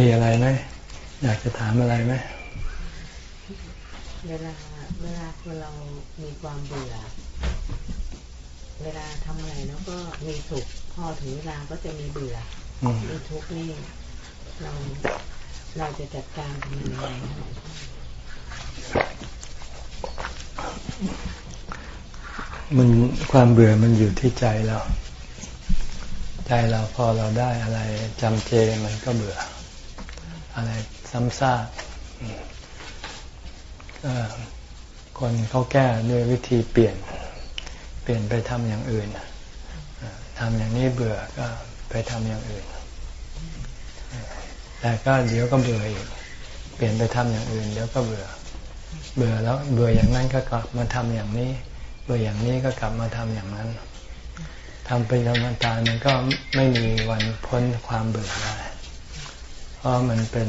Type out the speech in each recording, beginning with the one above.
มีอะไรไหมอยากจะถามอะไรไหมเวลาเวลาคนเรามีความเบื่อ เวลาทำอะไรแล้วก็มีสุขพอถึงเวลาก็จะมีเบื่อมีทุกข์นี่เราเราจะจัดการมันยังไงมันความเบื่อมันอยู่ที่ใจเรา ใจเราพอเราได้อะไรจำเจมันก็เบื่อ อะไรซ้ำซากคนเขาแก้ด้วยวิธีเปลี่ยน เปลี่ยนไปทำอย่างอื่นทำอย่างนี้เบื่อก็ไปทำอย่างอื่น แต่ก็เดี๋ยวก็เบื่ออีก เปลี่ยนไปทำอย่างอื่นเดี๋ยวก็เบื่อ เบื่อแล้วเบื่ออย่างนั้นก็กลับมาทำอย่างนี้ เบื่ออย่างนี้ก็กลับมาทำอย่างนั้นทำไปทำมาตายมันก็ไม่มีวันพ้นความเบื่อได้ ราะมันเป็น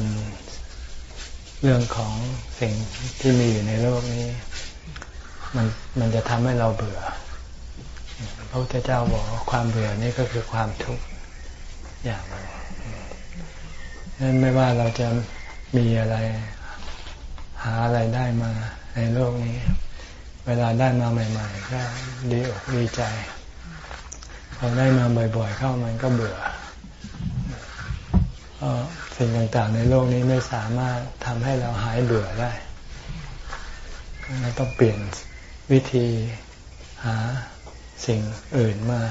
เรื่องของสิ่งที่มีอยู่ในโลกนี้ มันมันจะทำให้เราเบื่อ พระพุทธเจ้าบอกว่าความเบื่อนี่ก็คือความทุกข์อย่างนั้นไม่ว่าเราจะมีอะไรหาอะไรได้มาในโลกนี้ เวลาได้มาใหม่ ๆ ก็ดีอกดีใจพอได้มาบ่อย ๆ เข้ามันก็เบื่อ สิ่งต่างๆ ในโลกนี้ไม่สามารถทำให้เราหายเบื่อได้เราต้องเปลี่ยนวิธีหาสิ่งอื่นมา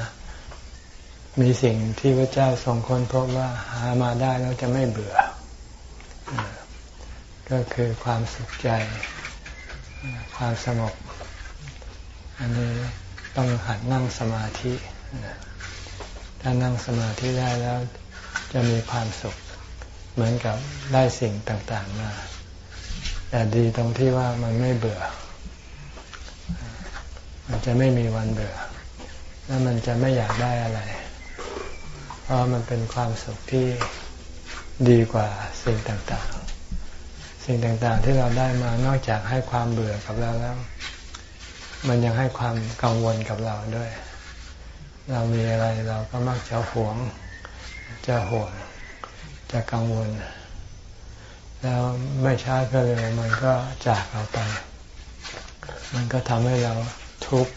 มีสิ่งที่พระเจ้าทรงค้นพบว่าหามาได้แล้วจะไม่เบื่อ ก็คือความสุขใจ ความสงบ อันนี้ต้องหัดนั่งสมาธิ ถ้านั่งสมาธิได้แล้วจะมีความสุข เหมือนกับได้สิ่งต่างๆมาแต่ดีตรงที่ว่ามันไม่เบื่อ มันจะไม่มีวันเบื่อ แล้วมันจะไม่อยากได้อะไร เพราะมันเป็นความสุขที่ดีกว่าสิ่งต่างๆ สิ่งต่างๆที่เราได้มานอกจากให้ความเบื่อกับเราแล้ว มันยังให้ความกังวลกับเราด้วย เรามีอะไรเราก็มักจะหวง จะห่วง จะกังวล แล้วไม่ช้าก็เร็วมันก็จากเราไป มันก็ทำให้เราทุกข์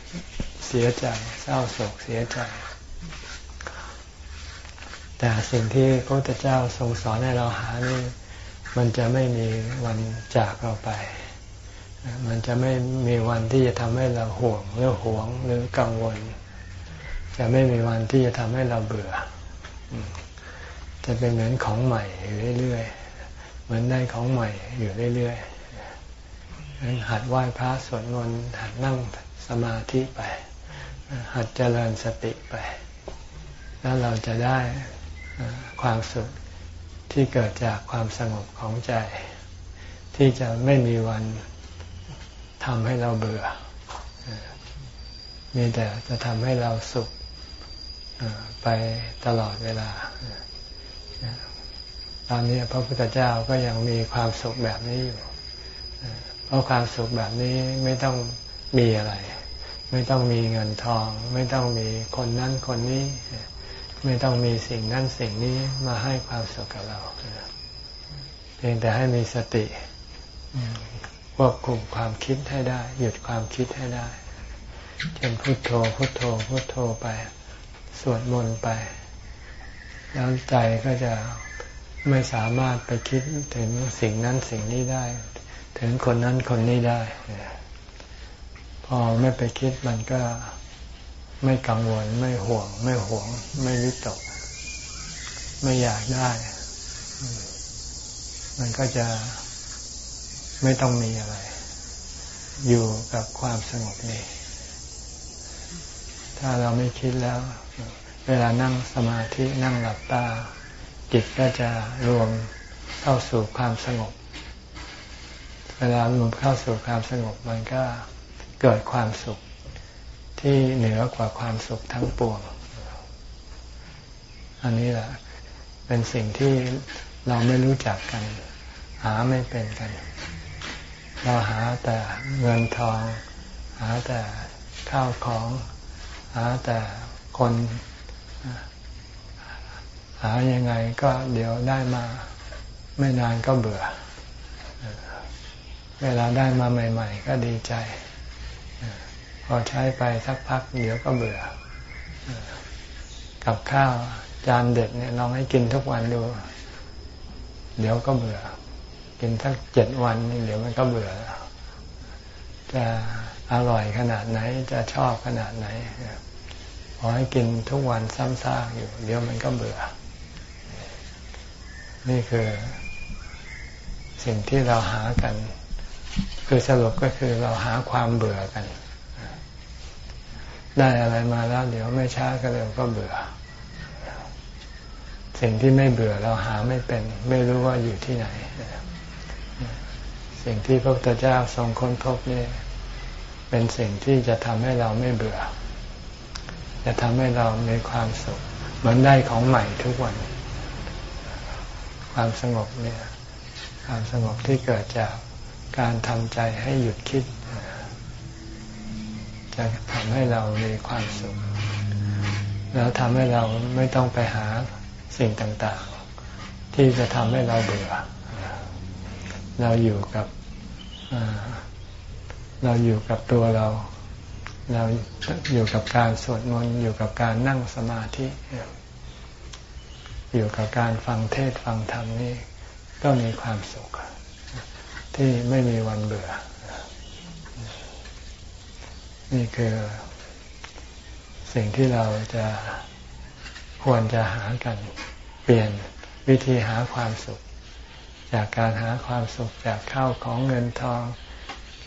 เสียใจเศร้าโศกเสียใจ แต่สิ่งที่พระพุทธเจ้าทรงสอนให้เราหานี่มันจะไม่มีวันจากเราไป มันจะไม่มีวันที่จะทำให้เราห่วงหรือหวงหรือกังวล จะไม่มีวันที่จะทำให้เราเบื่อ จะเป็นเหมือนของใหม่อยู่เรื่อยๆ เหมือนได้ของใหม่อยู่เรื่อยๆ หัดไหว้พระสวดมนต์หัดนั่งสมาธิไป หัดเจริญสติไป แล้วเราจะได้ความสุขที่เกิดจากความสงบของใจ ที่จะไม่มีวันทำให้เราเบื่อ มีแต่จะทำให้เราสุขไปตลอดเวลา ตอนนี้พระพุทธเจ้าก็ยังมีความสุขแบบนี้อยู่ เพราะความสุขแบบนี้ไม่ต้องมีอะไร ไม่ต้องมีเงินทอง ไม่ต้องมีคนนั้นคนนี้ ไม่ต้องมีสิ่งนั้นสิ่งนี้มาให้ความสุขกับเราเพียงแต่ให้มีสติควบคุมความคิดให้ได้ หยุดความคิดให้ได้เช่นพุโทโธพุโทโธพุโทโธไป สวดมนต์ไป แล้วใจก็จะ ไม่สามารถไปคิดถึงสิ่งนั้นสิ่งนี้ได้ ถึงคนนั้นคนนี้ได้ พอไม่ไปคิดมันก็ไม่กังวล ไม่ห่วง ไม่หวง ไม่วิตก ไม่อยากได้ มันก็จะไม่ต้องมีอะไร อยู่กับความสงบนี้ ถ้าเราไม่คิดแล้ว เวลานั่งสมาธินั่งหลับตา จิตก็จะรวมเข้าสู่ความสงบ เวลารวมเข้าสู่ความสงบมันก็เกิดความสุขที่เหนือกว่าความสุขทั้งปวง อันนี้แหละเป็นสิ่งที่เราไม่รู้จักกัน หาไม่เป็นกัน เราหาแต่เงินทอง หาแต่ข้าวของ หาแต่คน หายังไงก็เดี๋ยวได้มาไม่นานก็เบื่อ เวลาได้มาใหม่ ๆ ก็ดีใจ พอใช้ไปสักพัก เดี๋ยวก็เบื่อ กับข้าวจานเด็ดเนี่ยลองให้กินทุกวันดู เดี๋ยวก็เบื่อ กินสักเจ็ดวันเดี๋ยวมันก็เบื่อ จะอร่อยขนาดไหนจะชอบขนาดไหนพอให้กินทุกวันซ้ำซากอยู่ เดี๋ยวมันก็เบื่อ นี่คือสิ่งที่เราหากัน คือสรุปก็คือเราหาความเบื่อกัน ได้อะไรมาแล้ว เดี๋ยวไม่ช้าก็เร็วก็เบื่อ สิ่งที่ไม่เบื่อเราหาไม่เป็น ไม่รู้ว่าอยู่ที่ไหน สิ่งที่พระพุทธเจ้าทรงค้นพบนี่เป็นสิ่งที่จะทำให้เราไม่เบื่อ จะทำให้เรามีความสุข เหมือนได้ของใหม่ทุกวัน ความสงบเนี่ยความสงบที่เกิดจากการทำใจให้หยุดคิด จะทำให้เรามีความสุข แล้วทำให้เราไม่ต้องไปหาสิ่งต่างๆ ที่จะทำให้เราเบื่อ เราอยู่กับเราอยู่กับตัวเรา เราอยู่กับการสวดมนต์อยู่กับการนั่งสมาธิ อยู่กับการฟังเทศฟังธรรมนี่ก็มีความสุข ที่ไม่มีวันเบื่อ นี่คือ สิ่งที่เราจะควรจะหากันเปลี่ยนวิธีหาความสุข จากการหาความสุขจากข้าวของเงินทอง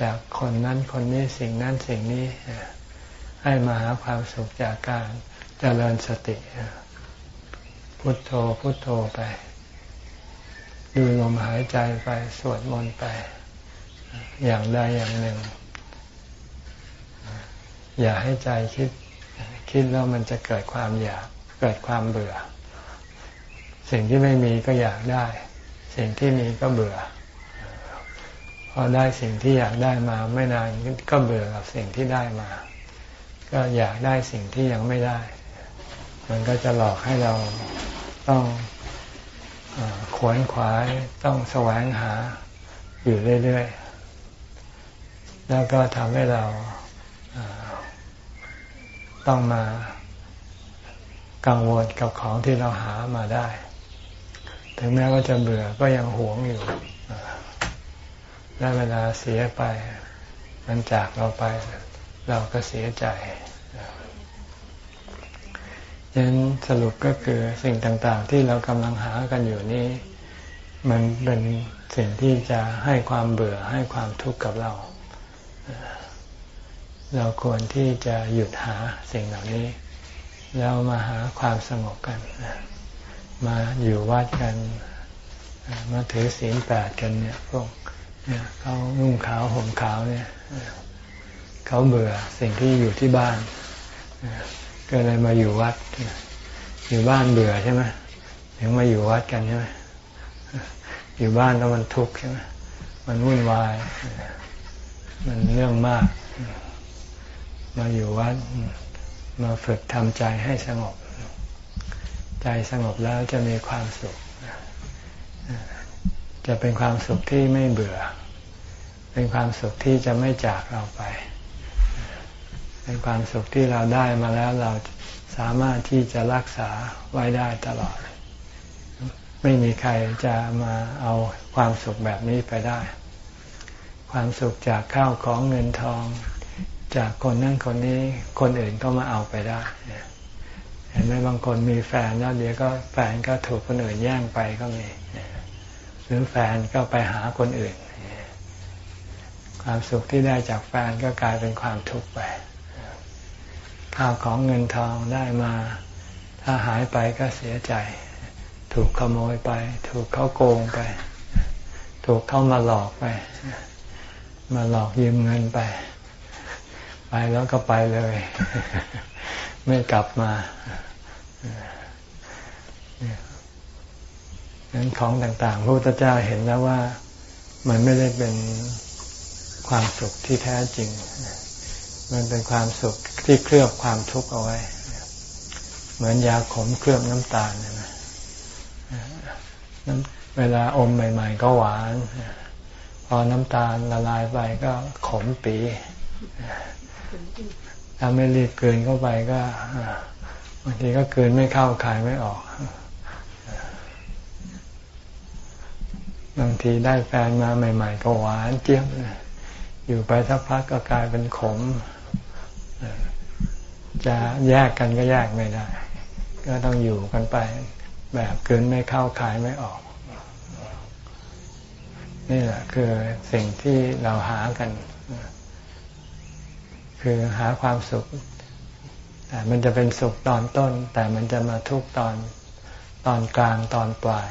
จากคนนั้นคนนี้สิ่งนั้นสิ่งนี้ ให้มาหาความสุขจากการเจริญสติ พุทโธพุทโธไป ดูลมหายใจไปสวดมนต์ไป อย่างใดอย่างหนึ่ง อย่าให้ใจคิด คิดแล้วมันจะเกิดความอยาก เกิดความเบื่อ สิ่งที่ไม่มีก็อยากได้ สิ่งที่มีก็เบื่อ พอได้สิ่งที่อยากได้มา ไม่นานก็เบื่อกับสิ่งที่ได้มา ก็อยากได้สิ่งที่ยังไม่ได้ มันก็จะหลอกให้เราต้องขวนขวายต้องแสวงหาอยู่เรื่อยๆ แล้วก็ทำให้เราต้องมากังวลกับของที่เราหามาได้ ถึงแม้ว่าจะเบื่อก็ยังหวงอยู่และเวลาเสียไป มันจากเราไป เราก็เสียใจ ยันสรุปก็คือสิ่งต่างๆ ที่เรากำลังหากันอยู่นี้ มันเป็นสิ่งที่จะให้ความเบื่อให้ความทุกข์กับเรา เราควรที่จะหยุดหาสิ่งเหล่านี้ แล้วมาหาความสงบกัน มาอยู่วัดกันมาถือศีลแปดกันเนี่ยพวกเนี่ยเขานุ่งขาวห่มขาวเนี่ยเขาเบื่อสิ่งที่อยู่ที่บ้าน ก็เลยมาอยู่วัด อยู่บ้านเบื่อใช่ไหมถึงมาอยู่วัดกันใช่ไหมอยู่บ้านแล้วมันทุกข์ใช่ไหมมันวุ่นวาย มันเรื่องมาก มาอยู่วัด มาฝึกทำใจให้สงบ ใจสงบแล้วจะมีความสุข จะเป็นความสุขที่ไม่เบื่อ เป็นความสุขที่จะไม่จากเราไป เป็นความสุขที่เราได้มาแล้วเราสามารถที่จะรักษาไว้ได้ตลอด ไม่มีใครจะมาเอาความสุขแบบนี้ไปได้ ความสุขจากข้าวของเงินทอง จากคนนั่นคนนี้คนอื่นก็มาเอาไปได้เห็นไหมบางคนมีแฟนแล้วเดี๋ยวก็แฟนก็ถูกคนอื่นแย่งไปก็มีหรือแฟนก็ไปหาคนอื่น ความสุขที่ได้จากแฟนก็กลายเป็นความทุกข์ไป ข้าวของเงินทองได้มา ถ้าหายไปก็เสียใจ ถูกขโมยไป ถูกเขาโกงไป ถูกเขามาหลอกไป มาหลอกยืมเงินไป ไปแล้วก็ไปเลย ไม่กลับมานั้นของต่างๆ พระพุทธเจ้าเห็นแล้วว่ามันไม่ได้เป็นความสุขที่แท้จริง มันเป็นความสุขที่เคลือบความทุกข์เอาไว้ เหมือนยาขมเคลือบน้ำตาลนะน้เวลาอมใหม่ ๆ ก็หวาน พอน้ำตาลละลายไปก็ขมปีถ้าไม่รีบเกินเข้าไปก็บางทีก็เกินไม่เข้าขายไม่ออก บางทีได้แฟนมาใหม่ ๆ ก็หวานเจี๊ยบอยู่ไปสักพักก็กลายเป็นขม จะแยกกันก็แยกไม่ได้ ก็ต้องอยู่กันไปแบบเกินไม่เข้าขายไม่ออก นี่แหละคือสิ่งที่เราหากัน คือหาความสุขแต่มันจะเป็นสุขตอนต้น แต่มันจะมาทุกตอนตอนกลางตอนปลาย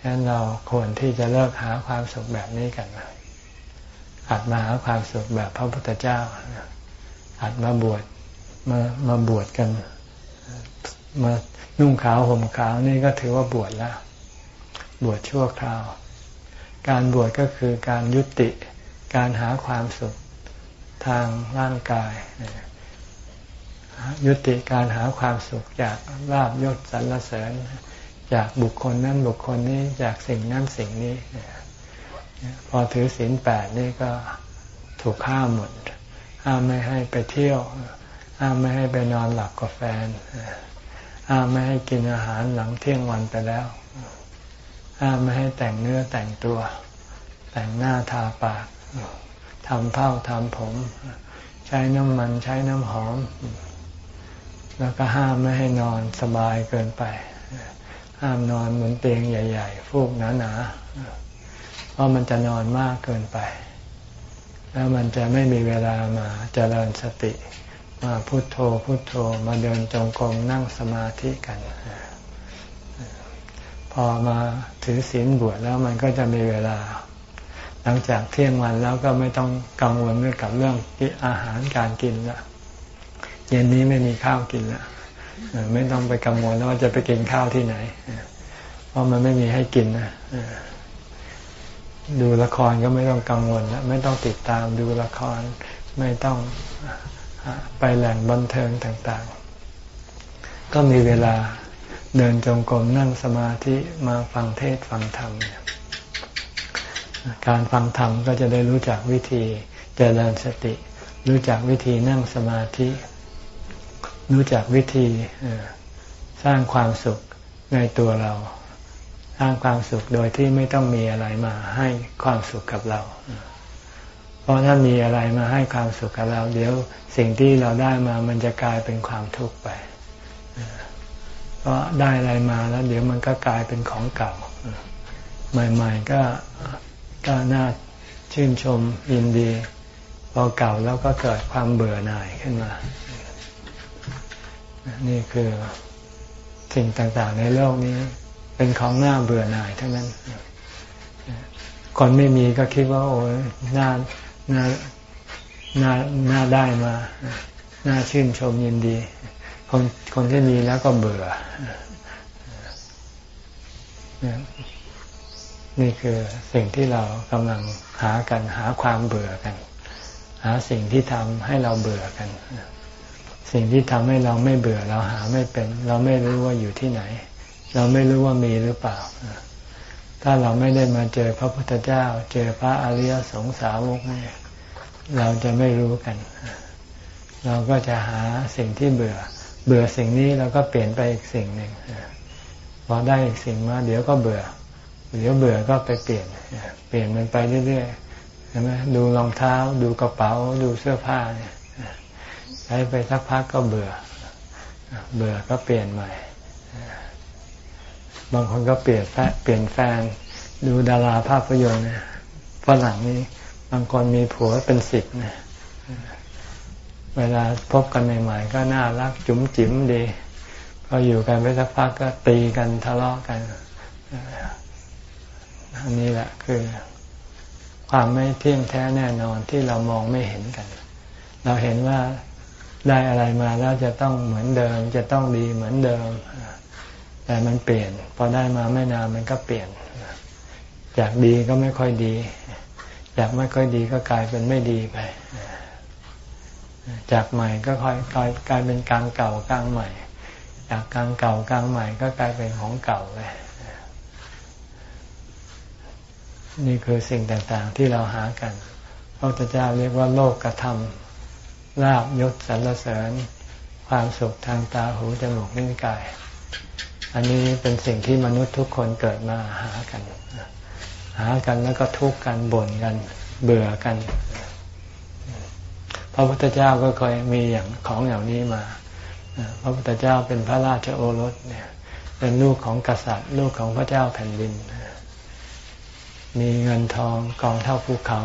ฉะนั้นเราควรที่จะเลิกหาความสุขแบบนี้กันหัดมาหาความสุขแบบพระพุทธเจ้า หัดมาบวชมามาบวชกัน มานุ่งขาวห่มขาวนี่ก็ถือว่าบวชแล้ว บวชชั่วคราว การบวชก็คือการยุติการหาความสุขทางร่างกาย ยุติการหาความสุขจากลาบยศสรรเสริญ จากบุคคลนั้นบุคคลนี้จากสิ่งนั้นสิ่งนี้ พอถือศีลแปดนี่ก็ถูกห้าหมด ห้ามไม่ให้ไปเที่ยวห้ามไม่ให้ไปนอนหลับกับแฟนห้ามไม่ให้กินอาหารหลังเที่ยงวันไปแล้วห้ามไม่ให้แต่งเนื้อแต่งตัว แต่งหน้าทาปากทำเผ้าทำผม ใช้น้ำมันใช้น้ำหอม แล้วก็ห้ามไม่ให้นอนสบายเกินไป ห้ามนอนบนเตียงใหญ่ ๆ ฟูกหนาๆเพราะมันจะนอนมากเกินไป แล้วมันจะไม่มีเวลามาเจริญสติ มาพุโทโธพุโทโธมาเดินจงกรมนั่งสมาธิกัน พอมาถือศีลบวชแล้วมันก็จะมีเวลา หลังจากเที่ยงวันแล้วก็ไม่ต้องกังวลเรื่องกับเรื่องอาหารการกินละเย็นนี้ไม่มีข้าวกินละไม่ต้องไปกังวลว่าจะไปกินข้าวที่ไหน เพราะมันไม่มีให้กินนะ ดูละครก็ไม่ต้องกังวลแล้วไม่ต้องติดตามดูละคร ไม่ต้องไปแหล่งบันเทิงต่างๆ ก็มีเวลาเดินจงกรมนั่งสมาธิมาฟังเทศฟังธรรมเนี่ยการฟังธรรมก็จะได้รู้จักวิธีเจริญสติ รู้จักวิธีนั่งสมาธิ รู้จักวิธีสร้างความสุขในตัวเรา สร้างความสุขโดยที่ไม่ต้องมีอะไรมาให้ความสุขกับเรา เพราะถ้ามีอะไรมาให้ความสุขกับเรา เดี๋ยวสิ่งที่เราได้มามันจะกลายเป็นความทุกข์ไปเพราะได้อะไรมาแล้ว เดี๋ยวมันก็กลายเป็นของเก่า ใหม่ ๆ ก็ก็น่าชื่นชมยินดีพอเก่าแล้วก็เกิดความเบื่อหน่ายขึ้นมา นี่คือสิ่งต่างๆในโลกนี้ เป็นของหน้าเบื่อหน่ายเทั้งนั้น คนไม่มีก็คิดว่า โอ้ยน่าน่าน่าน่าได้มาน่าชื่นชมยินดี คนคนที่มีแล้วก็เบื่อนี่คือสิ่งที่เรากำลังหากันหาความเบื่อกัน หาสิ่งที่ทำให้เราเบื่อกัน สิ่งที่ทำให้เราไม่เบื่อเราหาไม่เป็น เราไม่รู้ว่าอยู่ที่ไหน เราไม่รู้ว่ามีหรือเปล่า ถ้าเราไม่ได้มาเจอพระพุทธเจ้า เจอพระอริยสงสาวกนี่เราจะไม่รู้กัน เราก็จะหาสิ่งที่เบื่อ เบื่อสิ่งนี้เราก็เปลี่ยนไปอีกสิ่งหนึ่งพอได้อีกสิ่งมาเดี๋ยวก็เบื่อ เดี๋ยวเบื่อก็ไปเปลี่ยน เปลี่ยนมันไปเรื่อยๆใช่ไหมดูรองเท้า ดูกระเป๋า ดูเสื้อผ้าเนี่ยใช้ไปสักพักก็เบื่อ เบื่อก็เปลี่ยนใหม่ บางคนก็เปลี่ยนแฟนเปลี่ยนแฟน ดูดาราภาพยนตร์นี่ยฝรั่งนี่บางคนมีผัวเป็นสิบนี่ยเวลาพบกันใหม่ๆ ก็น่ารักจุ๋มจิ๋มดีพออยู่กันไปสักพักก็ตีกันทะเลาะกันอันนี้แหละคือ ความไม่เที่ยงแท้แน่นอนที่เรามองไม่เห็นกัน เราเห็นว่าได้อะไรมาแล้วจะต้องเหมือนเดิม จะต้องดีเหมือนเดิม แต่มันเปลี่ยน พอได้มาไม่นานมันก็เปลี่ยน จากดีก็ไม่ค่อยดี จากไม่ค่อยดีก็กลายเป็นไม่ดีไป จากใหม่ก็ค่อยกลายกลายเป็นกลางเก่ากลางใหม่ จากกลางเก่ากลางใหม่ก็กลายเป็นของเก่าไปนี่คือสิ่งต่างๆที่เราหากัน พระพุทธเจ้าเรียกว่าโลกกระทำลาบยศสรรเสริญ ความสุขทางตาหูจมูกนิ้วกาย อันนี้เป็นสิ่งที่มนุษย์ทุกคนเกิดมาหากัน หากันแล้วก็ทุกข์กันบ่นกันเบื่อกันพระพุทธเจ้าก็เคยมีอย่างของอย่างนี้มาพระพุทธเจ้าเป็นพระราชโอรสเนี่ย เป็นลูกของกษัตริย์ ลูกของพระเจ้าแผ่นดิน มีเงินทองกองเท่าภูเขา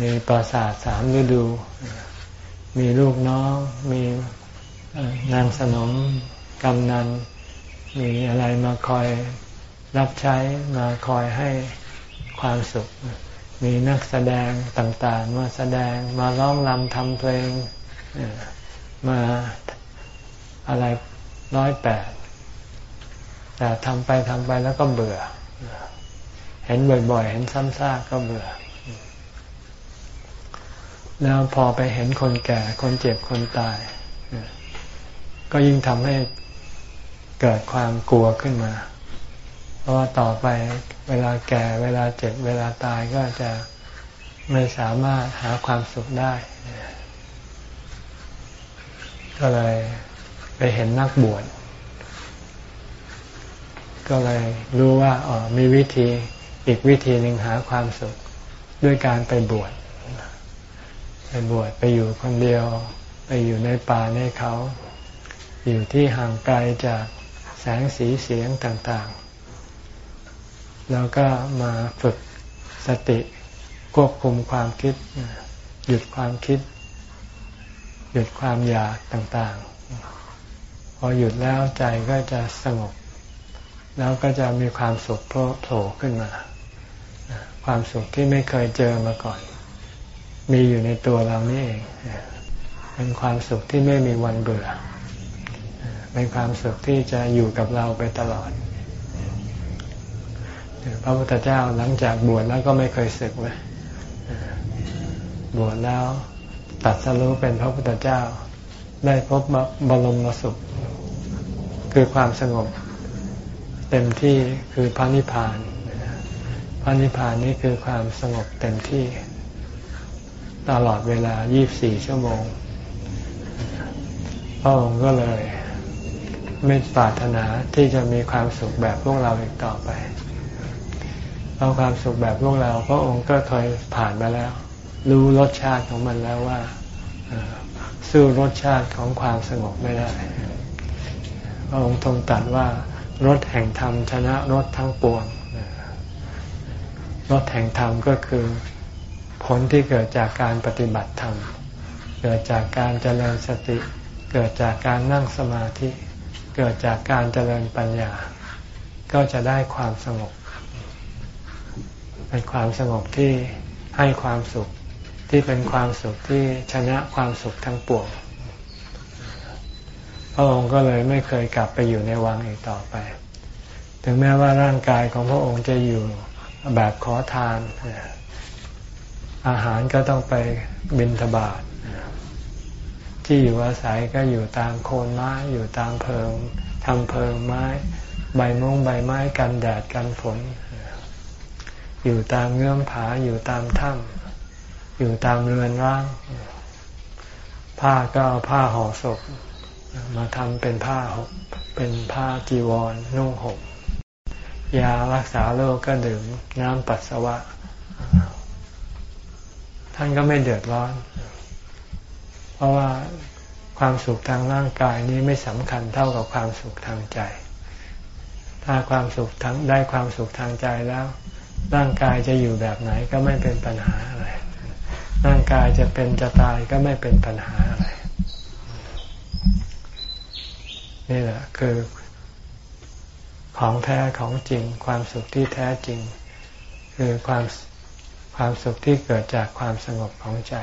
มีปราสาทสามฤดู มีลูกน้อง มีนางสนม กำนัน มีอะไรมาคอยรับใช้มาคอยให้ความสุข มีนักแสดงต่างๆ มาแสดงมาร้องรำทำเพลงมาอะไรร้อยแปดแต่ทำไปทำไปแล้วก็เบื่อ เห็นบ่อยๆ เห็นซ้ำซากก็เบื่อ แล้วพอไปเห็นคนแก่คนเจ็บคนตาย ก็ยิ่งทำให้ เกิดความกลัวขึ้นมา เพราะว่าต่อไปเวลาแก่เวลาเจ็บเวลาตายก็จะไม่สามารถหาความสุขได้ ก็เลยไปเห็นนักบวชก็เลยรู้ว่าอ๋อมีวิธีอีกวิธีหนึ่งหาความสุขด้วยการไปบวชไปบวชไปอยู่คนเดียว ไปอยู่ในป่าในเขา อยู่ที่ห่างไกลจาก แสงสีเสียงต่างๆ แล้วก็มาฝึกสติควบคุมความคิด หยุดความคิด หยุดความอยากต่างๆ พอหยุดแล้วใจก็จะสงบ แล้วก็จะมีความสุขโผล่ขึ้นมา ความสุขที่ไม่เคยเจอมาก่อน มีอยู่ในตัวเรานี่เอง เป็นความสุขที่ไม่มีวันเบื่อ เป็นความสุขที่จะอยู่กับเราไปตลอด พระพุทธเจ้าหลังจากบวชแล้วก็ไม่เคยสึกเลยบวชแล้วตัดสรู้เป็นพระพุทธเจ้า ได้พบบรมสุข คือความสงบ เต็มที่คือพระนิพพานพระนิพพานนี้คือความสงบเต็มที่ ตลอดเวลา 24 ชั่วโมงพระองค์ก็เลย ไม่ปรารถนาที่จะมีความสุขแบบพวกเราอีกต่อไปเพราะความสุขแบบพวกเราพระองค์ก็เคยผ่านมาแล้ว รู้รสชาติของมันแล้วว่าสู้รสชาติของความสงบไม่ได้พระองค์ทรงตรัสว่ารสแห่งธรรมชนะรสทั้งปวงรสแห่งธรรมก็คือผลที่เกิดจากการปฏิบัติธรรม เกิดจากการเจริญสติ เกิดจากการนั่งสมาธิ เกิดจากการเจริญปัญญา ก็จะได้ความสงบเป็นความสงบที่ให้ความสุขที่เป็นความสุขที่ชนะความสุขทั้งปวงพระองค์ก็เลยไม่เคยกลับไปอยู่ในวังอีกต่อไป ถึงแม้ว่าร่างกายของพระองค์จะอยู่แบบขอทาน อาหารก็ต้องไปบินทบาท ที่อยู่อาศัยก็อยู่ตามโคนไม้อยู่ตามเพิงทำเพิงไม้ ใบมงใบไม้กันแดดกันฝน อยู่ตามเงื่อมผาอยู่ตามถ้ำอยู่ตามเรือนร่าง ผ้าก็เอาผ้าห่อศพ มาทำเป็นผ้าหกเป็นผ้าจีวรนุ่งห่มยารักษาโรคก็ดื่มน้ำปัสสาวะ ท่านก็ไม่เดือดร้อน เพราะว่าความสุขทางร่างกายนี้ไม่สำคัญเท่ากับความสุขทางใจ ถ้าความสุขทั้งได้ความสุขทางใจแล้ว ร่างกายจะอยู่แบบไหนก็ไม่เป็นปัญหาอะไร ร่างกายจะเป็นจะตายก็ไม่เป็นปัญหาอะไร นี่แหละคือของแท้ของจริง ความสุขที่แท้จริง คือความความสุขที่เกิดจากความสงบของใจ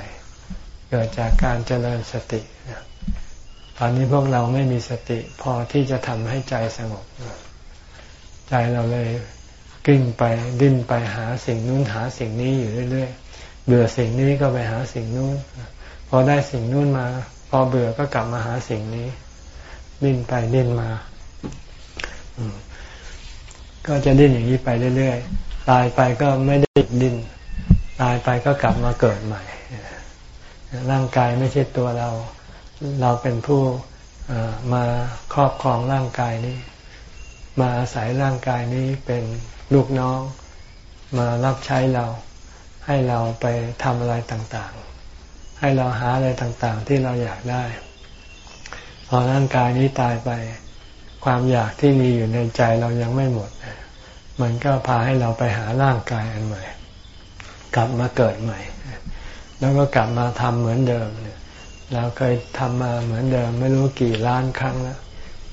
เกิดจากการเจริญสติตอนนี้พวกเราไม่มีสติพอที่จะทำให้ใจสงบใจเราเลยกิ้งไปดิ้นไปหาสิ่งนู้นหาสิ่งนี้อยู่เรื่อยๆเบื่อสิ่งนี้ก็ไปหาสิ่งนู้นพอได้สิ่งนู้นมา พอเบื่อก็กลับมาหาสิ่งนี้ ดิ้นไปดิ้นมาก็จะดิ้นอย่างนี้ไปเรื่อยๆตายไปก็ไม่ได้ดิ้นตายไปก็กลับมาเกิดใหม่ ร่างกายไม่ใช่ตัวเรา เราเป็นผู้มาครอบครองร่างกายนี้ มาอาศัยร่างกายนี้เป็นลูกน้อง มารับใช้เรา ให้เราไปทำอะไรต่างๆ ให้เราหาอะไรต่างๆ ที่เราอยากได้ พอร่างกายนี้ตายไป ความอยากที่มีอยู่ในใจเรายังไม่หมด มันก็พาให้เราไปหาร่างกายอันใหม่ กลับมาเกิดใหม่ แล้วก็กลับมาทำเหมือนเดิมเนี่ยเราเคยทำมาเหมือนเดิม ไม่รู้กี่ล้านครั้งแล้ว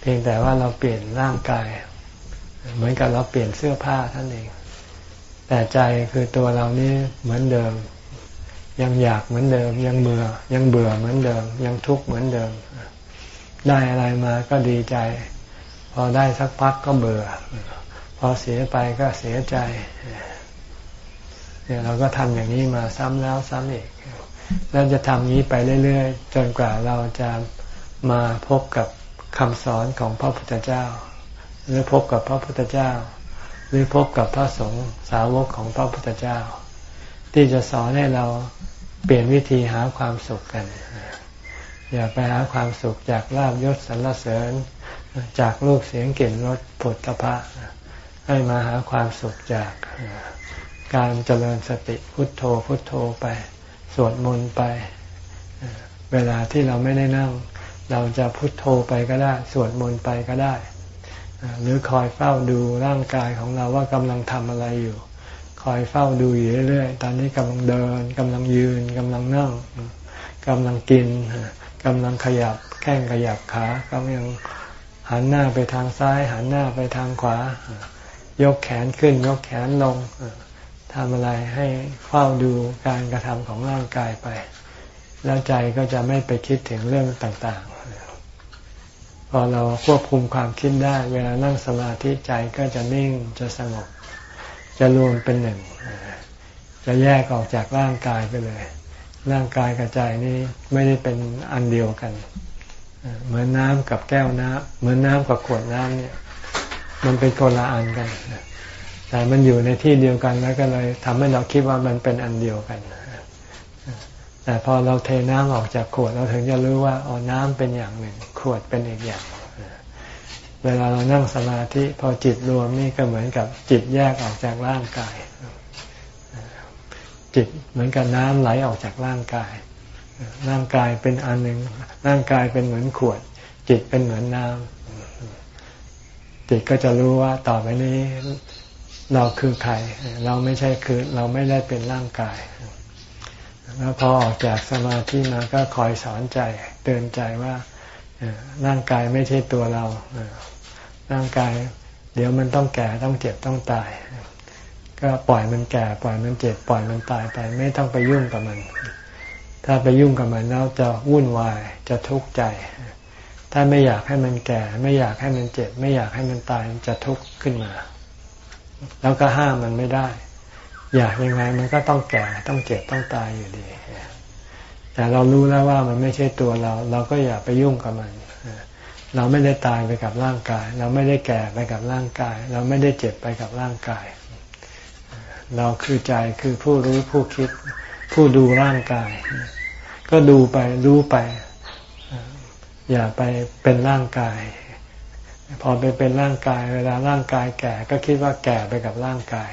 เพียงแต่ว่าเราเปลี่ยนร่างกาย เหมือนกับเราเปลี่ยนเสื้อผ้าท่านเอง แต่ใจคือตัวเรานี่เหมือนเดิม ยังอยากเหมือนเดิม ยังเบื่อ ยังเบื่อเหมือนเดิม ยังทุกข์เหมือนเดิม ได้อะไรมาก็ดีใจ พอได้สักพักก็เบื่อ พอเสียไปก็เสียใจ เนี่ยเราก็ทำอย่างนี้มาซ้ำแล้วซ้ำอีกแล้วจะทำนี้ไปเรื่อยๆ จนกว่าเราจะมาพบกับคำสอนของพระพุทธเจ้า หรือพบกับพระพุทธเจ้า หรือพบกับพระสงฆ์สาวกของพระพุทธเจ้า ที่จะสอนให้เราเปลี่ยนวิธีหาความสุขกัน อย่าไปหาความสุขจากลาบยศสรรเสริญ จากลูกเสียงเก่งรสผลตภะให้มาหาความสุขจาก การเจริญสติพุทโธพุทโธไป สวดมนต์ไป เวลาที่เราไม่ได้นั่ง เราจะพุทโธไปก็ได้ สวดมนต์ไปก็ได้ หรือคอยเฝ้าดูร่างกายของเราว่ากำลังทำอะไรอยู่ คอยเฝ้าดูอยู่เรื่อยๆตอนนี้กำลังเดินกำลังยืนกำลังนั่งกำลังกินกำลังขยับแข้งขยับขากำลังหันหน้าไปทางซ้าย หันหน้าไปทางขวา ยกแขนขึ้นยกแขนลง ทำอะไรให้เฝ้าดูการกระทำของร่างกายไป แล้วใจก็จะไม่ไปคิดถึงเรื่องต่างๆ พอเราควบคุมความคิดได้ เวลานั่งสมาธิใจก็จะนิ่งจะสงบ จะรวมเป็นหนึ่ง จะแยกออกจากร่างกายไปเลย ร่างกายกับใจนี้ไม่ได้เป็นอันเดียวกัน เหมือนน้ำกับแก้วน้ำเหมือนน้ำกับขวดน้ำเนี่ย มันเป็นคนละอันกัน แต่มันอยู่ในที่เดียวกันแล้วก็เลยทำให้เราคิดว่ามันเป็นอันเดียวกัน แต่พอเราเทน้ำออกจากขวดเราถึงจะรู้ว่าอ๋อน้ำเป็นอย่างหนึ่ง ขวดเป็นอีกอย่าง เวลาเรานั่งสมาธิพอจิตรวมนี่ก็เหมือนกับจิตแยกออกจากร่างกาย จิตเหมือนกับน้ำไหลออกจากร่างกาย ร่างกายเป็นอันหนึ่งร่างกายเป็นเหมือนขวด จิตเป็นเหมือนน้ำจิตก็จะรู้ว่าต่อไปนี้ เราคือใคร เราไม่ใช่คือเราไม่ได้เป็นร่างกาย แล้วพอออกจากสมาธิมาก็คอยสอนใจเตือนใจว่าร่างกายไม่ใช่ตัวเรา ร่างกาย เดี๋ยวมันต้องแก่ต้องเจ็บต้องตาย ก็ปล่อยมันแก่ปล่อยมันเจ็บปล่อยมันตายไป ไม่ต้องไปยุ่งกับมัน ถ้าไปยุ่งกับมันแล้วจะวุ่นวายจะทุกข์ใจ ถ้าไม่อยากให้มันแก่ ไม่อยากให้มันเจ็บ ไม่อยากให้มันตายจะทุกข์ขึ้นมา แล้วก็ห้ามมันไม่ได้ อยากยังไงมันก็ต้องแก่ต้องเจ็บต้องตายอยู่ดีแต่เรารู้แล้วว่ามันไม่ใช่ตัวเรา เราก็อย่าไปยุ่งกับมัน เราไม่ได้ตายไปกับร่างกาย เราไม่ได้แก่ไปกับร่างกาย เราไม่ได้เจ็บไปกับร่างกาย เราคือใจคือผู้รู้ผู้คิด ผู้ดูร่างกาย ก็ดูไปรู้ไป อย่าไปเป็นร่างกาย พอไปเป็นร่างกาย เวลาร่างกายแก่ก็คิดว่าแก่ไปกับร่างกาย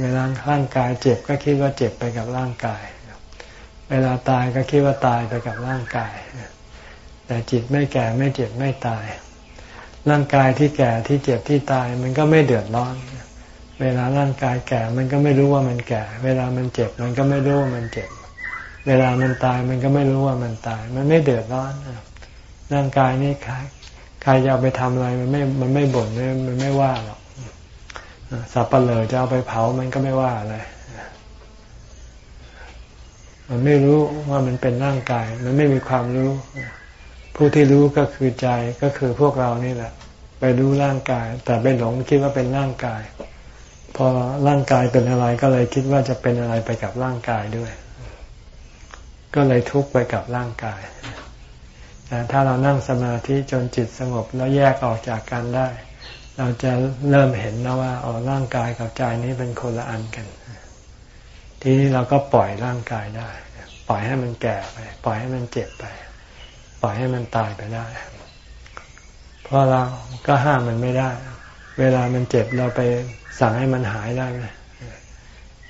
เวลาร่างกายเจ็บก็คิดว่าเจ็บไปกับร่างกาย เวลาตายก็คิดว่าตายไปกับร่างกาย แต่จิตไม่แก่ไม่เจ็บไม่ตาย ร่างกายที่แก่ที่เจ็บที่ตายมันก็ไม่เดือดร้อน เวลาร่างกายแก่มันก็ไม่รู้ว่ามันแก่ เวลามันเจ็บมันก็ไม่รู้ว่ามันเจ็บ เวลามันตายมันก็ไม่รู้ว่ามันตาย มันไม่เดือดร้อนร่างกายนี่ ใครจะเอาไปทำอะไรมันไม่ มันไม่บ่นมันไม่ว่าหรอกสับปะเลอจะเอาไปเผามันก็ไม่ว่าอะไรมันไม่รู้ว่ามันเป็นร่างกาย มันไม่มีความรู้ ผู้ที่รู้ก็คือใจก็คือพวกเรานี่แหละ ไปรู้ร่างกาย แต่ไปหลงคิดว่าเป็นร่างกาย พอร่างกายเป็นอะไรก็เลยคิดว่าจะเป็นอะไรไปกับร่างกายด้วย ก็เลยทุกข์ไปกับร่างกาย ถ้าเรานั่งสมาธิจนจิตสงบแล้วแยกออกจากกันได้ เราจะเริ่มเห็นแล้วว่าอ๋อร่างกายกับใจนี้เป็นคนละอันกัน ทีนี้เราก็ปล่อยร่างกายได้ ปล่อยให้มันแก่ไป ปล่อยให้มันเจ็บไป ปล่อยให้มันตายไปได้ เพราะเราก็ห้ามมันไม่ได้ เวลามันเจ็บเราไปสั่งให้มันหายได้ไหม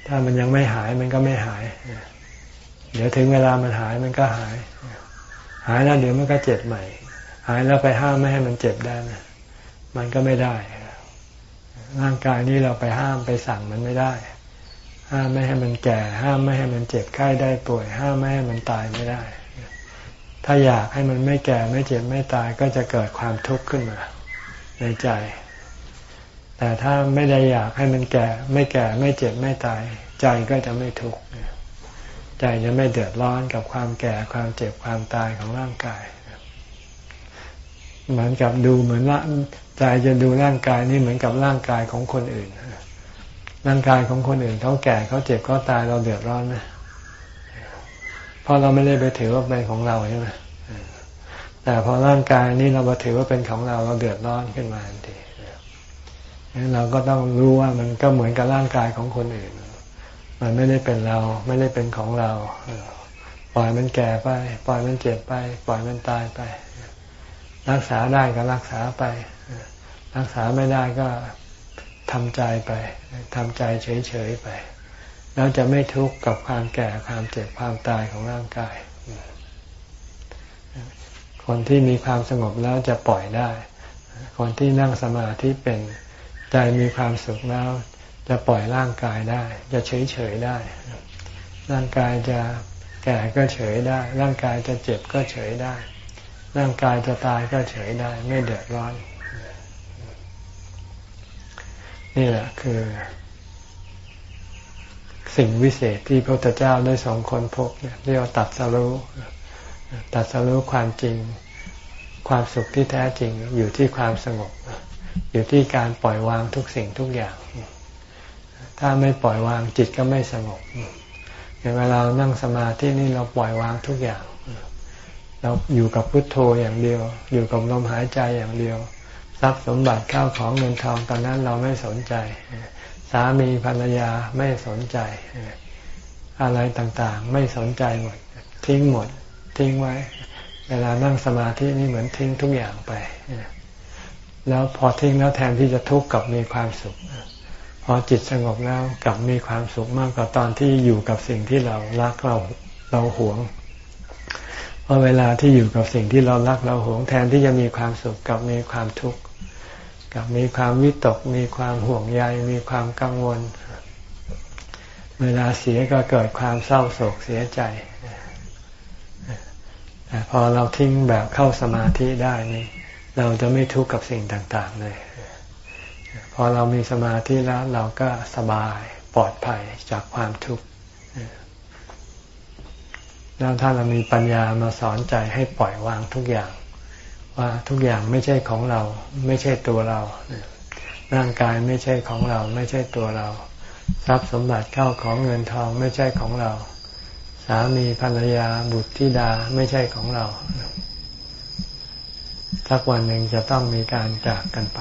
ถ้ามันยังไม่หายมันก็ไม่หาย เดี๋ยวถึงเวลามันหายมันก็หาย หายแล้วเดี๋ยวมันก็เจ็บใหม่ หายแล้วไปห้ามไม่ให้มันเจ็บได้นะมันก็ไม่ได้ ร่างกายนี้เราไปห้ามไปสั่งมันไม่ได้ ห้ามไม่ให้มันแก่ ห้ามไม่ให้มันเจ็บไข้ได้ป่วย ห้ามไม่ให้มันตายไม่ได้ ถ้าอยากให้มันไม่แก่ไม่เจ็บไม่ตายก็จะเกิดความทุกข์ขึ้นมา ในใจ แต่ถ้าไม่ได้อยากให้มันแก่ ไม่แก่ไม่เจ็บไม่ตาย ใจก็จะไม่ทุกข์ ใจจะไม่เดือดร้อนกับความแก่ความเจ็บความตายของร่างกายเหมือนกับดูเหมือนว่าใจจะดูร่างกายนี่เหมือนกับร่างกายของคนอื่นร่างกายของคนอื่นเขาแก่เขาเจ็บเขาตายเราเดือดร้อนไหมเพราะเราไม่ได้ไปถือว่าเป็นของเราใช่ไหมแต่พอร่างกายนี้เราไปถือว่าเป็นของเราเราเดือดร้อนขึ้นมาทันทีงั้นเราก็ต้องรู้ว่ามันก็เหมือนกับร่างกายของคนอื่น มันไม่ได้เป็นเราไม่ได้เป็นของเรา ปล่อยมันแก่ไป ปล่อยมันเจ็บไป ปล่อยมันตายไป รักษาได้ก็รักษาไป รักษาไม่ได้ก็ทำใจไปทำใจเฉยๆไป แล้วจะไม่ทุกข์กับความแก่ความเจ็บความตายของร่างกาย คนที่มีความสงบแล้วจะปล่อยได้ คนที่นั่งสมาธิเป็นใจมีความสุขแล้ว จะปล่อยร่างกายได้ จะเฉยๆได้ ร่างกายจะแก่ก็เฉยได้ ร่างกายจะเจ็บก็เฉยได้ ร่างกายจะตายก็เฉยได้ ไม่เดือดร้อน นี่แหละคือ สิ่งวิเศษที่พระพุทธเจ้าได้สองคนพบเนี่ยเรียกว่าตัดสรู้ตัดสรู้ความจริง ความสุขที่แท้จริงอยู่ที่ความสงบ อยู่ที่การปล่อยวางทุกสิ่งทุกอย่าง ถ้าไม่ปล่อยวางจิตก็ไม่สงบเวลาเรานั่งสมาธินี่เราปล่อยวางทุกอย่าง เราอยู่กับพุทโธอย่างเดียว อยู่กับลมหายใจอย่างเดียว ทรัพย์สมบัติข้าวของเงินทองตอนนั้นเราไม่สนใจ สามีภรรยาไม่สนใจ อะไรต่างๆ ไม่สนใจหมด ทิ้งหมด ทิ้งไว้ เวลานั่งสมาธินี่เหมือนทิ้งทุกอย่างไป แล้วพอทิ้งแล้วแทนที่จะทุกข์กับมีความสุข พอจิตสงบแล้วกลับมีความสุขมากกว่าตอนที่อยู่กับสิ่งที่เรารักเราเราหวงพราะเวลาที่อยู่กับสิ่งที่เรารักเราหวงแทนที่จะมีความสุขกับมีความทุกข์กับมีความวิตก มีความห่วงใยมีความกังวล เวลาเสียก็เกิดความเศร้าโศกเสียใจแต่พอเราทิ้งแบบเข้าสมาธิได้นี่เราจะไม่ทุกข์กับสิ่งต่าง ๆ เลย พอเรามีสมาธิแล้วเราก็สบายปลอดภัยจากความทุกข์แล้วถ้าเรามีปัญญามาสอนใจให้ปล่อยวางทุกอย่าง ว่าทุกอย่างไม่ใช่ของเรา ไม่ใช่ตัวเรา ร่างกายไม่ใช่ของเรา ไม่ใช่ตัวเรา ทรัพย์สมบัติเข้าของเงินทองไม่ใช่ของเรา สามีภรรยาบุตรธิดาไม่ใช่ของเราสักวันหนึ่งจะต้องมีการจากกันไป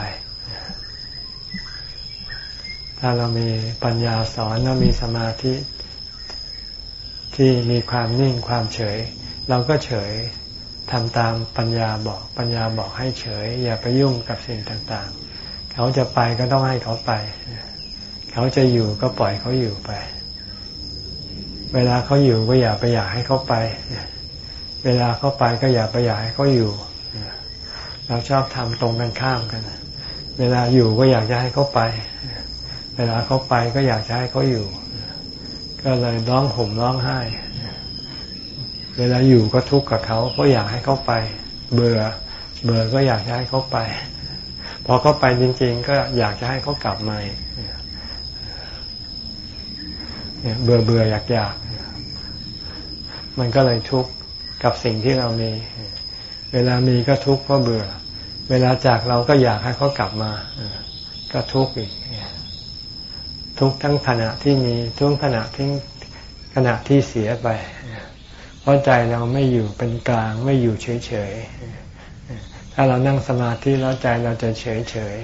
ถ้าเรามีปัญญาสอนแล้วมีสมาธิที่มีความนิ่งความเฉย เราก็เฉยทำตามปัญญาบอก ปัญญาบอกให้เฉย อย่าไปยุ่งกับสิ่งต่างๆ เขาจะไปก็ต้องให้เขาไป เขาจะอยู่ก็ปล่อยเขาอยู่ไป เวลาเขาอยู่ก็อย่าไปอยากให้เขาไป เวลาเขาไปก็อย่าไปอยากให้เขาอยู่ เราชอบทำตรงกันข้ามกัน เวลาอยู่ก็อยากจะให้เขาไป เวลาเขาไปก็อยากจะให้เขาอยู่ ก็เลยร้องห่มร้องไห้ เวลาอยู่ก็ทุกข์กับเขาเพราะอยากให้เขาไป เบื่อ เบื่อก็อยากจะให้เขาไป พอเขาไปจริง ๆ ก็อยากจะให้เขากลับมาเนี่ยเบื่อเบื่ออยากอยากมันก็เลยทุกข์กับสิ่งที่เรามี เวลามีก็ทุกข์เพราะเบื่อ เวลาจากเราก็อยากให้เขากลับมา ก็ทุกข์อีก ทุกทั้งขณะที่มีทุกขณะที่ขณะที่เสียไป เพราะใจเราไม่อยู่เป็นกลางไม่อยู่เฉยๆ ถ้าเรานั่งสมาธิแล้วใจเราจะเฉย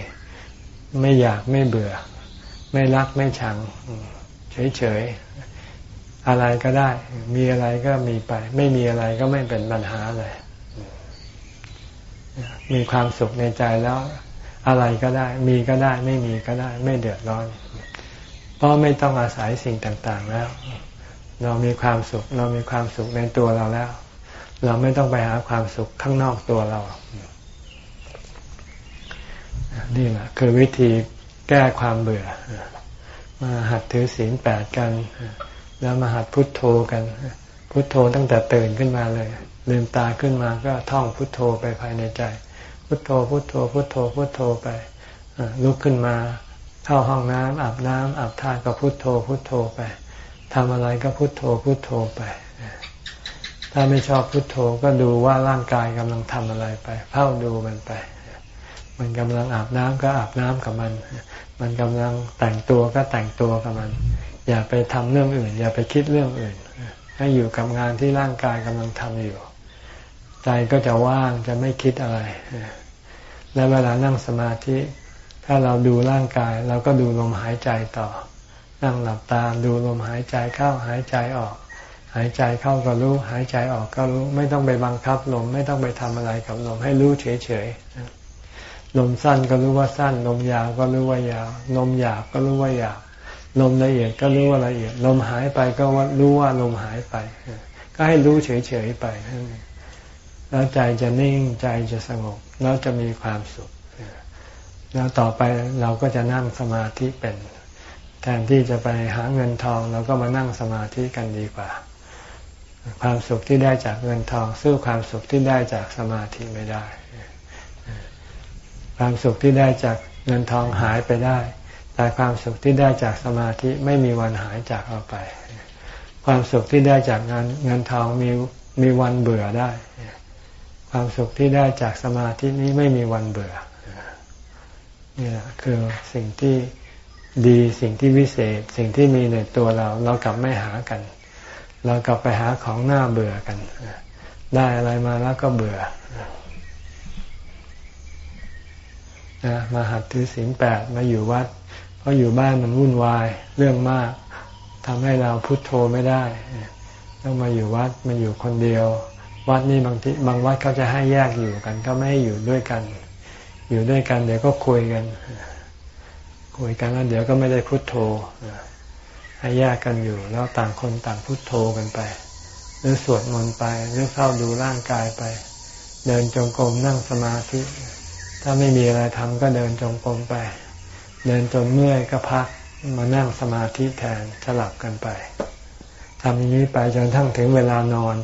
ๆ ไม่อยากไม่เบื่อ ไม่รักไม่ชัง เฉยๆ อะไรก็ได้ มีอะไรก็มีไป ไม่มีอะไรก็ไม่เป็นปัญหาเลยมีความสุขในใจแล้ว อะไรก็ได้ มีก็ได้ ไม่มีก็ได้ ไม่เดือดร้อน เพราะไม่ต้องอาศัยสิ่งต่างๆแล้ว เรามีความสุข เรามีความสุขในตัวเราแล้ว เราไม่ต้องไปหาความสุขข้างนอกตัวเรา นี่แหละคือวิธีแก้ความเบื่อ มาหัดถือศีลแปดกัน แล้วมาหัดพุทโธกัน พุทโธตั้งแต่ตื่นขึ้นมาเลย ลืมตาขึ้นมาก็ท่องพุทโธไปภายในใจ พุทโธ พุทโธ พุทโธ พุทโธไปลุกขึ้นมา เข้าห้องน้ำอาบน้ำอาบท่าก็พุทโธพุทโธไปทำอะไรก็พุทโธพุทโธไป ถ้าไม่ชอบพุทโธก็ดูว่าร่างกายกำลังทำอะไรไปเฝ้าดูมันไป มันกำลังอาบน้ำก็อาบน้ำกับมัน มันกำลังแต่งตัวก็แต่งตัวกับมัน อย่าไปทำเรื่องอื่น อย่าไปคิดเรื่องอื่น ให้อยู่กับงานที่ร่างกายกำลังทำอยู่ ใจก็จะว่างจะไม่คิดอะไรและเวลานั่งสมาธิ ถ้าเราดูร่างกาย เราก็ดูลมหายใจต่อ นั่งหลับตาดูลมหายใจเข้าหายใจออก หายใจเข้าก็รู้ หายใจออกก็รู้ ไม่ต้องไปบังคับลมไม่ต้องไปทำอะไรกับลมให้รู้เฉยๆลมสั้นก็รู้ว่าสั้น ลมยาวก็รู้ว่ายาว ลมหยาบก็รู้ว่าหยาบลมละเอียดก็รู้ว่าละเอียด ลมหายไปก็รู้ว่าลมหายไป ก็ให้รู้เฉยๆไป แล้วใจจะนิ่งใจจะสงบ แล้วจะมีความสุข แล้วต่อไปเราก็จะนั่งสมาธิเป็น แทนที่จะไปหาเงินทองเราก็มานั่งสมาธิกันดีกว่า ความสุขที่ได้จากเงินทอง สู้ความสุขที่ได้จากสมาธิไม่ได้ ความสุขที่ได้จากเงินทองหายไปได้ แต่ความสุขที่ได้จากสมาธิไม่มีวันหายจากเอาไป ความสุขที่ได้จากเงินเงินทองมีมีวันเบื่อได้ ความสุขที่ได้จากสมาธินี้ไม่มีวันเบื่อ นี่แหละคือสิ่งที่ดีสิ่งที่วิเศษ สิ่งที่มีในตัวเรา เรากลับไม่หากัน เรากลับไปหาของหน้าเบื่อกัน ได้อะไรมาแล้วก็เบื่อนะมาหัดถือศีลแปดมาอยู่วัด เพราะอยู่บ้านมันวุ่นวายเรื่องมากทำให้เราพุโทโธไม่ได้ ต้องมาอยู่วัดมาอยู่คนเดียว วัดนี่บางทีบางวัดเขาจะให้แยกอยู่กัน ก็ไม่ให้อยู่ด้วยกัน อยู่ด้วยกันเดี๋ยวก็คุยกัน คุยกันแล้วเดี๋ยวก็ไม่ได้พุโทโธให้แยกกันอยู่ แล้วต่างคนต่างพุโทโธกันไป หรือสวดมนต์ไป หรือเข้าดูร่างกายไป เดินจงกรมนั่งสมาธิ ถ้าไม่มีอะไรทำก็เดินจงกรมไป เดินจนเมื่อยก็พักมานั่งสมาธิแทนสลับกันไปทำอย่างนี้ไปจนทั้งถึงเวลานอน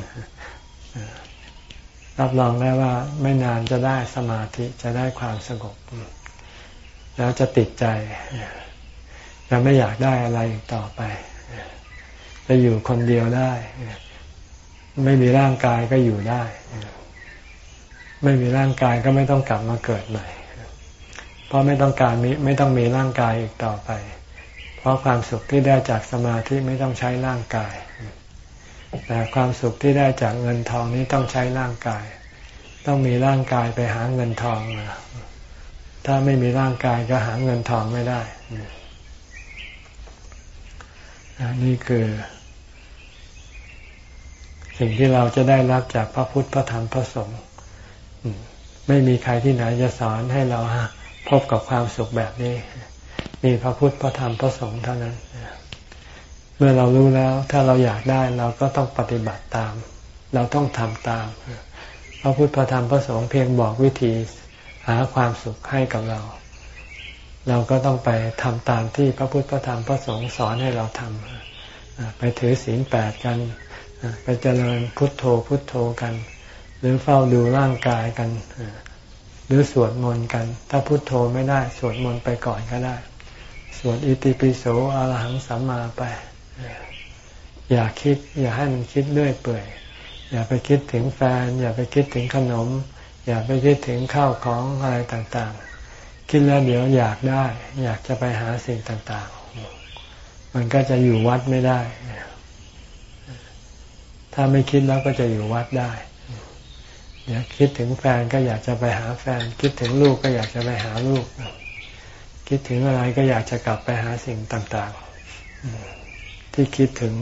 รับรองได้ว่าไม่นานจะได้สมาธิจะได้ความสงบ แล้วจะติดใจจะไม่อยากได้อะไรต่อไป จะอยู่คนเดียวได้ ไม่มีร่างกายก็อยู่ได้ ไม่มีร่างกายก็ไม่ต้องกลับมาเกิดใหม่ เพราะไม่ต้องการมีไม่ต้องมีร่างกายอีกต่อไป เพราะความสุขที่ได้จากสมาธิไม่ต้องใช้ร่างกาย แต่ความสุขที่ได้จากเงินทองนี้ต้องใช้ร่างกาย ต้องมีร่างกายไปหาเงินทองมาถ้าไม่มีร่างกายก็หาเงินทองไม่ได้นี่คือ สิ่งที่เราจะได้รับจากพระพุทธพระธรรมพระสงฆ์ไม่มีใครที่ไหนจะสอนให้เราพบกับความสุขแบบนี้ มีพระพุทธพระธรรมพระสงฆ์เท่านั้น เมื่อเรารู้แล้ว ถ้าเราอยากได้เราก็ต้องปฏิบัติตาม เราต้องทำตามพระพุทธพระธรรมพระสงฆ์เพียงบอกวิธีหาความสุขให้กับเรา เราก็ต้องไปทำตามที่พระพุทธพระธรรมพระสงฆ์สอนให้เราทำไปถือศีลแปดกันไปเจริญพุทโธพุทโธกัน หรือเฝ้าดูร่างกายกันหรือสวดมนต์กัน ถ้าพุโทโธไม่ได้ สวดมนต์ไปก่อนก็ได้ สวดอิติปิโสอรหังสัมมาไป อย่าคิด อย่าให้มันคิดเรื่อยเปื่อย อย่าไปคิดถึงแฟน อย่าไปคิดถึงขนม อย่าไปคิดถึงข้าวของอะไรต่างๆ คิดแล้วเดี๋ยวอยากได้ อยากจะไปหาสิ่งต่างๆ มันก็จะอยู่วัดไม่ได้ ถ้าไม่คิดแล้วก็จะอยู่วัดได้อยากคิดถึงแฟนก็อยากจะไปหาแฟน คิดถึงลูกก็อยากจะไปหาลูก คิดถึงอะไรก็อยากจะกลับไปหาสิ่งต่างๆ ที่คิดถึง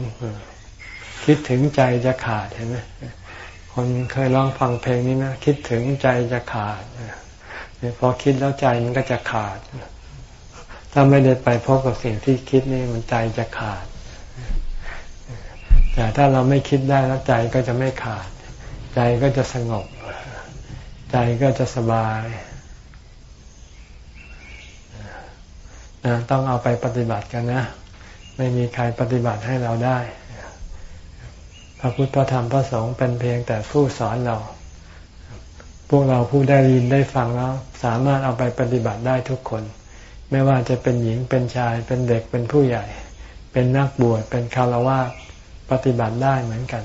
คิดถึงใจจะขาดเห็นไหมคนเคยร้องฟังเพลงนี้ไหมคิดถึงใจจะขาดพอคิดแล้วใจมันก็จะขาด ถ้าไม่ได้ไปพบกับสิ่งที่คิดนี่มันใจจะขาด แต่ถ้าเราไม่คิดได้แล้วใจก็จะไม่ขาด ใจก็จะสงบ ใจก็จะสบายต้องเอาไปปฏิบัติกันนะ ไม่มีใครปฏิบัติให้เราได้ พระพุทธพระธรรมพระสงฆ์เป็นเพียงแต่ผู้สอนเรา พวกเราผู้ได้ยินได้ฟังแล้ว สามารถเอาไปปฏิบัติได้ทุกคน ไม่ว่าจะเป็นหญิงเป็นชายเป็นเด็กเป็นผู้ใหญ่ เป็นนักบวชเป็นคารวะปฏิบัติได้เหมือนกัน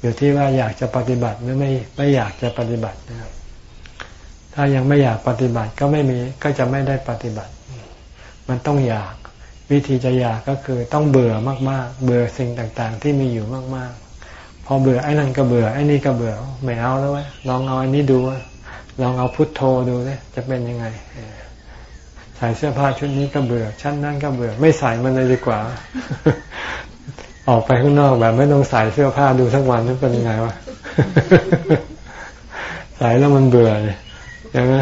อยู่ที่ว่าอยากจะปฏิบัติหรือไม่ไม่อยากจะปฏิบัตินะครับถ้ายังไม่อยากปฏิบัติก็ไม่มีก็จะไม่ได้ปฏิบัติ มันต้องอยาก วิธีจะอยากก็คือต้องเบื่อมาก ๆ เบื่อสิ่งต่างๆ ที่มีอยู่มากๆ พอเบื่อไอ้นั่นก็เบื่อไอ้นี่ก็เบื่อไม่เอาแล้ววะลองเอาอันนี้ดูลองเอาพุทโธดูเลยจะเป็นยังไงใส่เสื้อผ้าชุดนี้ก็เบื่อชั้นนั้นก็เบื่อ ไม่ใส่มันเลยดีกว่า ออกไปข้างนอกแบบ ไม่ต้องใส่เสื้อผ้าดูทั้งวันนั่นเป็นยังไงวะใส่แล้วมันเบื่อเลยใช่ไหม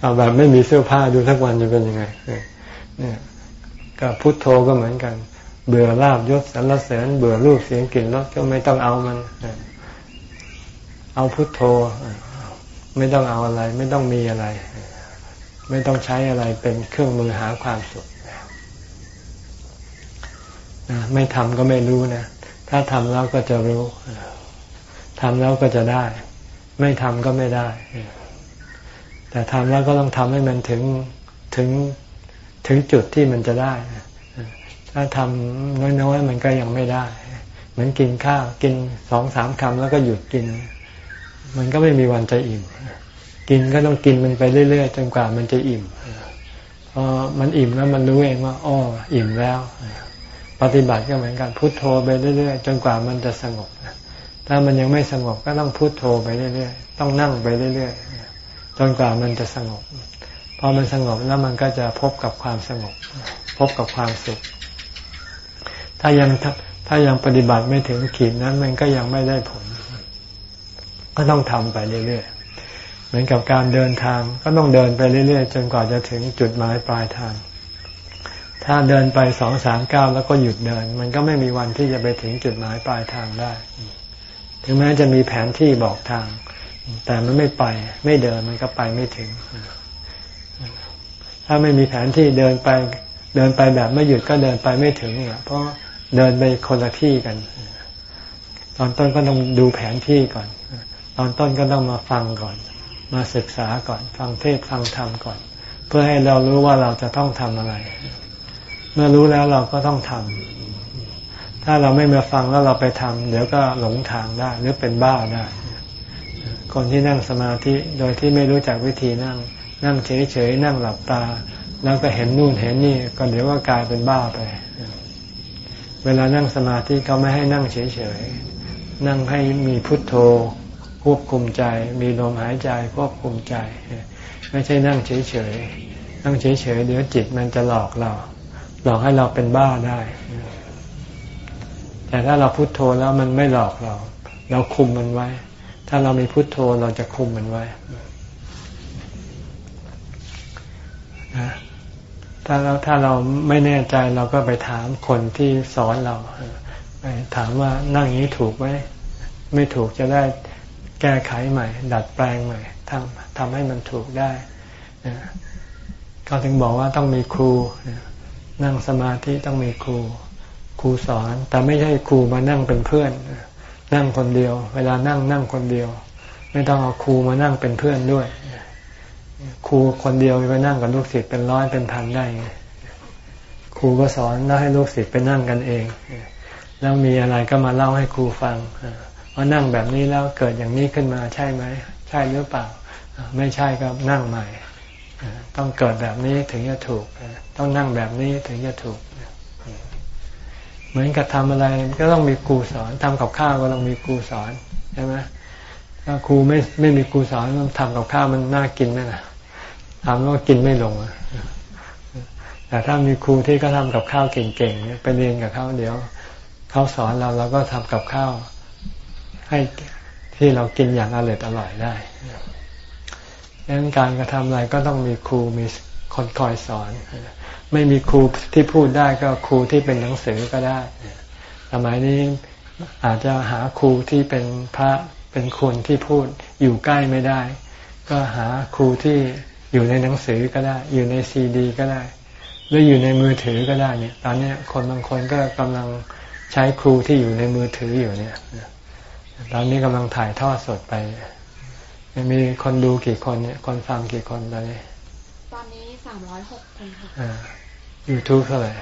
เอาแบบไม่มีเสื้อผ้าดูทั้งวันจะเป็นยังไงเนี่ย ก็พุทโธก็เหมือนกัน เบื่อลาบยศสรรเสริญ เบื่อรูปเสียงกลิ่นรสก็ไม่ต้องเอามัน เอาพุทโธ ไม่ต้องเอาอะไร ไม่ต้องมีอะไร ไม่ต้องใช้อะไรเป็นเครื่องมือหาความสุขไม่ทำก็ไม่รู้นะ ถ้าทำแล้วก็จะรู้ทำแล้วก็จะได้ ไม่ทำก็ไม่ได้ แต่ทำแล้วก็ต้องทำให้มันถึงถึง ถึงจุดที่มันจะได้ ถ้าทำน้อยๆมันก็ยังไม่ได้ เหมือนกินข้าวกินสองสามคำแล้วก็หยุดกิน มันก็ไม่มีวันจะอิ่ม กินก็ต้องกินมันไปเรื่อยๆจนกว่ามันจะอิ่มพอมันอิ่มแล้วมันรู้เองว่าอ้ออิ่มแล้ว ปฏิบัติก็เหมือนกันพุโทโธไปเรื่อยๆจนกว่ามันจะสงบถ้ามันยังไม่สงบก็ต้องพุโทโธไปเรื่อยๆต้องนั่งไปเรื่อยๆจนกว่ามันจะสงบ พอมันสงบแล้วมันก็จะพบกับความสงบ พบกับความสุข ถ้ายังถ้ายังปฏิบัติไม่ถึงขีดนั้นมันก็ยังไม่ได้ผล ก็ต้องทำไปเรื่อยๆ เหมือนกับการเดินทางก็ต้องเดินไปเรื่อยๆ จนกว่าจะถึงจุดหมายปลายทาง ถ้าเดินไปสองสามก้าวแล้วก็หยุดเดิน มันก็ไม่มีวันที่จะไปถึงจุดหมายปลายทางได้ ถึงแม้จะมีแผนที่บอกทาง แต่มันไม่ไป ไม่เดินมันก็ไปไม่ถึง ถ้าไม่มีแผนที่เดินไป เดินไปแบบไม่หยุดก็เดินไปไม่ถึงอะเพราะเดินไปคนละที่กัน ตอนต้นก็ต้องดูแผนที่ก่อน ตอนต้นก็ต้องมาฟังก่อน มาศึกษาก่อน ฟังเทศฟังธรรมก่อน เพื่อให้เรารู้ว่าเราจะต้องทำอะไร เมื่อรู้แล้วเราก็ต้องทำถ้าเราไม่มาฟังแล้วเราไปทำเดี๋ยวก็หลงทางได้หรือเป็นบ้าได้คนที่นั่งสมาธิโดยที่ไม่รู้จักวิธีนั่ง นั่งเฉยๆนั่งหลับตา แล้วก็เห็นนู่นเห็นนี่ก็เดี๋ยวก็กลายเป็นบ้าไป เวลานั่งสมาธิเขาไม่ให้นั่งเฉยๆนั่งให้มีพุทโธควบคุมใจ มีลมหายใจควบคุมใจ ไม่ใช่นั่งเฉยๆนั่งเฉยๆเดี๋ยวจิตมันจะหลอกเรา หลอกให้เราเป็นบ้าได้ แต่ถ้าเราพุทโธแล้วมันไม่หลอกเรา เราคุมมันไว้ ถ้าเรามีพุทโธเราจะคุมมันไว้ ถ้าเราถ้าเราไม่แน่ใจเราก็ไปถามคนที่สอนเราไปถามว่านั่งอย่างนี้ถูกไหมไม่ถูกจะได้แก้ไขใหม่ ดัดแปลงใหม่ทำทำให้มันถูกได้เขาถึงบอกว่าต้องมีครูนั่งสมาธิต้องมีครู ครูสอน แต่ไม่ใช่ครูมานั่งเป็นเพื่อน นั่งคนเดียว เวลานั่งนั่งคนเดียว ไม่ต้องเอาครูมานั่งเป็นเพื่อนด้วย ครูคนเดียวไปนั่งกับลูกศิษย์เป็นร้อยเป็นพันได้ครูก็สอนแล้วให้ลูกศิษย์ไปนั่งกันเอง แล้วมีอะไรก็มาเล่าให้ครูฟังว่านั่งแบบนี้แล้วเกิดอย่างนี้ขึ้นมาใช่ไหม ใช่หรือเปล่า ไม่ใช่ก็นั่งใหม่ ต้องเกิดแบบนี้ถึงจะถูก ต้องนั่งแบบนี้ถึงจะถูก เหมือนกับทำอะไรก็ต้องมีครูสอนทำกับข้าวก็ต้องมีครูสอนใช่ไหมถ้าครูไม่ไม่มีครูสอนทำกับข้าวมันน่ากินไหมล่ะ ทำแล้วกินไม่ลงแต่ถ้ามีครูที่ก็ทำกับข้าวเก่งๆไปเรียนกับเขาเดี๋ยวเขาสอนเราเราก็ทำกับข้าว ให้ที่เรากินอย่างอร่อยอร่อยได้ดังนั้นการกระทำอะไรก็ต้องมีครูมีคนคอยสอน ไม่มีครูที่พูดได้ก็ครูที่เป็นหนังสือก็ได้ สมัยนี้อาจจะหาครูที่เป็นพระเป็นคนที่พูดอยู่ใกล้ไม่ได้ ก็หาครูที่ อยู่ในหนังสือก็ได้ อยู่ในซีดี ก็ได้ หรืออยู่ในมือถือก็ได้เนี่ย ตอนนี้คนบางคนก็กำลังใช้ครูที่อยู่ในมือถืออยู่เนี่ยตอนนี้กำลังถ่ายทอดสดไป มีคนดูกี่คนเนี่ย คนฟังกี่คนตอนนี้ ตอนนี้สามร้อยหกคนค่ะยูทูบเท่าไหร่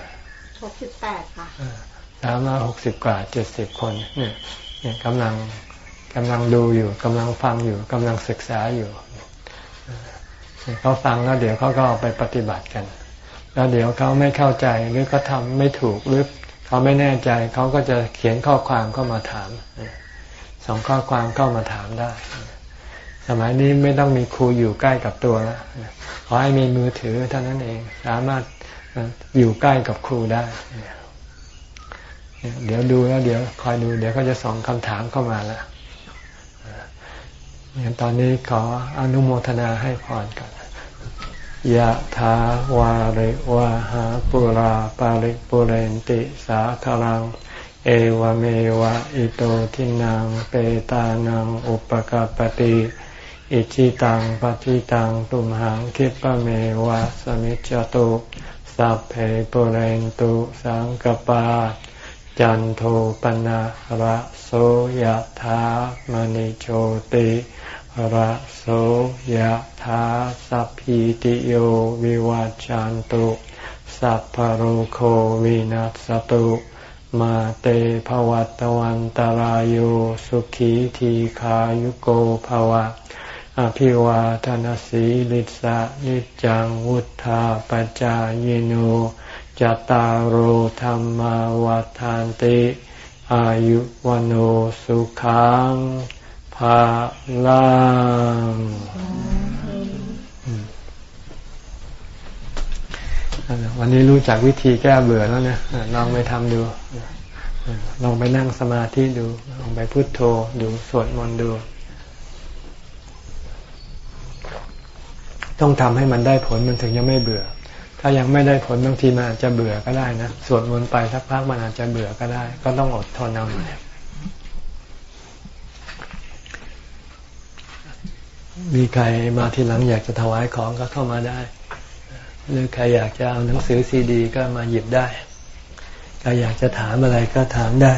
หกสิบแปดค่ะสามร้อยหกสิบกว่าเจ็ดสิบคน เนี่ยเนี่ยกำลังกำลังดูอยู่กำลังฟังอยู่กำลังศึกษาอยู่ เขาฟังแล้วเดี๋ยวเขาก็ไปปฏิบัติกัน แล้วเดี๋ยวเขาไม่เข้าใจหรือเขาทาไม่ถูกหรือเขาไม่แน่ใจเขาก็จะเขียนข้อความเข้ามาถามส่งข้อความเข้ามาถามได้ สมัยนี้ไม่ต้องมีครูอยู่ใกล้กับตัวแล้วขอให้มีมือถือเท่านั้นเองสามารถอยู่ใกล้กับครูได้เดี๋ยวดูแล้วเดี๋ยวคอยดูเดี๋ยวก็จะส่งคำถามเข้ามาแล้ว อย่างตอนนี้ขออนุโมทนาให้พรกันยะถาวาริวะหาปุราปาริปุเรนติสาคลัง เอวเมวะอิโตทินังเปตานังอุปกาปติอิจิตังปฏิตังตุมหังคิปะเมวะสมิจจตุสัพเพปุเรนตุสังกปา จันโทปนะระโสยธามณิโชติ ระโสยธาสัพพิติโยวิวัจจันตุสัพพโรโควินัสตุมาเตภวัตวันตารโยสุขีทีขายุโกภวะ อภิวาทนสีลิสะนิจังวุธาปจายโนจตารโหธรรมวาทานติ อายุวันสุขัง ภาลังวันนี้รู้จักวิธีแก้เบื่อแล้วนะลองไปทำดู ลองไปนั่งสมาธิดู ลองไปพุโทโธดูสวดมนต์ดู ต้องทำให้มันได้ผลมันถึงจะไม่เบื่อ ถ้ายังไม่ได้ผลบางทีมันอาจจะเบื่อก็ได้นะ สวดมนต์ไปสักพักมันอาจจะเบื่อก็ได้ ก็ต้องอดทนเอาหน่อย มีใครมาทีหลังอยากจะถวายของก็เข้ามาได้ หรือใครอยากจะเอาหนังสือซีดี ก็มาหยิบได้ใครอยากจะถามอะไรก็ถามได้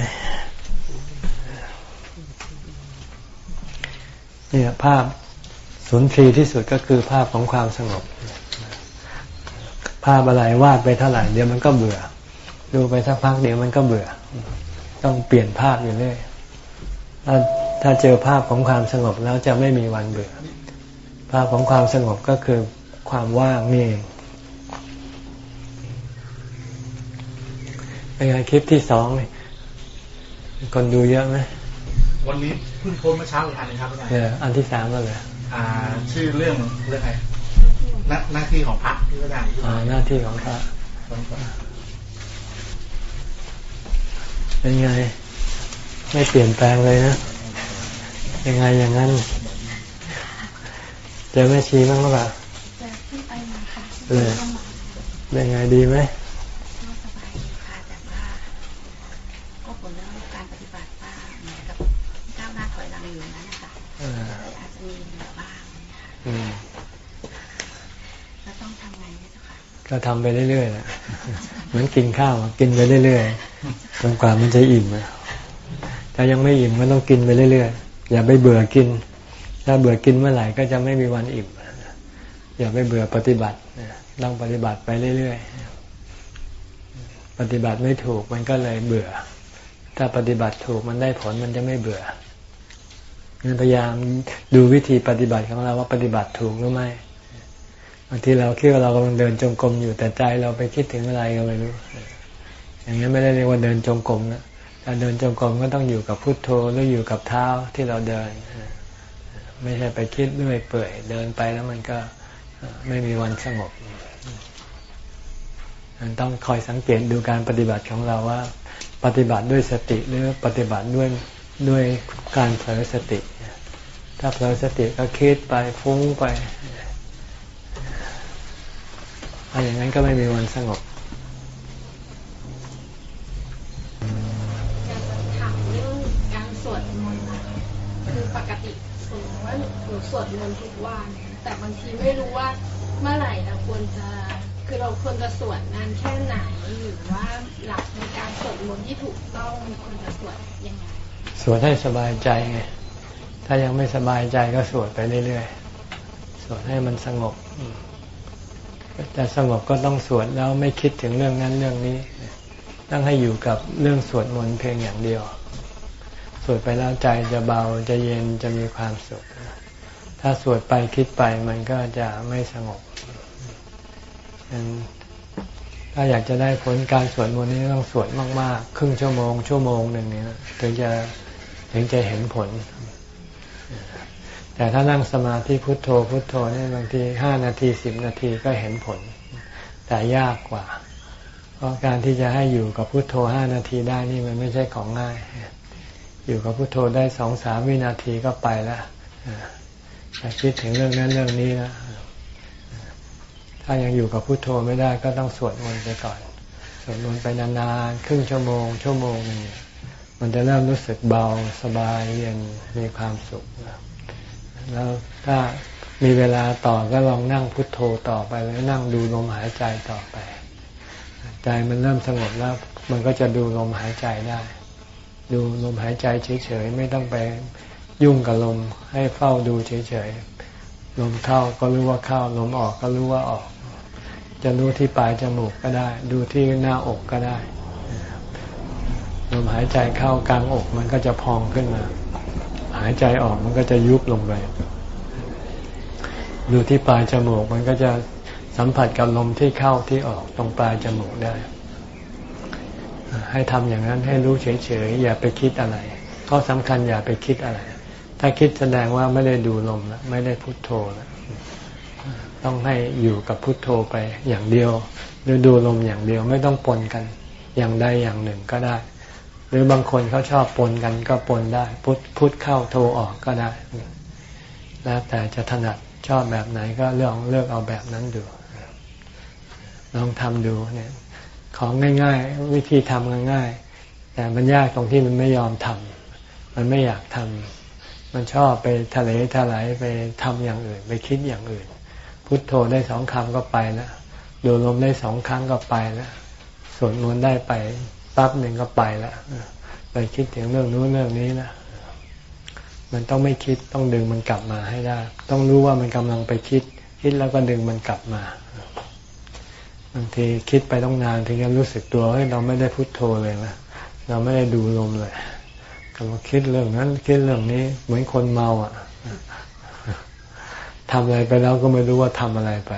เนี่ยภาพสุนทรีที่สุดก็คือภาพของความสงบ ภาพอะไรวาดไปเท่าไหร่เดี๋ยวมันก็เบื่อ ดูไปสักพักเดี๋ยวมันก็เบื่อ ต้องเปลี่ยนภาพอยู่เรื่อยถ้าถ้าเจอภาพของความสงบแล้วจะไม่มีวันเบื่อ ภาพของความสงบก็คือความว่างนี่เองเป็นไงคลิปที่สองคนดูเยอะไหมวันนี้เพิ่งโพสเมื่อเช้าอีกอันนึงครับอาจารย์อันที่สามแล้วเลยอ่า ชื่อเรื่องเรื่องอะไรหน้าที่ของพระที่อาจารย์หน้าที่ของพระเป็นไง ไม่เปลี่ยนแปลงเลยนะยังไงอย่างนั้น เจอแม่ชีบ้างหรือเปล่าเจอที่ไปมาค่ะเลยเป็นไงดีไหมก็ทำไปเรื่อยๆนะเหมือนกินข้าวกินไปเรื่อยๆจนกว่ามันจะอิ่มถ้ายังไม่อิ่มก็ต้องกินไปเรื่อยๆอย่าไปเบื่อกิน ถ้าเบื่อกินเมื่อไหร่ก็จะไม่มีวันอิ่มอย่าไปเบื่อปฏิบัติต้องปฏิบัติไปเรื่อยๆปฏิบัติไม่ถูกมันก็เลยเบื่อ ถ้าปฏิบัติถูกมันได้ผลมันจะไม่เบื่อพยายามดูวิธีปฏิบัติของเราว่าปฏิบัติถูกหรือไม่บางทีเราคิดว่าเรากำลังเดินจงกรมอยู่แต่ใจเราไปคิดถึงอะไรก็ไม่รู้อย่างนี้ไม่ได้เรียกว่าเดินจงกรมนะการเดินจงกรมก็ต้องอยู่กับพุทโธหรืออยู่กับเท้าที่เราเดิน ไม่ใช่ไปคิดด้วยเปื่อยเดินไปแล้วมันก็ไม่มีวันสงบต้องคอยสังเกตดูการปฏิบัติของเราว่า ปฏิบัติด้วยสติหรือปฏิบัติด้วยด้วยการเผลอสติ ถ้าเผลอสติก็คิดไปฟุ้งไปถ้าอย่างนั้นก็ไม่มีวันสงบถามเรื่องการสวดมนต์คือปกติ ว่าหนูสวดมนต์ทุกวัน แต่บางทีไม่รู้ว่าเมื่อไหร่เราควรจะคือเราควรจะสวดนานแค่ไหนหรือว่าหลักในการสวดมนต์ที่ถูกต้องควรจะสวดยังไงสวดให้สบายใจไงถ้ายังไม่สบายใจก็สวดไปเรื่อยๆสวดให้มันสงบจะสงบก็ต้องสวดแล้วไม่คิดถึงเรื่องนั้นเรื่องนี้ต้องให้อยู่กับเรื่องสวดมนต์เพียงอย่างเดียว สวดไปแล้วใจจะเบาจะเย็นจะมีความสุข ถ้าสวดไปคิดไปมันก็จะไม่สงบถ้าอยากจะได้ผลการสวดมนต์นี้ต้องสวดมาก ๆ ครึ่งชั่วโมง ชั่วโมงหนึ่งนี้ถึงจะถึงจะเห็นผล แต่ถ้านั่งสมาธิพุทโธพุทโธนี่บางทีห้านาทีสิบนาทีก็เห็นผล แต่ยากกว่า เพราะการที่จะให้อยู่กับพุทโธห้านาทีได้นี่มันไม่ใช่ของง่าย อยู่กับพุทโธได้สองสามวินาทีก็ไปแล้ว แต่คิดถึงเรื่องนั้นเรื่องนี้นะถ้ายังอยู่กับพุโทโธไม่ได้ก็ต้องสวดมนต์ไปก่อน สวดมนต์ไปนานๆครึ่งชั่วโมง ชั่วโมงนึงมันจะเริ่มรู้สึกเบาสบายเย็นมีความสุขแล้วถ้ามีเวลาต่อก็ลองนั่งพุทโธต่อไปแล้วนั่งดูลมหายใจต่อไป ใจมันเริ่มสงบแล้ว มันก็จะดูลมหายใจได้ ดูลมหายใจเฉยๆไม่ต้องไป ยุ่งกับลมให้เฝ้าดูเฉยๆ ลมเข้าก็รู้ว่าเข้า ลมออกก็รู้ว่าออก จะรู้ที่ปลายจมูกก็ได้ ดูที่หน้าอกก็ได้ ลมหายใจเข้ากลางอกมันก็จะพองขึ้นมา หายใจออกมันก็จะยุบลงไป ดูที่ปลายจมูกมันก็จะสัมผัสกับลมที่เข้าที่ออกตรงปลายจมูกได้ ให้ทำอย่างนั้นให้รู้เฉยๆอย่าไปคิดอะไรข้อสำคัญอย่าไปคิดอะไร ถ้าคิดแสดงว่าไม่ได้ดูลมแล้วไม่ได้พุโทโธแล้วต้องให้อยู่กับพุทโธไปอย่างเดียว หรือดูลมอย่างเดียวไม่ต้องปนกัน อย่างใดอย่างหนึ่งก็ได้ หรือบางคนเขาชอบปนกันก็ปนได้ พุทพุทเข้าโทออกก็ได้ แล้วแต่จะถนัดชอบแบบไหนก็เลือกเลือกเอาแบบนั้นดู ลองทำดูเนี่ย ของง่าย ๆ วิธีทำง่ายๆแต่มันยากตรงที่มันไม่ยอมทำมันไม่อยากทำ มันชอบไปทะเลทลายไปทำอย่างอื่น ไปคิดอย่างอื่น พุทโธได้สองคำก็ไปแล้วดูลมได้สองครั้งก็ไปแล้วสวดมนต์ได้ไปปั๊บหนึ่งก็ไปแล้วไปคิดถึงเรื่องนู้นเรื่องนี้นะมันต้องไม่คิดต้องดึงมันกลับมาให้ได้ ต้องรู้ว่ามันกำลังไปคิด คิดแล้วก็ดึงมันกลับมาบางทีคิดไปต้องนานถึงจะรู้สึกตัวเฮ้ยเราไม่ได้พุทโธเลยนะเราไม่ได้ดูลมเลย กำลังคิดเรื่องนั้น คิดเรื่องนี้ เหมือนคนเมาอะทำอะไรไปแล้วก็ไม่รู้ว่าทำอะไรไป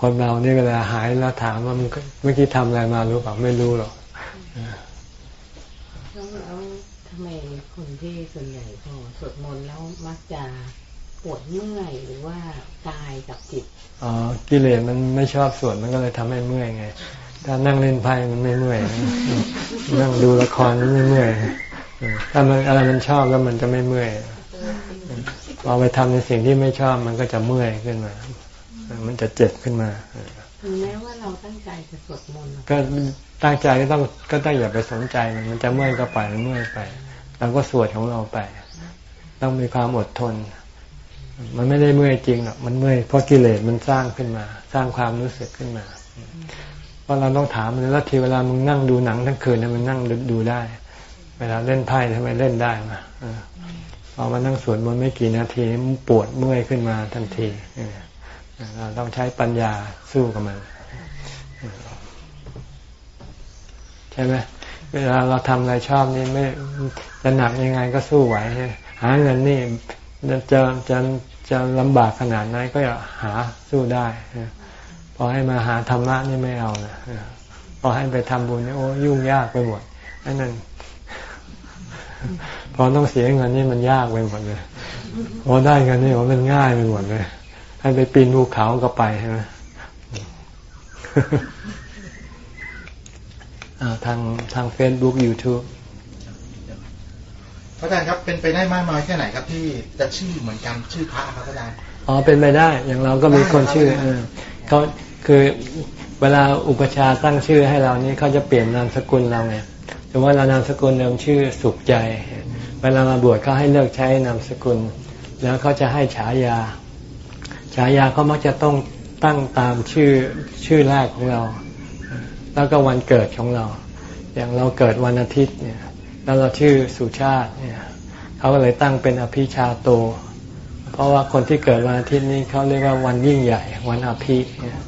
คนเรานี่เวลาหายแล้วถามว่าเมื่อกี้ทำอะไรมารู้เปล่าไม่รู้หรอกแล้วทำไมคนที่ส่วนใหญ่พอสวดมนต์แล้วมักจะปวดเมื่อยหรือว่ากายกับจิตอ๋อกิเลสมันไม่ชอบสวดมันก็เลยทำให้เมื่อยไง ถ้านั่งเล่นไพ่มันไม่เมื่อย นั่งดูละครมันไม่เมื่อย ถ้ามันอะไรมันชอบแล้วมันจะไม่เมื่อยพอไปทำในสิ่งที่ไม่ชอบมันก็จะเมื่อยขึ้นมา มันจะเจ็บขึ้นมาถึงแม้ว่าเราตั้งใจจะสวดมนต์ก็ตั้งใจก็ต้องก็ต้องอย่าไปสนใจมันมันจะเมื่อยก็ไปเมื่อยไปเราก็สวดของเราไป ต้องมีความอดทน มันไม่ได้เมื่อยจริงหรอกมันเมื่อยเพราะกิเลสมันสร้างขึ้นมา สร้างความรู้สึกขึ้นมาเพราะเราต้องถามมันแล้วทีเวลามึงนั่งดูหนังทั้งคืนเนี่ยมันนั่งดูได้เวลาเล่นไพ่ทำไมเล่นได้มาพอมานั่งสวดมนต์ไม่กี่นาทีปวดเมื่อยขึ้นมาทันทีเราต้องใช้ปัญญาสู้กับมัน ใช่ไหมเวลาเราทำอะไรชอบนี่ไม่จะหนักยังไงก็สู้ไหวหาเงินนี่จะจะจะลำบากขนาดไหนก็อย่าหาสู้ได้พอให้มาหาธรรมะนี่ไม่เอานะพอให้ไปทำบุญนี่โอ้ยุ่งยากไปหมดนั่น พอต้องเสียเงินนี่มันยากไปหมดเลยพอได้เงินนี่มันง่ายไปหมดเลย ให้ไปปีนภูเขาก็ไปใช่ไหมอ่าทางทาง Facebook YouTube พระอาจารย์ครับเป็นไปได้มากน้อยแค่ไหนครับที่จะชื่อเหมือนกันชื่อพระครับพระอาจารย์อ๋อเป็นไปได้ อย่างเราก็มีคนชื่อเออเขาคือเวลาอุปชฌาย์ตั้งชื่อให้เรานี่เขาจะเปลี่ยนนามสกุลเราไง สมมติว่าเรานามสกุลเดิมชื่อสุขใจ เวลามาบวชเขาให้เลิกใช้นามสกุล แล้วเขาจะให้ฉายา ฉายาเขามักจะต้องตั้งตามชื่อชื่อแรกของเรา แล้วก็วันเกิดของเรา อย่างเราเกิดวันอาทิตย์เนี่ยแล้วเราชื่อสุชาติเนี่ยเขาก็เลยตั้งเป็นอภิชาโต เพราะว่าคนที่เกิดวันอาทิตย์นี้เขาเรียกว่าวันยิ่งใหญ่ วันอภิเนี่ย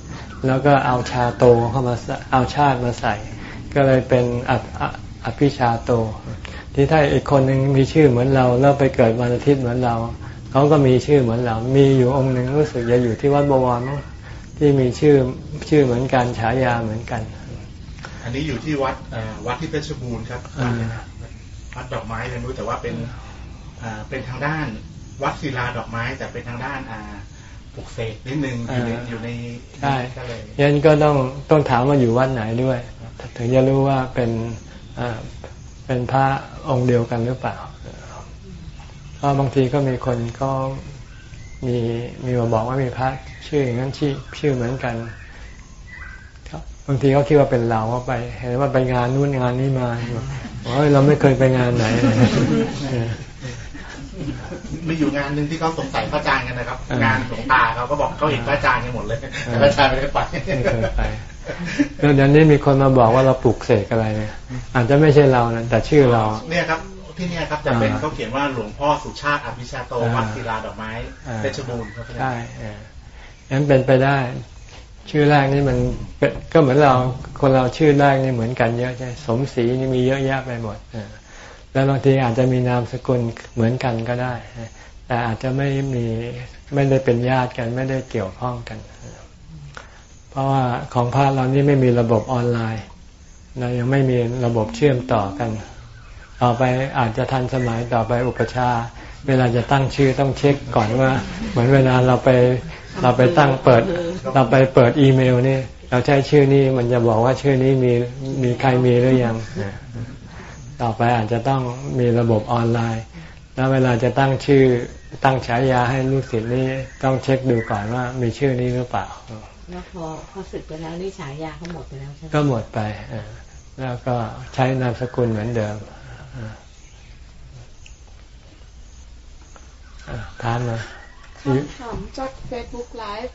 แล้วก็เอาชาโตเข้ามาเอาชาติมาใส่ ก็เลยเป็น อออภิชาโต ที่ถ้าอีกคนหนึ่งมีชื่อเหมือนเราแล้วไปเกิดวันอาทิตย์เหมือนเราเขาก็มีชื่อเหมือนเรา มีอยู่องค์หนึ่งรู้สึกจะอยู่ที่วัดบวรมั้งที่มีชื่อชื่อเหมือนกันฉายาเหมือนกัน อันนี้อยู่ที่วัดเอ่อวัดที่เพชรบูรณ์ครับอ่าวัดดอกไม้เลยไม่รู้แต่ว่าเป็นอ่าเป็นทางด้านวัดศิลาดอกไม้แต่เป็นทางด้านอ่าปลุกเสกนิดนึงอยู่ในอยู่ในใช่ก็เลยยันก็ต้องต้องถามว่าอยู่วัดไหนด้วย ถึงจะรู้ว่าเป็นอ่า เป็นพระองค์เดียวกันหรือเปล่าเพราะบางทีก็มีคนก็มีมีมาบอกว่ามีพระชื่ออย่างนั้นชื่อชื่อเหมือนกันครับบางทีเขาคิดว่าเป็นเราว่าไป เห็นว่าไปงานนู่นงานนี้มาบอกโอ้ยเราไม่เคยไปงานไหนมีอยู่งานหนึ่งที่เขาสงสัยพระอาจารย์กันนะครับอ่างงานหลวงตาเขาก็บอกเขาเห็นพระอาจารย์กันหมดเลยแต่พระอาจารย์ไม่ได้ไปไม่เคยไป แล้วเดี๋ยวนี้มีคนมาบอกว่าเราปลุกเสกอะไรเนี่ยอาจจะไม่ใช่เรานะแต่ชื่อเรา เนี่ยครับที่เนี่ยครับจะเป็นอ่าเขาเขียนว่าหลวงพ่อสุชาติอภิชาโตอ่าวัดศิลาดอกไม้อ่าเพชรบูรณ์ครับใช่เอองั้นเป็นไปได้ ชื่อแรกนี่มันเป็นก็เหมือนเราคนเราชื่อแรกนี่เหมือนกันเยอะใช่สมศรีนี่มีเยอะแยะไปหมดเออแล้วบางทีอาจจะมีนามสกุลเหมือนกันก็ได้แต่อาจจะไม่มีไม่ได้เป็นญาติกัน ไม่ได้เกี่ยวข้องกัน เพราะว่าของพระเรานี่ไม่มีระบบออนไลน์เรายังไม่มีระบบเชื่อมต่อกัน ต่อไปอาจจะทันสมัยต่อไปอุปชา เวลาจะตั้งชื่อต้องเช็คก่อนว่า เหมือนเวลาเราไปเราไปตั้งเปิด เราไปเปิดอีเมลนี่เราใช้ชื่อนี้มันจะบอกว่าชื่อนี้มีมีใครมีหรือยัง ต่อไปอาจจะต้องมีระบบออนไลน์ แล้วเวลาจะตั้งชื่อตั้งฉายาให้ลูกศิษย์นี่ต้องเช็คดูก่อนว่ามีชื่อนี้หรือเปล่า แล้วพอพอศึกไปแล้วนี่ฉายาเขาหมดไปแล้วใช่ไหมก็หมดไปเออแล้วก็ใช้นามสกุลเหมือนเดิมเอออะถามมาคำถามจาก Facebook Live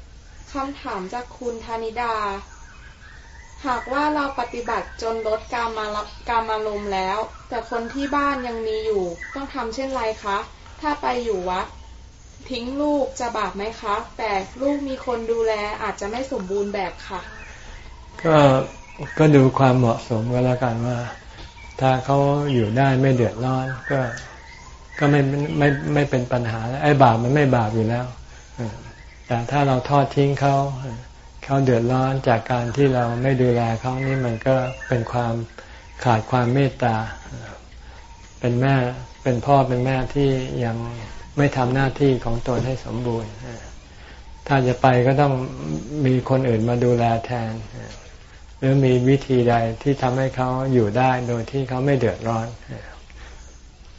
คำถามจากคุณธนิดา หากว่าเราปฏิบัติจนลดการมารับการมาลมณ์แล้ว แต่คนที่บ้านยังมีอยู่ ต้องทำเช่นไรคะ ถ้าไปอยู่วัด ทิ้งลูกจะบาปไหมคะ แต่ลูกมีคนดูแลอาจจะไม่สมบูรณ์แบบค่ะ ก็ก็ดูความเหมาะสมก็แล้วกันว่า ถ้าเขาอยู่ได้ไม่เดือดร้อนก็ก็ไม่ไม่ไม่เป็นปัญหา ไอ้บาปมันไม่บาปอยู่แล้วแต่ถ้าเราทอดทิ้งเขาเขาเดือดร้อนจากการที่เราไม่ดูแลเขานี่มันก็เป็นความขาดความเมตตา เป็นแม่เป็นพ่อเป็นแม่ที่ยัง ไม่ทำหน้าที่ของตนให้สมบูรณ์ ถ้าจะไปก็ต้องมีคนอื่นมาดูแลแทน หรือมีวิธีใดที่ทำให้เขาอยู่ได้โดยที่เขาไม่เดือดร้อน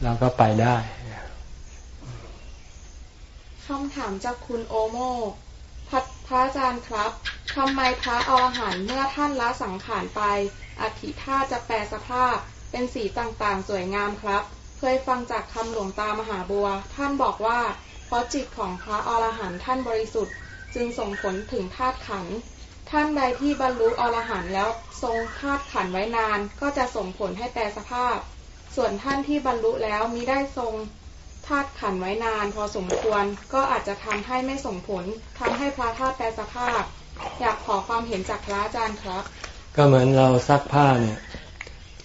เราก็ไปได้คำถามจากคุณโอโมพัดพระอาจารย์ครับทำไมพระอรหันต์เมื่อท่านละสังขารไปอธิท่าจะแปลสภาพเป็นสีต่างๆ สวยงามครับ เคยฟังจากคำหลวงตามหาบัว ท่านบอกว่า เพราะจิตของพระอรหันต์ท่านบริสุทธิ์ จึงส่งผลถึงธาตุขันธ์ท่านใดที่บรรลุอรหันต์แล้วทรงธาตุขันธ์ไว้นาน ก็จะส่งผลให้แปลสภาพ ส่วนท่านที่บรรลุแล้วมิได้ทรงธาตุขันธ์ไว้นาน พอสมควรก็อาจจะทำให้ไม่ส่งผลทำให้พระธาตุแปลสภาพ อยากขอความเห็นจากพระอาจารย์ครับ ก็เหมือนเราซักผ้าเนี่ย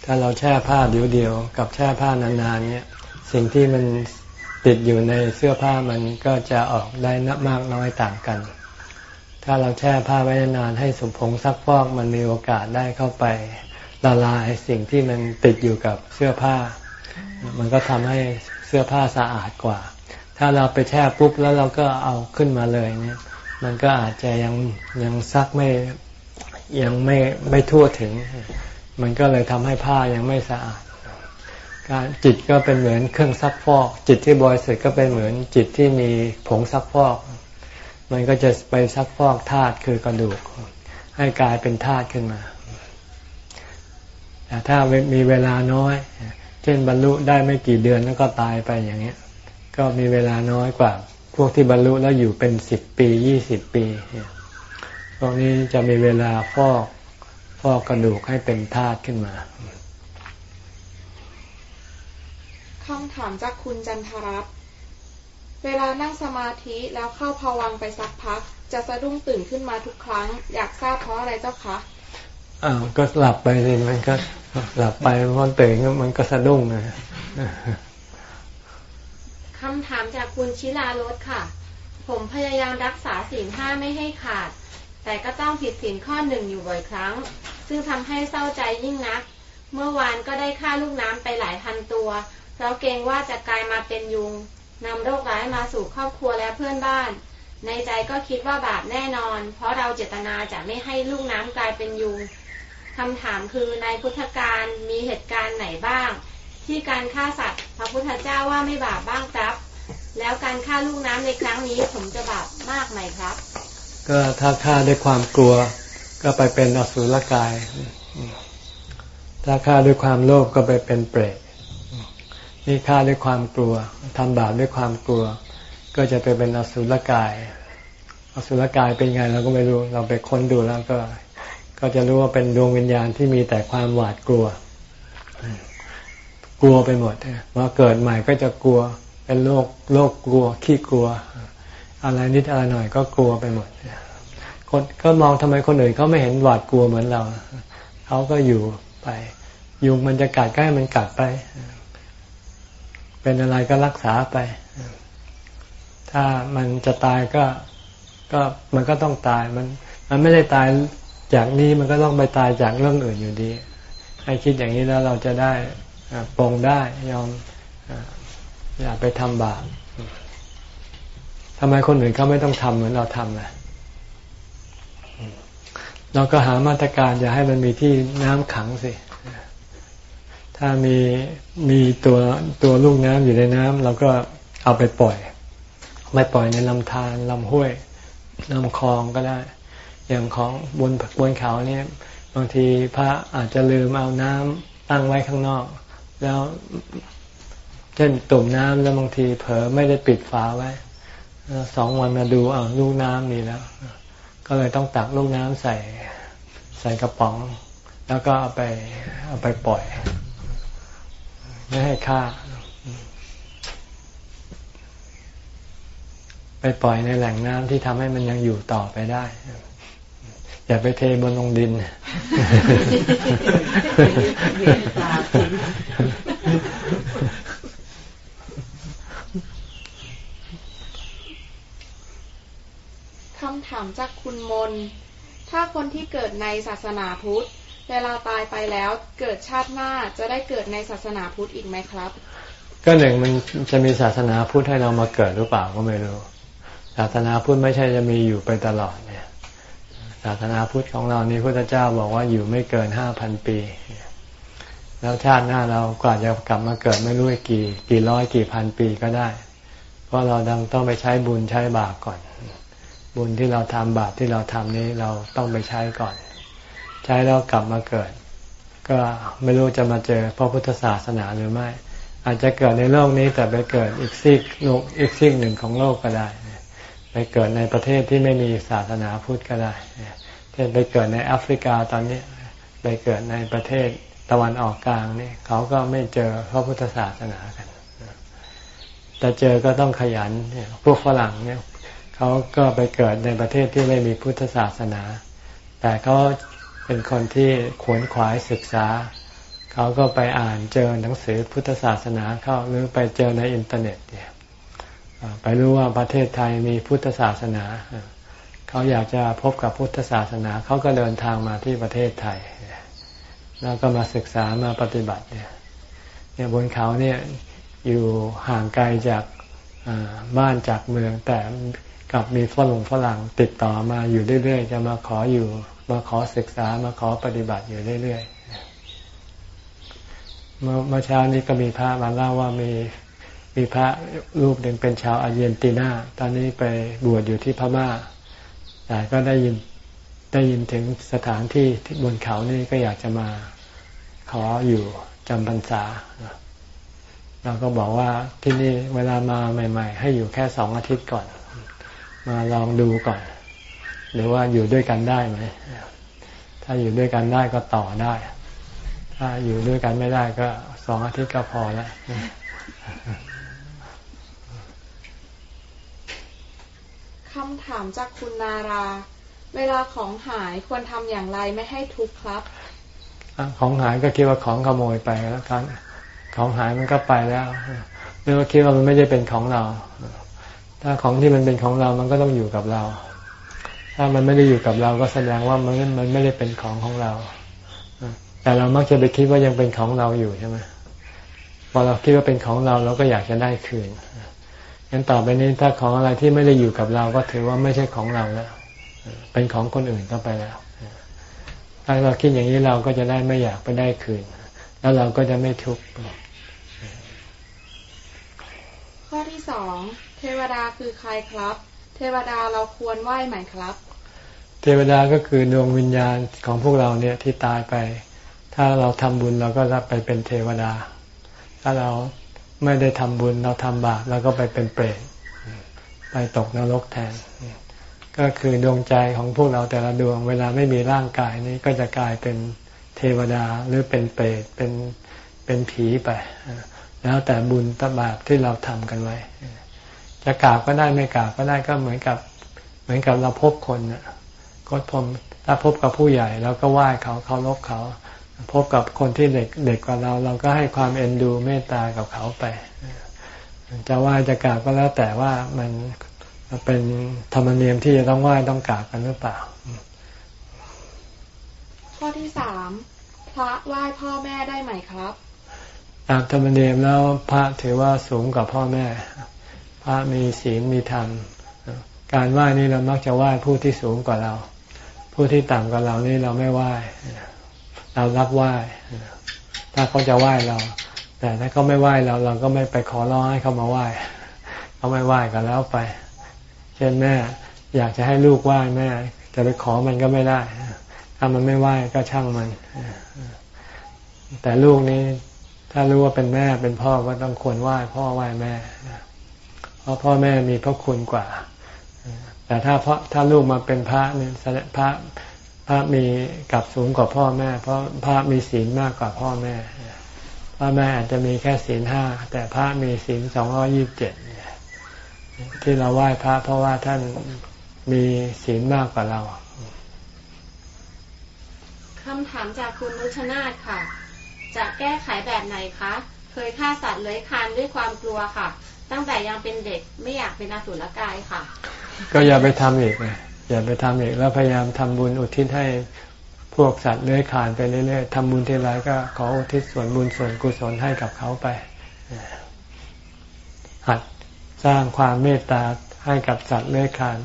ถ้าเราแช่ผ้าเดียวเดียวๆกับแช่ผ้านานๆเนี่ยสิ่งที่มันติดอยู่ในเสื้อผ้ามันก็จะออกได้นับมากน้อยต่างกัน ถ้าเราแช่ผ้าไว้นานให้สมผงซักฟอกมันมีโอกาสได้เข้าไปละลายสิ่งที่มันติดอยู่กับเสื้อผ้า มันก็ทำให้เสื้อผ้าสะอาดกว่า ถ้าเราไปแช่ปุ๊บแล้วเราก็เอาขึ้นมาเลยเนี่ย มันก็อาจจะยังยังซักไม่ยังไม่ไม่ทั่วถึง มันก็เลยทำให้ผ้ายังไม่สะอาดการจิตก็เป็นเหมือนเครื่องซักฟอก จิตที่บริสุทธิ์ก็เป็นเหมือนจิตที่มีผงซักฟอก มันก็จะไปซักฟอกธาตุคือกระดูก ให้กลายเป็นธาตุขึ้นมาแต่ถ้ามีเวลาน้อย เช่นบรรลุได้ไม่กี่เดือนแล้วก็ตายไปอย่างเงี้ย ก็มีเวลาน้อยกว่า พวกที่บรรลุแล้วอยู่เป็นสิบปียี่สิบปี พวกนี้จะมีเวลาฟอก อกกระดูกให้เป็นธาตุขึ้นมาคำถามจากคุณจันทรัตน์เวลานั่งสมาธิแล้วเข้าภวังไปสักพัก จะสะดุ้งตื่นขึ้นมาทุกครั้ง อยากทราบเพราะอะไรเจ้าคะอ้าวก็หลับไปเลยมันก็หลับไปมันตื่นมันก็สะดุ้งนะคำถามจากคุณชิลารสค่ะ ผมพยายามรักษาศีลห้าไม่ให้ขาด แต่ก็ต้องผิดศีลข้อหนึ่งอยู่บ่อยครั้ง ซึ่งทำให้เศร้าใจยิ่งนัก เมื่อวานก็ได้ฆ่าลูกน้ำไปหลายพันตัว เพราะเกรงว่าจะกลายมาเป็นยุงนำโรคร้ายมาสู่ครอบครัวและเพื่อนบ้าน ในใจก็คิดว่าบาปแน่นอน เพราะเราเจตนาจะไม่ให้ลูกน้ำกลายเป็นยุงคำถามคือในพุทธการมีเหตุการณ์ไหนบ้าง ที่การฆ่าสัตว์ พระพุทธเจ้าว่าไม่บาปบ้างครับ แล้วการฆ่าลูกน้ำในครั้งนี้ผมจะบาปมากไหมครับ ก็ถ้าฆ่าด้วยความกลัว ก็ไปเป็นอสุรกาย ถ้าฆ่าด้วยความโลภก็ไปเป็นเปรตนี่ฆ่าด้วยความกลัวทำบาปด้วยความกลัว ก็จะไปเป็นอสุรกาย อสุรกายเป็นไงเราก็ไม่รู้ เราไปค้นดูแล้วก็ ก็จะรู้ว่าเป็นดวงวิญญาณที่มีแต่ความหวาดกลัว กลัวไปหมดว่าเกิดใหม่ก็จะกลัว เป็นโรคโรคกลัว ขี้กลัว อะไรนิดอะไรหน่อยก็กลัวไปหมดคนก็มองทำไมคนอื่นเขาไม่เห็นหวาดกลัวเหมือนเราเขาก็อยู่ไป ยุงมันจะกัดใกล้มันกัดไป เป็นอะไรก็รักษาไป ถ้ามันจะตายก็ก็มันก็ต้องตายมันมันไม่ได้ตายจากนี้มันก็ต้องไปตายจากเรื่องอื่นอยู่ดี ให้คิดอย่างนี้แล้วเราจะได้ปรงได้ยอมอย่าไปทำบาป ทำไมคนอื่นเขาไม่ต้องทำเหมือนเราทำล่ะเราก็หามาตรการอย่าให้มันมีที่น้ำขังสิ ถ้ามีมีตัวตัวลูกน้ำอยู่ในน้ำเราก็เอาไปปล่อย ไม่ปล่อยในลำธารลำห้วยลำคลองก็ได้ อย่างของบนบนเขาเนี่ย บางทีพระอาจจะลืมเอาน้ำตั้งไว้ข้างนอก แล้วเช่นตุ่มน้ำแล้วบางทีเผลอไม่ได้ปิดฝาไว้ สองวันมาดูเอาลูกน้ำนี่แล้ว ก็เลยต้องตักลูกน้ำใส่ใส่กระป๋อง แล้วก็เอาไปเอาไปปล่อย ไม่ให้ค่า ไปปล่อยในแหล่งน้ำที่ทำให้มันยังอยู่ต่อไปได้ อย่าไปเทบนลงดิน คำถามจากคุณมน ถ้าคนที่เกิดในศาสนาพุทธเวลาตายไปแล้วเกิดชาติหน้าจะได้เกิดในศาสนาพุทธอีกไหมครับ ก็หนึ่งมันจะมีศาสนาพุทธให้เรามาเกิดหรือเปล่าก็ไม่รู้ ศาสนาพุทธไม่ใช่จะมีอยู่ไปตลอดเนี่ย ศาสนาพุทธของเรานี่พระเจ้าบอกว่าอยู่ไม่เกินห้าพันปี แล้วชาติหน้าเรากว่าจะกลับมาเกิดไม่รู้กี่ กี่ร้อยกี่พันปีก็ได้ เพราะเราดังต้องไปใช้บุญใช้บาปก่อน บุญที่เราทำบาปที่เราทำนี้เราต้องไปใช้ก่อน ใช้แล้วกลับมาเกิด ก็ไม่รู้จะมาเจอพระพุทธศาสนาหรือไม่ อาจจะเกิดในโลกนี้แต่ไปเกิดอีกซีกโลกอีกซีกหนึ่งของโลกก็ได้ ไปเกิดในประเทศที่ไม่มีศาสนาพุทธก็ได้เช่นไปเกิดในแอฟริกาตอนนี้ไปเกิดในประเทศตะวันออกกลางนี่เขาก็ไม่เจอพระพุทธศาสนากันแต่เจอก็ต้องขยันพวกฝรั่งเนี่ย เขาก็ไปเกิดในประเทศที่ไม่มีพุทธศาสนา แต่เขาเป็นคนที่ขวนขวายศึกษา เขาก็ไปอ่านเจอหนังสือพุทธศาสนาเข้าหรือไปเจอในอินเทอร์เน็ตเนี่ยไปรู้ว่าประเทศไทยมีพุทธศาสนา เขาอยากจะพบกับพุทธศาสนา เขาก็เดินทางมาที่ประเทศไทย แล้วก็มาศึกษามาปฏิบัติเนี่ยเนี่ยบนเขาเนี่ยอยู่ห่างไกลจากบ้านจากเมืองแต่ กับมีฝรั่งฝรั่งติดต่อมาอยู่เรื่อยๆ จะมาขออยู่ มาขอศึกษามาขอปฏิบัติอยู่เรื่อยเมื่อเมื่อเช้านี้ก็มีพระมาเล่าว่ามีมีพระรูปหนึ่งเป็นชาวอาร์เจนตินา ตอนนี้ไปบวชอยู่ที่พม่า แต่ก็ได้ยินได้ยินถึงสถานที่ที่บนเขานี่ก็อยากจะมาขออยู่จำพรรษา เราก็บอกว่าที่นี่เวลามาใหม่ ๆ ให้อยู่แค่สองอาทิตย์ก่อน มาลองดูก่อน หรือว่าอยู่ด้วยกันได้ไหม ถ้าอยู่ด้วยกันได้ก็ต่อได้ ถ้าอยู่ด้วยกันไม่ได้ก็สองอาทิตย์ก็พอแล้วคำถามจากคุณนารา เวลาของหายควรทำอย่างไรไม่ให้ทุกข์ครับ ของหายก็คิดว่าของขโมยไปแล้วกัน ของหายมันก็ไปแล้วหรือว่าคิดว่ามันไม่ได้เป็นของเรา ถ้าของที่มันเป็นของเรามันก็ต้องอยู่กับเรา ถ้ามันไม่ได้อยู่กับเราก็แสดงว่ามันมันไม่ได้เป็นของของเรา แต่เรามักจะไปคิดว่ายังเป็นของเราอยู่ใช่ไหมพอเราคิดว่าเป็นของเราเราก็อยากจะได้คืนงั้นต่อไปนี้ถ้าของอะไรที่ไม่ได้อยู่กับเราก็ถือว่าไม่ใช่ของเราแล้วเป็นของคนอื่นก็ไปแล้วถ้าเราคิดอย่างนี้เราก็จะได้ไม่อยากไปได้คืน แล้วเราก็จะไม่ทุกข์ข้อที่สอง ทวดาคือใครครับ เทวดาเราควรไหว้ไหมครับ เทวดาก็คือดวงวิญญาณของพวกเราเนี่ยที่ตายไป ถ้าเราทำบุญเราก็รับไปเป็นเทวดา ถ้าเราไม่ได้ทำบุญเราทำบาปเราก็ไปเป็นเปรตไปตกนรกแทน ก็คือดวงใจของพวกเราแต่ละดวง เวลาไม่มีร่างกายนี้ก็จะกลายเป็นเทวดาหรือเป็นเปรตเป็นเป็นผีไป แล้วแต่บุญตบาปที่เราทำกันไว้ จะกราบก็ได้ไม่กราบก็ได้ก็เหมือนกับเหมือนกับเราพบคนนะก็พมถ้าพบกับผู้ใหญ่เราก็ไหว้เขาเคารพเขา พบกับคนที่เด็กเด็กกว่าเรา เราก็ให้ความเอ็นดูเมตตากับเขาไป จะไหว้จะกราบก็แล้วแต่ว่ามันเป็นธรรมเนียมที่จะต้องไหว้ต้องกราบกันหรือเปล่า ข้อที่สามพระไหว้พ่อแม่ได้ไหมครับตามธรรมเนียมแล้วพระถือว่าสูงกว่าพ่อแม่ พระมีศีลมีธรรม การไหว้นี่เรามักจะไหว้ผู้ที่สูงกว่าเรา ผู้ที่ต่ำกว่าเรานี่เราไม่ไหว้เรารับไหว้ถ้าเขาจะไหว้เรา แต่ถ้าเขาไม่ไหว้เราเราก็ไม่ไปขอร้องให้เขามาไหว้เขาไม่ไหว้ก็แล้วไป เช่นแม่ อยากจะให้ลูกไหว้แม่จะไปขอมันก็ไม่ได้ถ้ามันไม่ไหว้ก็ช่างมัน แต่ลูกนี้ถ้ารู้ว่าเป็นแม่เป็นพ่อก็ต้องควรไหว้พ่อไหว้แม่ เพราะพ่อแม่มีพระคุณกว่า แต่ถ้าเพราะถ้าลูกมาเป็นพระเนี่ยพระพระมีกับสูงกว่าพ่อแม่ เพราะพระมีศีลมากกว่าพ่อแม่พ่อแม่อาจจะมีแค่ศีลห้าแต่พระมีศีลสองร้อยี่บเจ็ดที่เราไหว้พระเพราะว่าท่านมีศีลมากกว่าเราคำถามจากคุณนุชนาธค่ะ จะแก้ไขแบบไหนคะ เคยฆ่าสัตว์เลื้อยคานด้วยความกลัวค่ะ ตั้งแต่ยังเป็นเด็กไม่อยากเป็นอสุรกายค่ะ ก็อย่าไปทำอีกเลยอย่าไปทำอีกแล้วพยายามทำบุญอุทิศให้พวกสัตว์เลื้อยคลานไปเรื่อยๆทำบุญทีไรก็ขออุทิศส่วนบุญส่วนกุศลให้กับเขาไป หัดสร้างความเมตตาให้กับสัตว์เลื้อยคลาน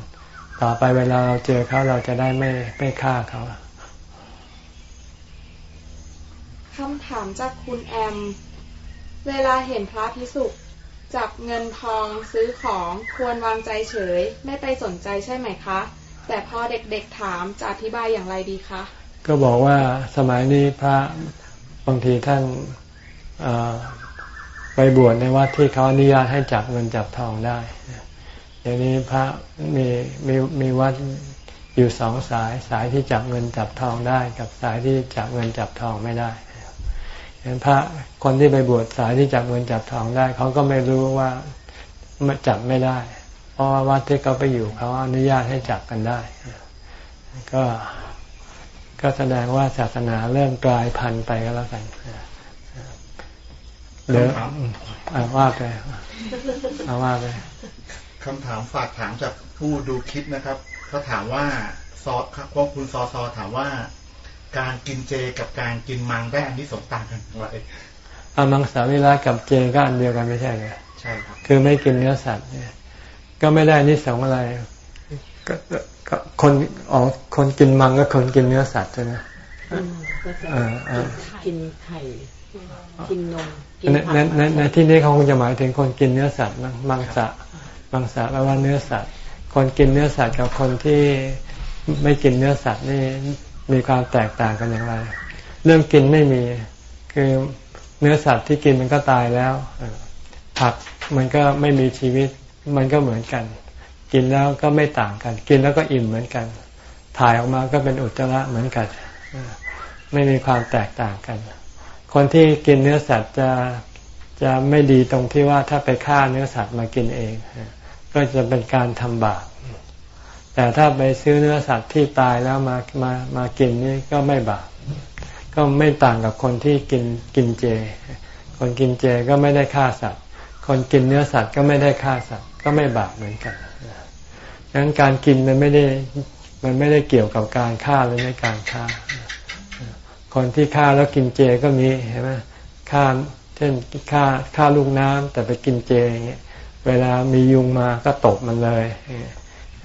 ต่อไปเวลาเราเจอเขาเราจะได้ไม่ไม่ฆ่าเขาคำถามจากคุณแอม เวลาเห็นพระพิสุ จับเงินทองซื้อของควรวางใจเฉย ไม่ไปสนใจใช่ไหมคะ แต่พอเด็กๆถามจะอธิบายอย่างไรดีคะก็บอกว่าสมัยนี้พระบางทีท่านไปบวชในวัดที่เขาอนุญาตให้จับเงินจับทองได้เดี๋ยวนี้พระมีมีมีวัดอยู่สองสายสายที่จับเงินจับทองได้ กับสายที่จับเงินจับทองไม่ได้ เห็นพระคนที่ไปบวชสายที่จับเงินจับทองได้ เขาก็ไม่รู้ว่าจับไม่ได้ เพราะว่าวัดที่เขาไปอยู่เขาอนุญาตให้จับกันได้ ก็ก็แสดงว่าศาสนาเริ่มกลายพันธุ์ไปก็แล้วกันเดี๋ยวว่าไปเอาว่าไปคำถามฝากถามจากผู้ดูคลิปนะครับเขาถามว่าซอของคุณซอซอถามว่า การกินเจกับการกินมังได้อันนี้สงต่างกันอะไรอามังสวิรัตกับเจก็อันเดียวกันไม่ใช่เลยใช่ครับคือไม่กินเนื้อสัตว์เนี่ย ก็ไม่ได้นิสงอะไรก็ก็คนอ๋อคนกินมังก็คนกินเนื้อสัตว์ใช่ไหมก็จะอ่าอ่ากินไข่กินนมกิในผักในในในที่นี้เขาคงจะหมายถึงคนกินเนื้อสัตว์นะมังสะมังสะแปลว่าเนื้อสัตว์ คนกินเนื้อสัตว์กับคนที่ไม่กินเนื้อสัตว์นี่ มีความแตกต่างกันอย่างไร เรื่องกินไม่มี คือเนื้อสัตว์ที่กินมันก็ตายแล้วผักมันก็ไม่มีชีวิต มันก็เหมือนกัน กินแล้วก็ไม่ต่างกัน กินแล้วก็อิ่มเหมือนกัน ถ่ายออกมาก็เป็นอุจจาระเหมือนกัน ไม่มีความแตกต่างกัน คนที่กินเนื้อสัตว์จะจะไม่ดีตรงที่ว่าถ้าไปฆ่าเนื้อสัตว์มากินเอง ก็จะเป็นการทำบาป แต่ถ้าไปซื้อเนื้อสัตว์ที่ตายแล้วมามามากินนี่ก็ไม่บาปก็ไม่ต่างกับคนที่กินกินเจ คนกินเจก็ไม่ได้ฆ่าสัตว์ คนกินเนื้อสัตว์ก็ไม่ได้ฆ่าสัตว์ ก็ไม่บาปเหมือนกันดังนั้นการกินมันไม่ได้มันไม่ได้เกี่ยวกับการฆ่าหรือไม่การฆ่า คนที่ฆ่าแล้วกินเจก็มีเห็นไหมฆ่าเช่นฆ่าฆ่าลูกน้ำแต่ไปกินเจอย่างเงี้ยเวลามียุงมาก็ตบมันเลย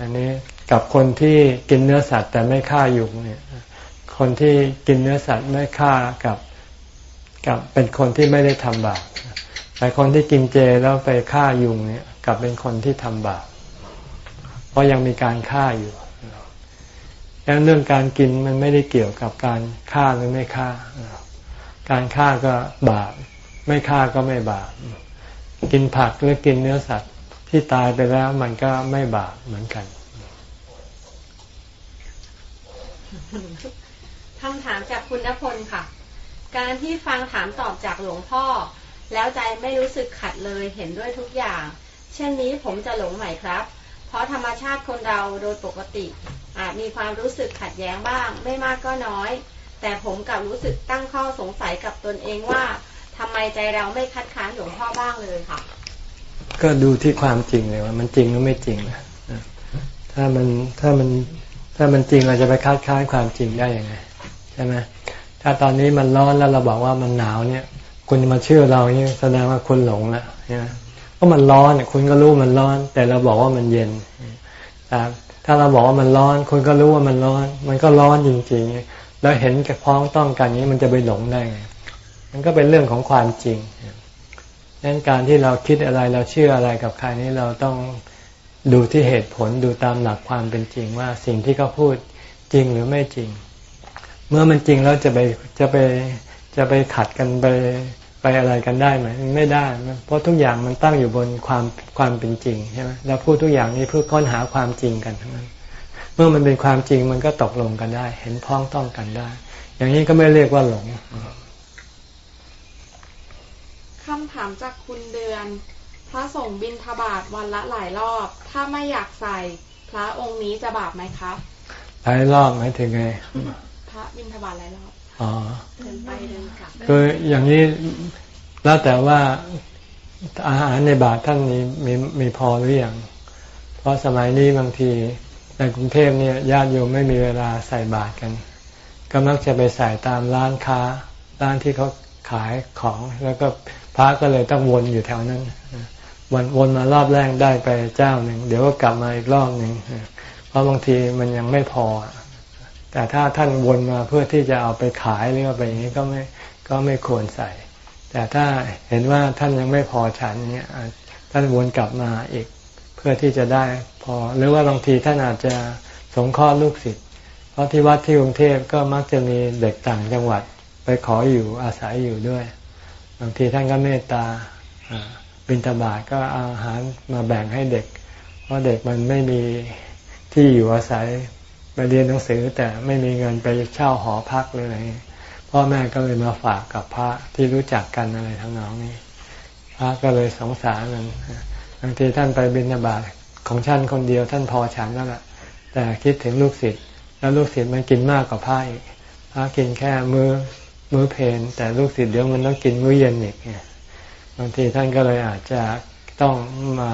อันนี้ กับคนที่กินเนื้อสัตว์แต่ไม่ฆ่ายุงเนี่ย คนที่กินเนื้อสัตว์ไม่ฆ่ากับกับเป็นคนที่ไม่ได้ทำบาปแต่คนที่กินเจแล้วไปฆ่ายุงเนี่ยกลับเป็นคนที่ทำบาปเพราะยังมีการฆ่าอยู่ดังนั้นเรื่องการกินมันไม่ได้เกี่ยวกับการฆ่าหรือไม่ฆ่า การฆ่าก็บาป ไม่ฆ่าก็ไม่บาป กินผักหรือกินเนื้อสัตว์ที่ตายไปแล้วมันก็ไม่บาปเหมือนกัน คำถามจากคุณณพลค่ะ การที่ฟังถามตอบจากหลวงพ่อ แล้วใจไม่รู้สึกขัดเลยเห็นด้วยทุกอย่าง เช่นนี้ผมจะหลงไหมครับ เพราะธรรมชาติคนเราโดยปกติ อาจมีความรู้สึกขัดแย้งบ้าง ไม่มากก็น้อย แต่ผมกลับรู้สึกตั้งข้อสงสัยกับตนเองว่าทำไมใจเราไม่คัดค้านหลวงพ่อบ้างเลยค่ะ ก็ดูที่ความจริงเลยว่า มันจริงหรือไม่จริงนะถ้ามันถ้ามัน ถ้ามันจริงเราจะไปคัดค้านความจริงได้ยังไงใช่ไหมถ้าตอนนี้มันร้อนแล้วเราบอกว่ามันหนาวเนี่ย คุณมาเชื่อเราเนี่ยแสดงว่าคุณหลงแล้วใช่ไหมเพราะมันร้อนคุณก็รู้มันร้อน แต่เราบอกว่ามันเย็นถ้าเราบอกว่ามันร้อน คุณก็รู้ว่ามันร้อน มันก็ร้อนจริงๆ แล้วเห็นกับพ้องต้องกันนี้มันจะไปหลงได้ไงมันก็เป็นเรื่องของความจริงดังนั้นการที่เราคิดอะไรเราเชื่ออะไรกับใครนี้เราต้อง ดูที่เหตุผลดูตามหลักความเป็นจริงว่าสิ่งที่เขาพูดจริงหรือไม่จริง เมื่อมันจริงแล้วจะไปจะไปจะไปขัดกันไปไปอะไรกันได้ไหมไม่ได้ เพราะทุกอย่างมันตั้งอยู่บนความความเป็นจริงใช่ไหมเราพูดทุกอย่างนี้เพื่อค้นหาความจริงกันทั้งนั้น เมื่อมันเป็นความจริงมันก็ตกลงกันได้ เห็นพ้องต้องกันได้ อย่างนี้ก็ไม่เรียกว่าหลงคำถามจากคุณเดือน ระสงฆ์บินทบาทวันละหลายรอบ ถ้าไม่อยากใส่ พระองค์นี้จะบาปไหมคะหลายรอบหมายถึงไง พระบินทบาทหลายรอบอ๋อเดินไปเดินกลับคืออย่างนี้แล้วแต่ว่าอาหารในบาทท่านมีมีมีพอหรือยังเพราะสมัยนี้บางทีในกรุงเทพเนี่ยญาติโยมไม่มีเวลาใส่บาตรกัน ก็มักจะไปใส่ตามร้านค้า ร้านที่เขาขายของ แล้วก็พระก็เลยต้องวนอยู่แถวนั้น วนวนมารอบแรกได้ไปเจ้าหนึ่งเดี๋ยวก็กลับมาอีกรอบหนึ่งเพราะบางทีมันยังไม่พอ แต่ถ้าท่านวนมาเพื่อที่จะเอาไปขายหรือว่าไปอย่างนี้ก็ไม่ก็ไม่ควรใส่ แต่ถ้าเห็นว่าท่านยังไม่พอฉันเนี่ยท่านวนกลับมาอีกเพื่อที่จะได้พอ หรือว่าบางทีท่านอาจจะสงเคราะห์ลูกศิษย์เพราะที่วัดที่กรุงเทพก็มักจะมีเด็กต่างจังหวัดไปขออยู่อาศัยอยู่ด้วย บางทีท่านก็เมตตา บิณฑบาตก็เอาอาหารมาแบ่งให้เด็ก เพราะเด็กมันไม่มีที่อยู่อาศัยไปเรียนหนังสือแต่ไม่มีเงินไปเช่าหอพักหรืออะไรพ่อแม่ก็เลยมาฝากกับพระที่รู้จักกันอะไรทั้งน้องนี้พระก็เลยสงสารมันบางทีท่านไปบิณฑบาตของท่านคนเดียวท่านพอฉันแล้วล่ะ แต่คิดถึงลูกศิษย์แล้วลูกศิษย์มันกินมากกว่าพระอีกพระกินแค่มือมื้อเพนแต่ลูกศิษย์เดี๋ยวมันต้องกินมื้อเย็นอีกเนี่ย บางทีท่านก็เลยอาจจะต้องมา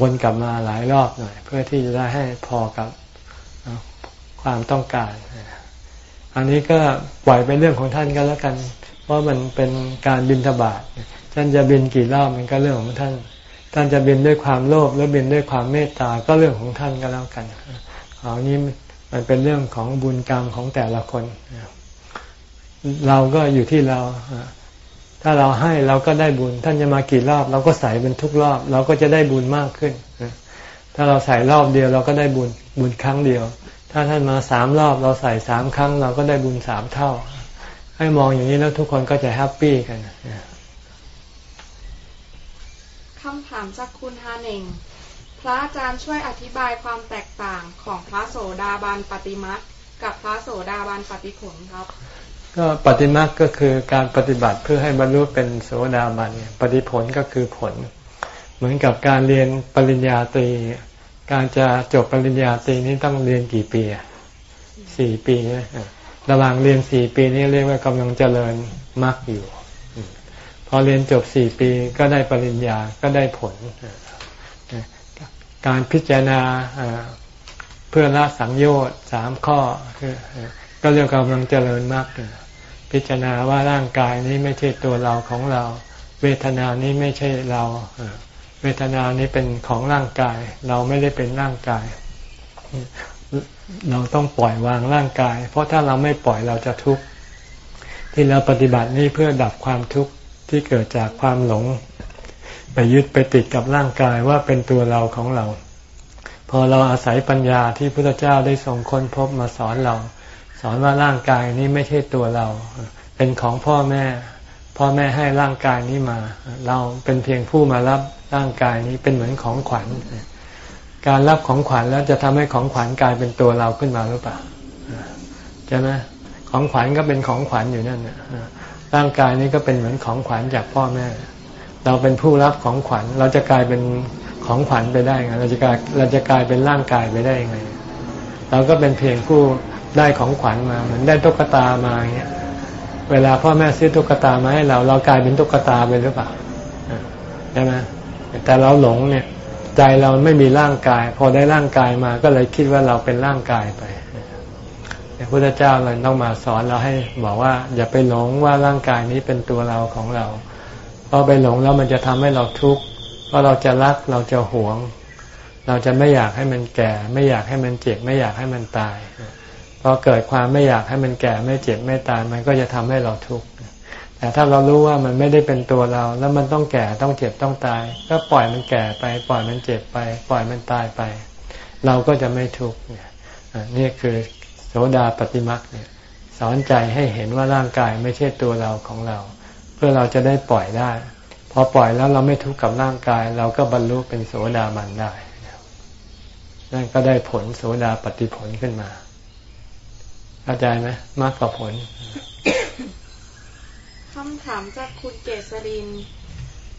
วนกลับมาหลายรอบหน่อย เพื่อที่จะได้ให้พอกับความต้องการ อันนี้ก็ปล่อยเป็นเรื่องของท่านก็แล้วกัน เพราะมันเป็นการบินทบาทท่านจะบินกี่รอบมันก็เรื่องของท่าน ท่านจะบินด้วยความโลภหรือบินด้วยความเมตตาก็เรื่องของท่านก็แล้วกันเอานี้มันเป็นเรื่องของบุญกรรมของแต่ละคน เราก็อยู่ที่เรา ถ้าเราให้เราก็ได้บุญ ท่านจะมากี่รอบเราก็ใส่เป็นทุกรอบ เราก็จะได้บุญมากขึ้น ถ้าเราใส่รอบเดียวเราก็ได้บุญบุญครั้งเดียว ถ้าท่านมาสามรอบเราใส่สามครั้ง เราก็ได้บุญสามเท่า ให้มองอย่างนี้แล้วทุกคนก็จะแฮปปี้กันคำถามจากคุณฮาเน่งพระอาจารย์ช่วยอธิบายความแตกต่างของพระโสดาบันปฏิมัติกับพระโสดาบันปฏิผลครับ ก็ปฏิมัติก็คือการปฏิบัติเพื่อให้บรรลุเป็นโสดาบันปฏิผลก็คือผล เหมือนกับการเรียนปริญญาตรี การจะจบปริญญาตรีนี้ต้องเรียนกี่ปีสี่ปีนะระหว่างเรียนสี่ปีนี้เรียกว่ากำลังเจริญมรรคอยู่ พอเรียนจบสี่ปีก็ได้ปริญญาก็ได้ผล การพิจารณาเพื่อละสังโยชน์สามข้อก็เรียกกำลังเจริญมาก พิจารณาว่าร่างกายนี้ไม่ใช่ตัวเราของเรา เวทนานี้ไม่ใช่เรา เวทนานี้เป็นของร่างกาย เราไม่ได้เป็นร่างกาย เราต้องปล่อยวางร่างกาย เพราะถ้าเราไม่ปล่อยเราจะทุกข์ที่เราปฏิบัตินี้เพื่อดับความทุกข์ที่เกิดจากความหลง ไปยึดไปติดกับร่างกายว่าเป็นตัวเราของเรา พอเราอาศัยปัญญาที่พระเจ้าได้ทรงค้นพบมาสอนเรา อนว่าร่างกายนี้ไม่ใช่ตัวเรา เป็นของพ่อแม่ พ่อแม่ให้ร่างกายนี้มา เราเป็นเพียงผู้มารับร่างกายนี้เป็นเหมือนของขวัญ การรับของขวัญแล้วจะทำให้ของขวัญกลายเป็นตัวเราขึ้นมาหรือเปล่าใช่ไหมของขวัญก็เป็นของขวัญอยู่นั่นร่างกายนี้ก็เป็นเหมือนของขวัญจากพ่อแม่ เราเป็นผู้รับของขวัญ เราจะกลายเป็นของขวัญไปได้ไงเราจะกลายเราจะกลายเป็นร่างกายไปได้ยังไง เราก็เป็นเพียงผู้ ได้ของขวัญมาเหมือนได้ตุ๊กตามาเงี้ยเวลาพ่อแม่ซื้อตุ๊กตามาให้เรา เรากลายเป็นตุ๊กตาไปหรือเปล่าใช่ไหมแต่เราหลงเนี่ย ใจเราไม่มีร่างกาย พอได้ร่างกายมาก็เลยคิดว่าเราเป็นร่างกายไปพระพุทธเจ้าเลยต้องมาสอนเราให้บอกว่า อย่าไปหลงว่าร่างกายนี้เป็นตัวเราของเราพอไปหลงแล้วมันจะทำให้เราทุกข์เพราะเราจะรักเราจะหวง เราจะไม่อยากให้มันแก่ ไม่อยากให้มันเจ็บไม่อยากให้มันตาย พอเกิดความไม่อยากให้มันแก่ไม่เจ็บไม่ตายมันก็จะทำให้เราทุกข์แต่ถ้าเรารู้ว่ามันไม่ได้เป็นตัวเรา แล้วมันต้องแก่ต้องเจ็บต้องตาย ก็ปล่อยมันแก่ไป ปล่อยมันเจ็บไป ปล่อยมันตายไป เราก็จะไม่ทุกข์นี่คือโสดาปฏิมักเนี่ยสอนใจให้เห็นว่าร่างกายไม่ใช่ตัวเราของเรา เพื่อเราจะได้ปล่อยได้ พอปล่อยแล้วเราไม่ทุกข์กับร่างกาย เราก็บรรลุเป็นโสดาบันได้นั่นก็ได้ผลโสดาปฏิผลขึ้นมา เข้าใจไหมมากกว่าผลคำถามจากคุณเกษริน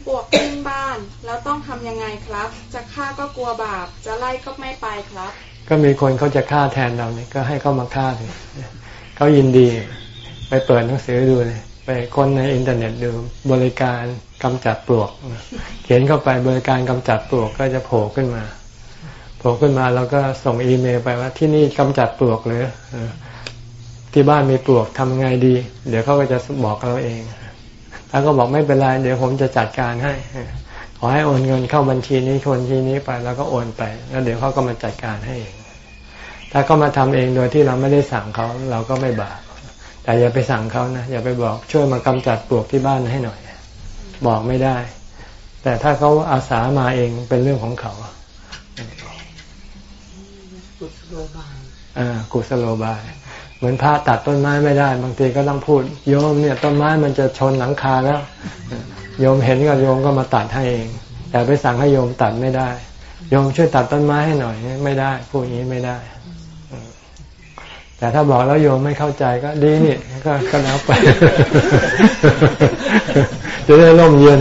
บวกขึ้นบ้านแล้วต้องทำยังไงครับ จะฆ่าก็กลัวบาป จะไล่ก็ไม่ไปครับ ก็มีคนเขาจะฆ่าแทนเราเนี่ยก็ให้เขามาฆ่าเลยเขายินดีไปเปิดหนังสือดูเลยไปคนในอินเทอร์เน็ตดูบริการกำจัดปลวก เขียนเข้าไปบริการกำจัดปลวกก็จะโผล่ขึ้นมา โผล่ขึ้นมาเราก็ส่งอีเมลไปว่าที่นี่กำจัดปลวกเลย ที่บ้านมีปลวกทำไงดี เดี๋ยวเขาก็จะบอกเราเองถ้าก็บอกไม่เป็นไรเดี๋ยวผมจะจัดการให้ ขอให้โอนเงินเข้าบัญชีนี้คนที่นี้ไป แล้วก็โอนไป แล้วเดี๋ยวเขาก็มาจัดการให้เอง ถ้าเขามาทำเองโดยที่เราไม่ได้สั่งเขาเราก็ไม่บาป แต่อย่าไปสั่งเขานะ อย่าไปบอกช่วยมากำจัดปลวกที่บ้านให้หน่อย บอกไม่ได้ แต่ถ้าเขาอาสามาเองเป็นเรื่องของเขากุศโลบายอ่ากุศโลบายเห มือนพระตัดต้นไม้ไม่ได้ บางทีก็ต้องพูด โยมเนี่ยต้นไม้มันจะชนหลังคาแล้ว โยมเห็นก็โยมก็มาตัดให้เอง แต่ไปสั่งให้โยมตัดไม่ได้ โยมช่วยตัดต้นไม้ให้หน่อยไม่ได้พูดอย่างนี้ไม่ได้ แต่ถ้าบอกแล้วโยมไม่เข้าใจก็ดีนี่ก็ก็แล้วไปจะได้ร่มเย็น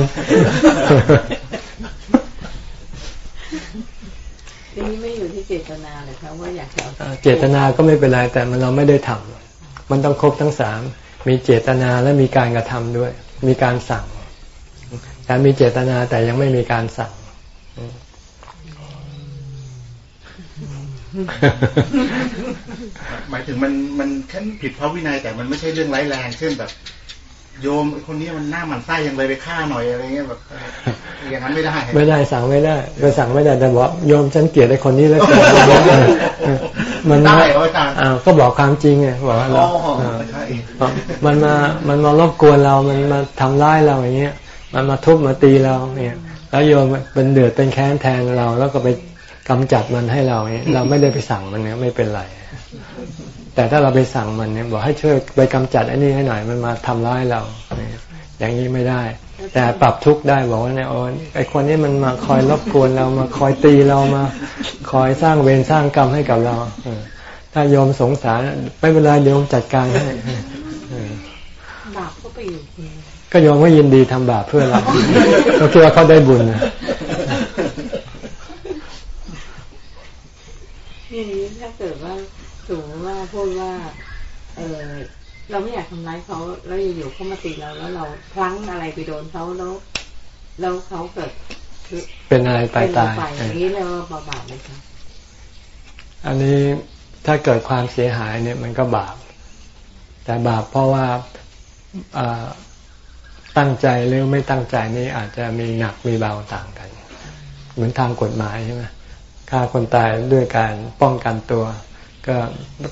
ทีนี้ไม่อยู่ที่ เจตนาเลยครับว่าอยากจะเจตนาก็ไม่เป็นไรแต่มันเราไม่ได้ทำมันต้องครบทั้งสามมีเจตนาและมีการกระทำด้วย มีการสั่งแต่มีเจตนาแต่ยังไม่มีการสั่งหมายถึงมันมันแค่ผิดพระวินัยแต่มันไม่ใช่เรื่องร้ายแรงเช่นแบบ โยมคนนี้มันหน้ามันไส้ยังเลยไปฆ่าหน่อยอะไรเงี้ยแบบอย่างนั้นไม่ได้ ไม่ได้สั่งไม่ได้ก็สั่งไม่ได้แต่บอกโยมฉันเกลียดไอ้คนนี้แล้วกันมันได้เหรออาจารย์อ้าวก็บอกความจริงไงบอกว่าอ๋เราอเออใช่มันมามันมารบกวนเรา มันมาทำร้ายเราอย่างเงี้ย มันมาทุบมาตีเราเนี่ย แล้วโยมเป็นเดือดเป็นแค้นแทนเรา แล้วก็ไปกำจัดมันให้เราเนี่ยเราไม่ได้ไปสั่งมันเนี่ยไม่เป็นไร แต่ถ้าเราไปสั่งมันเนี่ยบอกให้ช่วยไปกำจัดไอ้นี่ให้หน่อยมันมาทำร้ายเราเนี่ยอย่างนี้ไม่ได้ แต่ปรับทุกข์ได้บอกว่าเนี่ยโอ้ไอคนนี้มันมาคอยรบกวนเรามาคอยตีเรามา คอยสร้างเวรสร้างกรรมให้กับเราเออถ้าโยมสงสารไม่เป็นไรเดี๋ยวจัดการให้เออบาปก็ไปอยู่คุณก็โยมก็ยินดีทำบาปเพื่อเราเราคิดว่าเขาได้บุญนะ ทีนี้ถ้าเกิดว่า สมมติว่าพูดว่า เออเราไม่อยากทำร้ายเขาแล้วอยู่ๆเขามาตีเราแล้วเราพลั้งอะไรไปโดนเขาแล้วแล้วเขาเกิดคือเป็นอะไรไปเป็นตายไปอย่างนี้เรียกว่าบาปไหมคะอันนี้ถ้าเกิดความเสียหายเนี่ยมันก็บาป แต่บาปเพราะว่าอ่าตั้งใจหรือไม่ตั้งใจนี่อาจจะมีหนักมีเบาต่างกัน เหมือนทางกฎหมายใช่ไหมฆ่าคนตายด้วยการป้องกันตัว ก็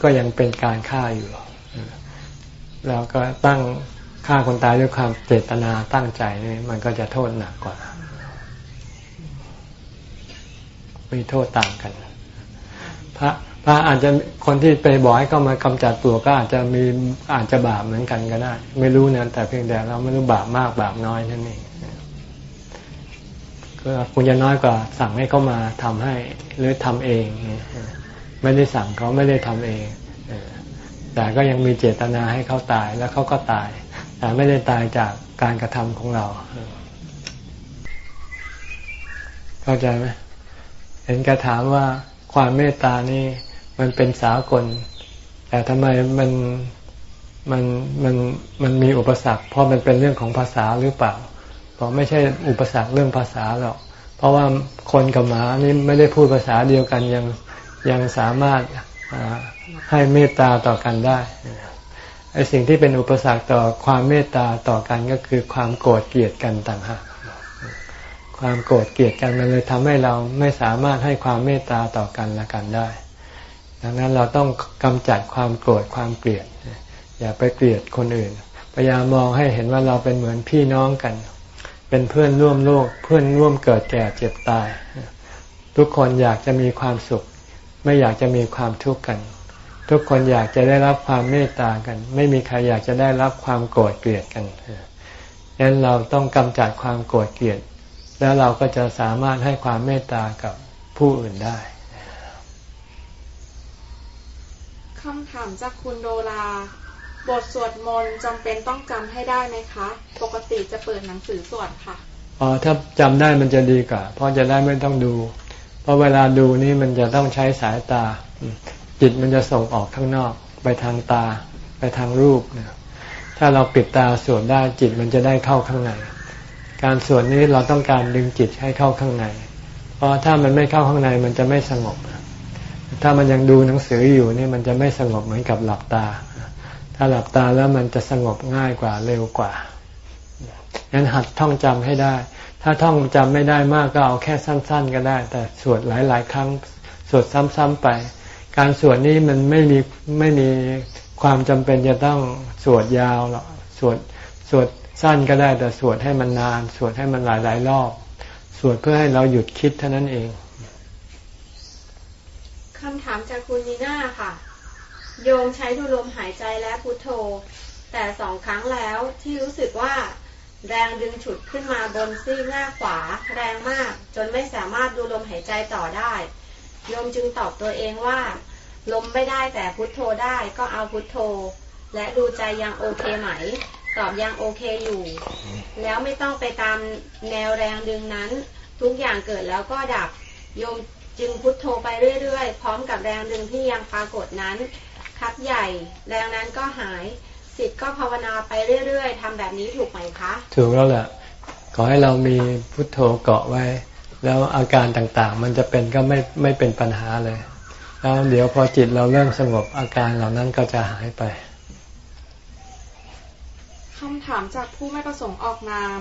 ก็ยังเป็นการฆ่าอยู่แล้วก็ตั้งฆ่าคนตายด้วยความเจตนาตั้งใจนี่มันก็จะโทษหนักกว่า มีโทษต่างกัน พระพระอาจจะคนที่ไปบอกให้เขามากำจัดตัวก็อาจจะมีอาจจะบาปเหมือนกันก็ได้ ไม่รู้นะแต่เพียงแต่เราไม่รู้บาปมากบาปน้อยนั่นเองก็คุณจะน้อยกว่าสั่งให้เขามาทำให้หรือทำเอง ไม่ได้สั่งเขาไม่ได้ทำเองแต่ก็ยังมีเจตนาให้เขาตายแล้วเขาก็ตาย แต่ไม่ได้ตายจากการกระทำของเรา เข้าใจไหมเห็นกระถามว่าความเมตตานี่มันเป็นสากล แต่ทำไมมันมันมันมันมีอุปสรรค เพราะมันเป็นเรื่องของภาษาหรือเปล่าบอกไม่ใช่อุปสรรคเรื่องภาษาหรอก เพราะว่าคนกับหมานี่ไม่ได้พูดภาษาเดียวกันยัง ยังสามารถให้เมตตาต่อกันได้ไอสิ่งที่เป็นอุปสรรคต่อความเมตตาต่อกันก็คือความโกรธเกลียดกันต่างหากความโกรธเกลียดกันมันเลยทำให้เราไม่สามารถให้ความเมตตาต่อกันและกันได้ ดังนั้นเราต้องกำจัดความโกรธความเกลียด อย่าไปเกลียดคนอื่น พยายามมองให้เห็นว่าเราเป็นเหมือนพี่น้องกัน เป็นเพื่อนร่วมโลก เพื่อนร่วมเกิดแก่เจ็บตาย ทุกคนอยากจะมีความสุข ไม่อยากจะมีความทุกข์กัน ทุกคนอยากจะได้รับความเมตตากัน ไม่มีใครอยากจะได้รับความโกรธเกลียดกันดังนั้นเราต้องกำจัดความโกรธเกลียด แล้วเราก็จะสามารถให้ความเมตตากับผู้อื่นได้คำถามจากคุณโดรา บทสวดมนต์จำเป็นต้องจำให้ได้ไหมคะ ปกติจะเปิดหนังสือสวดค่ะอ๋อถ้าจำได้มันจะดีกว่า เพราะจะได้ไม่ต้องดู เพราะเวลาดูนี่มันจะต้องใช้สายตา จิตมันจะส่งออกข้างนอก ไปทางตา ไปทางรูปนถ้าเราปิดตาสวดได้จิตมันจะได้เข้าข้างใน การสวดนี้เราต้องการดึงจิตให้เข้าข้างใน เพราะถ้ามันไม่เข้าข้างในมันจะไม่สงบ ถ้ามันยังดูหนังสืออยู่นี่มันจะไม่สงบเหมือนกับหลับตา ถ้าหลับตาแล้วมันจะสงบง่ายกว่าเร็วกว่างั้นหัดท่องจำให้ได้ ถ้าท่องจำไม่ได้มากก็เอาแค่สั้น ๆ ก็ได้ แต่สวดหลาย ๆ ครั้งสวดซ้ำๆไป การสวดนี้มันไม่มีไม่มีความจำเป็นจะต้องสวดยาวหรอกสวดสวดสั้นก็ได้ แต่สวดให้มันนาน สวดให้มันหลาย ๆ รอบ สวดเพื่อให้เราหยุดคิดเท่านั้นเองคำถามจากคุณนีน่าค่ะ โยมใช้ดูลมหายใจและพุทโธ แต่สองครั้งแล้วที่รู้สึกว่า แรงดึงฉุดขึ้นมาบนซีกหน้าขวา แรงมาก จนไม่สามารถดูลมหายใจต่อได้ โยมจึงตอบตัวเองว่า ลมไม่ได้แต่พุทโธได้ก็เอาพุทโธ และดูใจยังโอเคไหม ตอบยังโอเคอยู่ แล้วไม่ต้องไปตามแนวแรงดึงนั้น ทุกอย่างเกิดแล้วก็ดับ โยมจึงพุทโธไปเรื่อยๆ พร้อมกับแรงดึงที่ยังปรากฏนั้น คัดใหญ่ แรงนั้นก็หาย สิทธิ์ก็ภาวนาไปเรื่อยๆทำแบบนี้ถูกไหมคะ ถูกแล้วแหละขอให้เรามีพุทโธเกาะไว้ แล้วอาการต่างๆ มันจะเป็นก็ไม่ไม่เป็นปัญหาเลย แล้วเดี๋ยวพอจิตเราเริ่มสงบอาการเหล่านั้นก็จะหายไปคำถามจากผู้ไม่ประสงค์ออกนาม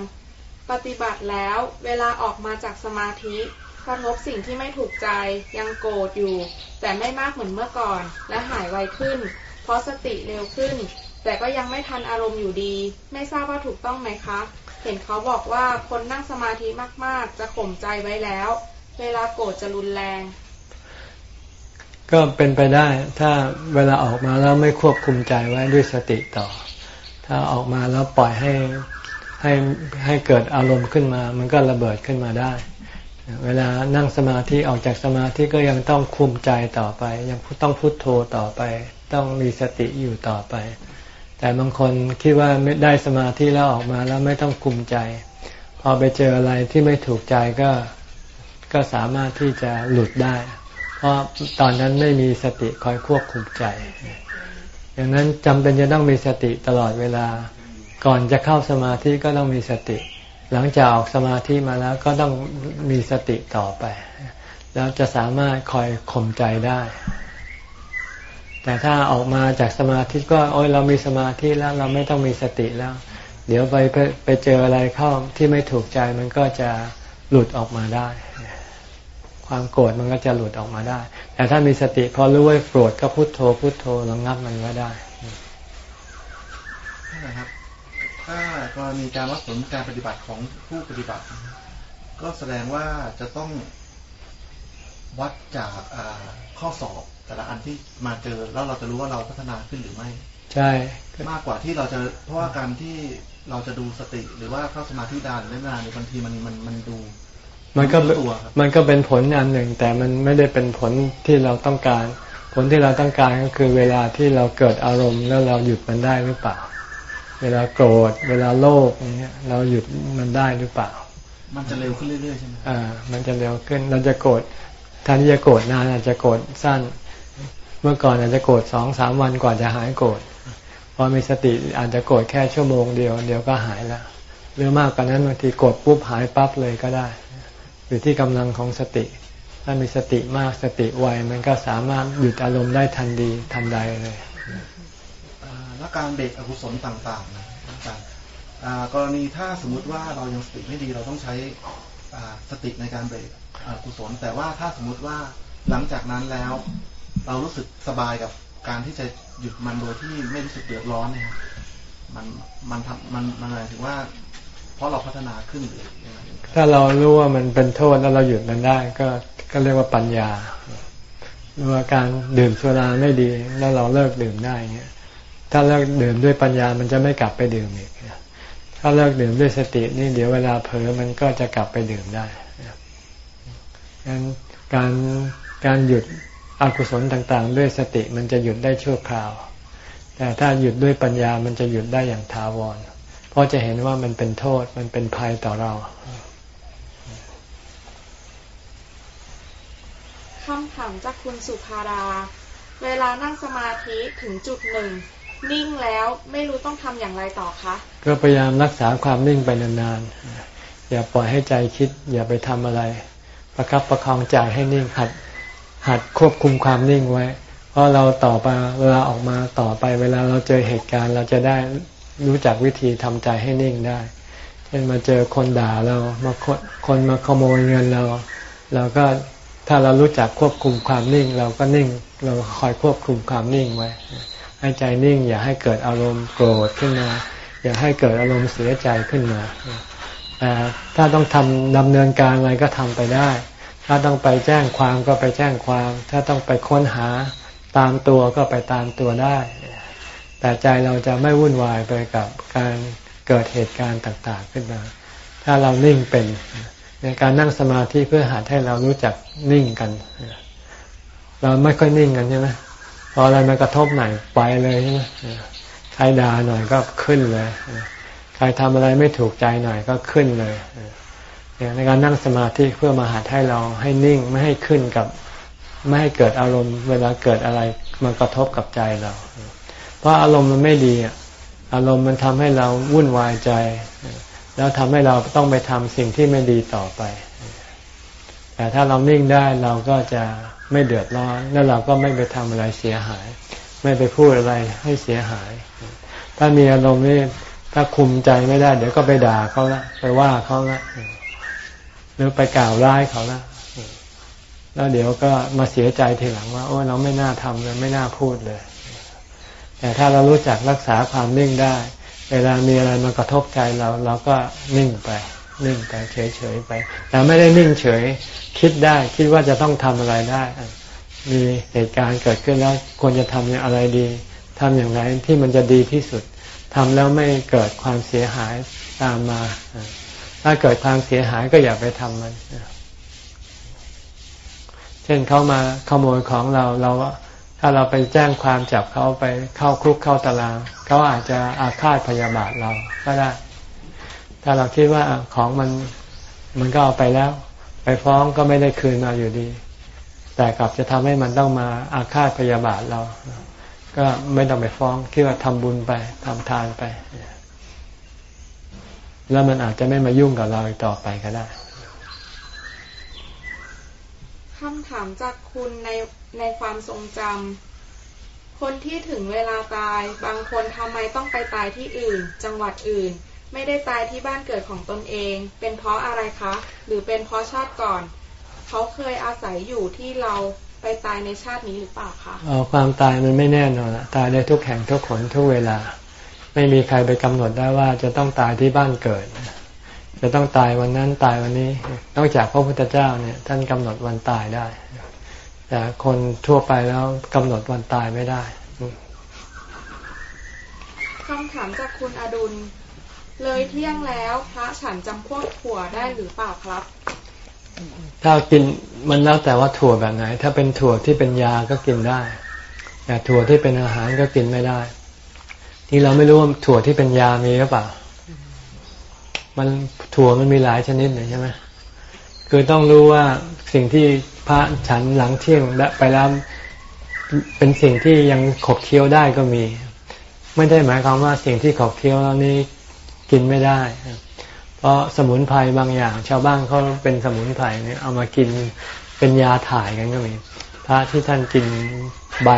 ปฏิบัติแล้วเวลาออกมาจากสมาธิกระทบสิ่งที่ไม่ถูกใจยังโกรธอยู่ แต่ไม่มากเหมือนเมื่อก่อน และหายไวขึ้น เพราะสติเร็วขึ้น แต่ก็ยังไม่ทันอารมณ์อยู่ดี ไม่ทราบว่าถูกต้องไหมคะ เห็นเขาบอกว่าคนนั่งสมาธิมากๆ จะข่มใจไว้แล้ว เวลาโกรธจะรุนแรง ก็เป็นไปได้ถ้าเวลาออกมาแล้วไม่ควบคุมใจไว้ด้วยสติต่อ ถ้าออกมาแล้วปล่อยให้ให้ให้เกิดอารมณ์ขึ้นมา มันก็ระเบิดขึ้นมาได้ เวลานั่งสมาธิออกจากสมาธิก็ยังต้องคุมใจต่อไป ยังต้องพุโทโธต่อไป ต้องมีสติอยู่ต่อไป แต่บางคนคิดว่าไม่ได้สมาธิแล้วออกมาแล้วไม่ต้องคุมใจ พอไปเจออะไรที่ไม่ถูกใจก็ก็สามารถที่จะหลุดได้ เพราะตอนนั้นไม่มีสติคอยควบคุมใจดังนั้นจำเป็นจะต้องมีสติตลอดเวลา ก่อนจะเข้าสมาธิก็ต้องมีสติ หลังจากออกสมาธิมาแล้วก็ต้องมีสติต่อไป แล้วจะสามารถคอยข่มใจได้ แต่ถ้าออกมาจากสมาธิก็โอ้ยเรามีสมาธิแล้วเราไม่ต้องมีสติแล้ว เดี๋ยวไปไปไปเจออะไรเข้าที่ไม่ถูกใจมันก็จะหลุดออกมาได้ ความโกรธมันก็จะหลุดออกมาได้ แต่ถ้ามีสติพอรู้ว่าโกรธก็พุโทโธพุโทโธระงับมันไว้ได้นะครับ ถ้ากรณีการวัดผลการปฏิบัติของผู้ปฏิบัติ ก็แสดงว่าจะต้องวัดจากข้อสอบ แต่ละอันที่มาเจอแล้วเราจะรู้ว่าเราพัฒนาขึ้นหรือไม่ ใช่มากกว่าที่เราจะเพราะว่าการที่เราจะดูสติหรือว่าเข้าสมาธิดานหรือไม่นานในยบางทีมันมันมันดู มันก็ไม่รู้ตัวครับมันก็เป็นผลอันหนึ่ง แต่มันไม่ได้เป็นผลที่เราต้องการ ผลที่เราต้องการก็คือเวลาที่เราเกิดอารมณ์แล้วเราหยุดมันได้หรือเปล่า เวลาโกรธ เวลาโลภอย่างเงี้ย เราหยุดมันได้หรือเปล่า มันจะเร็วขึ้นเรื่อยๆใช่ไหมอ่า มันจะเร็วขึ้นเราจะโกรธแทนที่จะโกรธนานอาจจะโกรธสั้น เมื่อก่อนอาจจะโกรธสองสามวันกว่าจะหายโกรธพอมีสติอาจจะโกรธแค่ชั่วโมงเดียวเดี๋ยวก็หายแล้วหรือมากกว่านั้นบางทีโกรธปุ๊บหายปั๊บเลยก็ได้ อยู่ที่กำลังของสติ ถ้ามีสติมากสติไวมันก็สามารถหยุดอารมณ์ได้ทันดีทันใดเลยอาและการเบรกอกุศลต่างๆนะอาจารย์กรณีถ้าสมมุติว่าเรายังสติไม่ดีเราต้องใช้สติในการเบรกอกุศล แต่ว่าถ้าสมมุติว่าหลังจากนั้นแล้ว เรารู้สึกสบายกับการที่จะหยุดมันโดยที่ไม่รู้สึกเดือดร้อนเนี่ยครับมันมันทำมันมันหมายถึงว่า เพราะเราพัฒนาขึ้นหรือยังไงถ้าเรารู้ว่ามันเป็นโทษแล้วเราหยุดมันได้ ก็ก็เรียกว่าปัญญาหรือว่าการดื่มสุราไม่ดี แล้วเราเลิกดื่มได้เงี้ยถ้าเลิกดื่มด้วยปัญญามันจะไม่กลับไปดื่มอีกถ้าเลิกดื่มด้วยสตินี่เดี๋ยวเวลาเผลอมันก็จะกลับไปดื่มได้งั้นการการหยุด อกุศลต่างๆ ด้วยสติมันจะหยุดได้ชั่วคราว แต่ถ้าหยุดด้วยปัญญามันจะหยุดได้อย่างถาวร เพราะจะเห็นว่ามันเป็นโทษมันเป็นภัยต่อเราคำถามจากคุณสุภารา เวลานั่งสมาธิถึงจุดหนึ่ง นิ่งแล้วไม่รู้ต้องทำอย่างไรต่อคะ ก็พยายามรักษาความนิ่งไปนานๆอย่าปล่อยให้ใจคิด อย่าไปทำอะไร ประครับประคองใจให้นิ่งหัด หัดควบคุมความนิ่งไว้ เพราะเราต่อไปเวลาออกมาต่อไป เวลาเราเจอเหตุการณ์เราจะได้รู้จักวิธีทำใจให้นิ่งได้ เช่นมาเจอคนด่าเรา มาคนคนมาขโมยเงินเรา เราก็ถ้าเรารู้จักควบคุมความนิ่ง เราก็นิ่ง เราคอยควบคุมความนิ่งไว้ ให้ใจนิ่ง อย่าให้เกิดอารมณ์โกรธขึ้นมา อย่าให้เกิดอารมณ์เสียใจขึ้นมาแต่ถ้าต้องทำดำเนินการอะไรก็ทำไปได้ ถ้าต้องไปแจ้งความก็ไปแจ้งความ ถ้าต้องไปค้นหาตามตัวก็ไปตามตัวได้ แต่ใจเราจะไม่วุ่นวายไปกับการเกิดเหตุการณ์ต่างๆขึ้นมา ถ้าเรานิ่งเป็นในการนั่งสมาธิเพื่อหัดให้เรารู้จักนิ่งกัน เราไม่ค่อยนิ่งกันใช่ไหมพออะไรมากระทบหน่อยไปเลยใช่ไหมใครด่าหน่อยก็ขึ้นเลย ใครทำอะไรไม่ถูกใจหน่อยก็ขึ้นเลย ในการนั่งสมาธิเพื่อมาหัดให้เราให้นิ่งไม่ให้ขึ้นกับ ไม่ให้เกิดอารมณ์ เวลาเกิดอะไรมากระทบกับใจเรา เพราะอารมณ์มันไม่ดีอารมณ์มันทำให้เราวุ่นวายใจ แล้วทำให้เราต้องไปทำสิ่งที่ไม่ดีต่อไป แต่ถ้าเรานิ่งได้เราก็จะไม่เดือดร้อนแล้วเราก็ไม่ไปทำอะไรเสียหาย ไม่ไปพูดอะไรให้เสียหาย ถ้ามีอารมณ์นี่ถ้าคุมใจไม่ได้ เดี๋ยวก็ไปด่าเขาละไปว่าเขาละ รือไปกล่าวร้ายเขาละแล้วเดี๋ยวก็มาเสียใจทีหลังว่า โอ้เราไม่น่าทำเลยไม่น่าพูดเลย แต่ถ้าเรารู้จักรักษาความนิ่งได้ เวลามีอะไรมากระทบใจเราเราก็นิ่งไป นิ่งไปเฉยๆไป แต่ไม่ได้นิ่งเฉย คิดได้คิดว่าจะต้องทำอะไรได้ มีเหตุการณ์เกิดขึ้นแล้วควรจะทำอะไรดีทำอย่างไรที่มันจะดีที่สุดทำแล้วไม่เกิดความเสียหายตามมา ถ้าเกิดความเสียหายก็อย่าไปทำมัน เช่นเขามาขโมยของเราเราถ้าเราไปแจ้งความจับเขาไปเข้าคุกเข้าตารางเขาอาจจะอาฆาตพยาบาทเราก็ได้ ถ้าเราคิดว่าของมันมันก็เอาไปแล้ว ไปฟ้องก็ไม่ได้คืนมาอยู่ดี แต่กลับจะทำให้มันต้องมาอาฆาตพยาบาทเรา ก็ไม่ต้องไปฟ้องคิดว่าทำบุญไปทำทานไป แล้วมันอาจจะไม่มายุ่งกับเราอีกต่อไปก็ได้คำถามจากคุณในในความทรงจำคนที่ถึงเวลาตาย บางคนทำไมต้องไปตายที่อื่น จังหวัดอื่น ไม่ได้ตายที่บ้านเกิดของตนเอง เป็นเพราะอะไรคะ หรือเป็นเพราะชาติก่อน เขาเคยอาศัยอยู่ที่เราไปตายในชาตินี้หรือเปล่าคะอ๋อความตายมันไม่แน่นอนตายได้ทุกแห่งทุกคนทุกเวลา ไม่มีใครไปกำหนดได้ว่าจะต้องตายที่บ้านเกิด จะต้องตายวันนั้นตายวันนี้ นอกจากพระพุทธเจ้าเนี่ย ท่านกำหนดวันตายได้ แต่คนทั่วไปแล้วกำหนดวันตายไม่ได้คำถามจากคุณอดุล เลยเที่ยงแล้วพระฉันจำพวกถั่วได้หรือเปล่าครับ ถ้ากินมันแล้วแต่ว่าถั่วแบบไหน ถ้าเป็นถั่วที่เป็นยาก็กินได้ แต่ถั่วที่เป็นอาหารก็กินไม่ได้ ที่เราไม่รู้ว่าถั่วที่เป็นยามีหรือเปล่า มันถั่วมันมีหลายชนิดเลยใช่ไหมคือต้องรู้ว่าสิ่งที่พระฉันหลังเที่ยงและไปแล้วเป็นสิ่งที่ยังขบเคี้ยวได้ก็มี ไม่ได้หมายความว่าสิ่งที่ขบเคี้ยวแล้วนี้กินไม่ได้ เพราะสมุนไพรบางอย่าง ชาวบ้านเขาเป็นสมุนไพรเนี่ยเอามากินเป็นยาถ่ายกันก็มี พระที่ท่านกินใบ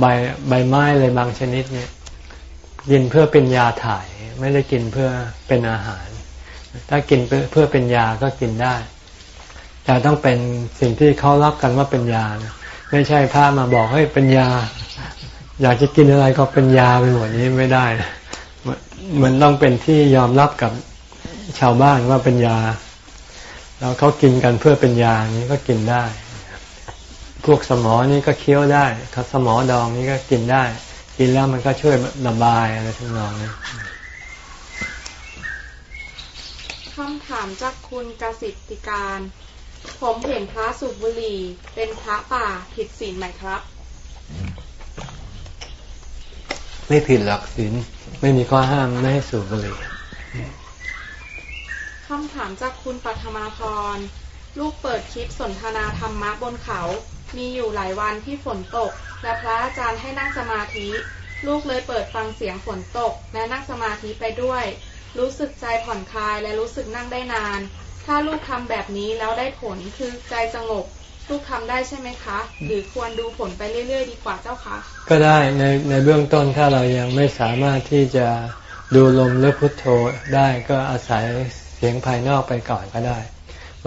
ใบใบไม้อะไรบางชนิดเนี่ย กินเพื่อเป็นยาถ่าย ไม่ได้กินเพื่อเป็นอาหาร ถ้ากินเพื่อเป็นยาก็กินได้ แต่ต้องเป็นสิ่งที่เขารับกันว่าเป็นยาไม่ใช่พระมาบอกให้เป็นยา อยากจะกินอะไรก็เป็นยาไปหมดนี้ไม่ได้มันต้องเป็นที่ยอมรับกับชาวบ้านว่าเป็นยา แล้วเขากินกันเพื่อเป็นยานี้ก็กินได้ พวกสมอนี่ก็เคี้ยวได้ครับสมอดองนี่ก็กินได้ กินแล้วมันก็ช่วยระบายอะไรทั้งนองนี้คำถามจากคุณกสิทธิการ ผมเห็นพระสุบุรีเป็นพระป่าผิดศีลไหมครับ ไม่ผิดหลักศีลไม่มีข้อห้ามไม่ให้สูบบุหรี่คำถามจากคุณปัทมาพร ลูกเปิดคลิปสนทนาธรรมะบนเขา มีอยู่หลายวันที่ฝนตก และพระอาจารย์ให้นั่งสมาธิ ลูกเลยเปิดฟังเสียงฝนตก และนั่งสมาธิไปด้วย รู้สึกใจผ่อนคลายและรู้สึกนั่งได้นาน ถ้าลูกทำแบบนี้แล้วได้ผลคือใจสงบลูกทำได้ใช่ไหมคะ หรือควรดูผลไปเรื่อย ๆ ดีกว่าเจ้าคะ ก็ได้ในในเบื้องต้นถ้าเรายังไม่สามารถที่จะดูลมหรือพุทโธได้ก็อาศัยเสียงภายนอกไปก่อนก็ได้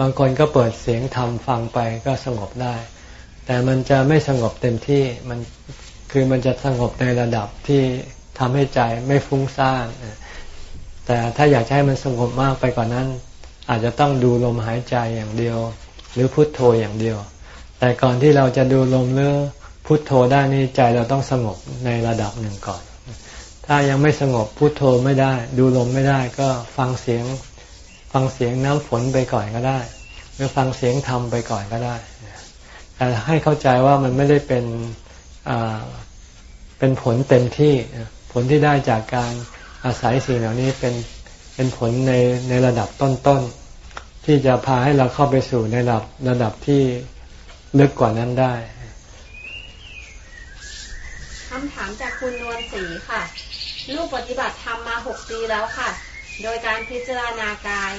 บางคนก็เปิดเสียงธรรมฟังไปก็สงบได้ แต่มันจะไม่สงบเต็มที่มันคือมันจะสงบในระดับที่ทำให้ใจไม่ฟุ้งซ่านแต่ถ้าอยากให้มันสงบมากไปกว่านนั้น อาจจะต้องดูลมหายใจอย่างเดียว หรือพุทโธอย่างเดียว แต่ก่อนที่เราจะดูลมหรือพุทโธได้นี่ใจเราต้องสงบในระดับหนึ่งก่อน ถ้ายังไม่สงบพุทโธไม่ได้ ดูลมไม่ได้ก็ฟังเสียง ฟังเสียงน้ำฝนไปก่อนก็ได้ หรือฟังเสียงธรรมไปก่อนก็ได้ แต่ให้เข้าใจว่ามันไม่ได้เป็นเป็นผลเต็มที่ผลที่ได้จากการอาศัยสิ่งเหล่านี้เป็นเป็นผลในในระดับต้นๆที่จะพาให้เราเข้าไปสู่ในระดับระดับที่ลึกกว่านั้นได้คำถามจากคุณนวลศรีค่ะ ลูกปฏิบัติธรรมมาหกปีแล้วค่ะ โดยการพิจารณากาย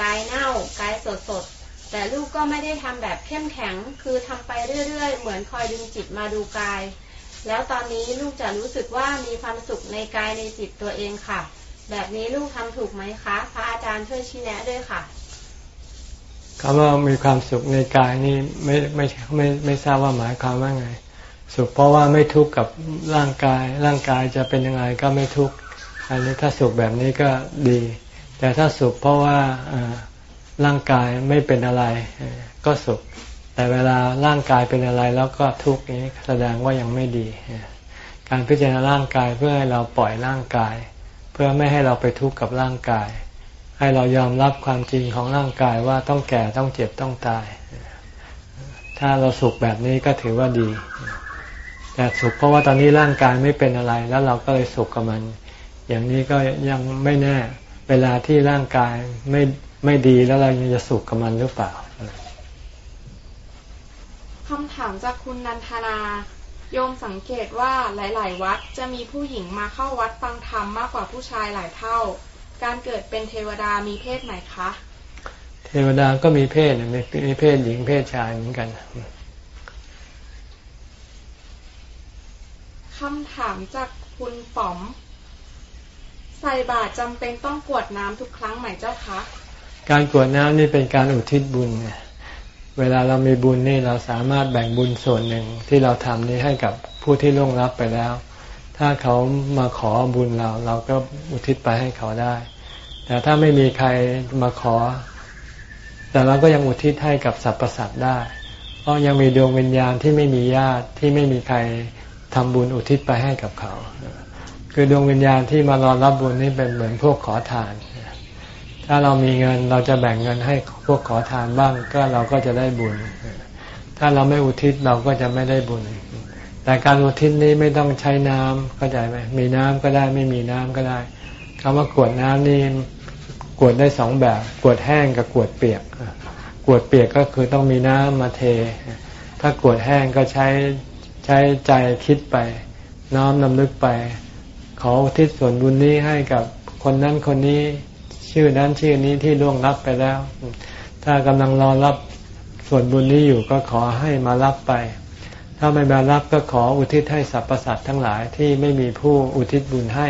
กายเน่า กายสดสด แต่ลูกก็ไม่ได้ทำแบบเข้มแข็ง คือทำไปเรื่อยๆ เหมือนคอยดึงจิตมาดูกาย แล้วตอนนี้ลูกจะรู้สึกว่ามีความสุขในกายในจิตตัวเองค่ะ แบบนี้ลูกทำถูกไหมคะ พระอาจารย์ช่วยชี้แนะด้วยค่ะคำว่ามีความสุขในกายนี่ไม่ไม่ไม่ไม่ทราบว่าหมายความว่าไง สุขเพราะว่าไม่ทุกข์กับร่างกาย ร่างกายจะเป็นยังไงก็ไม่ทุกข์อันนี้ถ้าสุขแบบนี้ก็ดี แต่ถ้าสุขเพราะว่า ร่างกายไม่เป็นอะไรก็สุข แต่เวลาร่างกายเป็นอะไรแล้วก็ทุกข์นี้แสดงว่ายังไม่ดี การพิจารณาร่างกายเพื่อให้เราปล่อยร่างกาย เพื่อไม่ให้เราไปทุกข์กับร่างกาย ให้เรายอมรับความจริงของร่างกายว่าต้องแก่ต้องเจ็บต้องตาย ถ้าเราสุขแบบนี้ก็ถือว่าดี แต่สุขเพราะว่าตอนนี้ร่างกายไม่เป็นอะไรแล้วเราก็เลยสุขกับมัน อย่างนี้ก็ยังไม่แน่ เวลาที่ร่างกายไม่ ไม่ดีแล้วเรายังจะสุขกับมันหรือเปล่าคำถามจากคุณนันทนาโยมสังเกตว่าหลาย ๆ วัดจะมีผู้หญิงมาเข้าวัดฟังธรรมมากกว่าผู้ชายหลายเท่า การเกิดเป็นเทวดามีเพศไหนคะ เทวดาก็มีเพศมีมีเพศหญิงเพศชายเหมือนกันคำถามจากคุณป๋อม ใส่บาตรจำเป็นต้องกวดน้ำทุกครั้งไหมเจ้าคะ การกวดน้ำนี่เป็นการอุทิศบุญ เวลาเรามีบุญนี่เราสามารถแบ่งบุญส่วนหนึ่งที่เราทำนี้ให้กับผู้ที่ล่วงลับไปแล้ว ถ้าเขามาขอบุญเรา เราก็อุทิศไปให้เขาได้ แต่ถ้าไม่มีใครมาขอ แต่เราก็ยังอุทิศให้กับสรรพสัตว์ได้ เพราะยังมีดวงวิญญาณที่ไม่มีญาติที่ไม่มีใครทำบุญอุทิศไปให้กับเขา คือดวงวิญญาณที่มารอรับบุญนี่เป็นเหมือนพวกขอทาน ถ้าเรามีเงินเราจะแบ่งเงินให้พวกขอทานบ้างก็เราก็จะได้บุญ ถ้าเราไม่อุทิศเราก็จะไม่ได้บุญ แต่การอุทิศนี้ไม่ต้องใช้น้ำเข้าใจไหมมีน้ำก็ได้ไม่มีน้ำก็ได้คำว่ากวดน้ำนี่กวดได้สองแบบกวดแห้งกับกวดเปียกกวดเปียกก็คือต้องมีน้ำมาเท ถ้ากวดแห้งก็ใช้ใช้ใจคิดไป น้อมนำลึกไป ขอทิศส่วนบุญนี้ให้กับคนนั้นคนนี้ ชื่อนั้นชื่อนี้ที่ล่วงรับไปแล้ว ถ้ากำลังรอรับส่วนบุญนี้อยู่ก็ขอให้มารับไป ถ้าไม่มารับก็ขออุทิศให้สรรพสัตว์ทั้งหลายที่ไม่มีผู้อุทิศบุญให้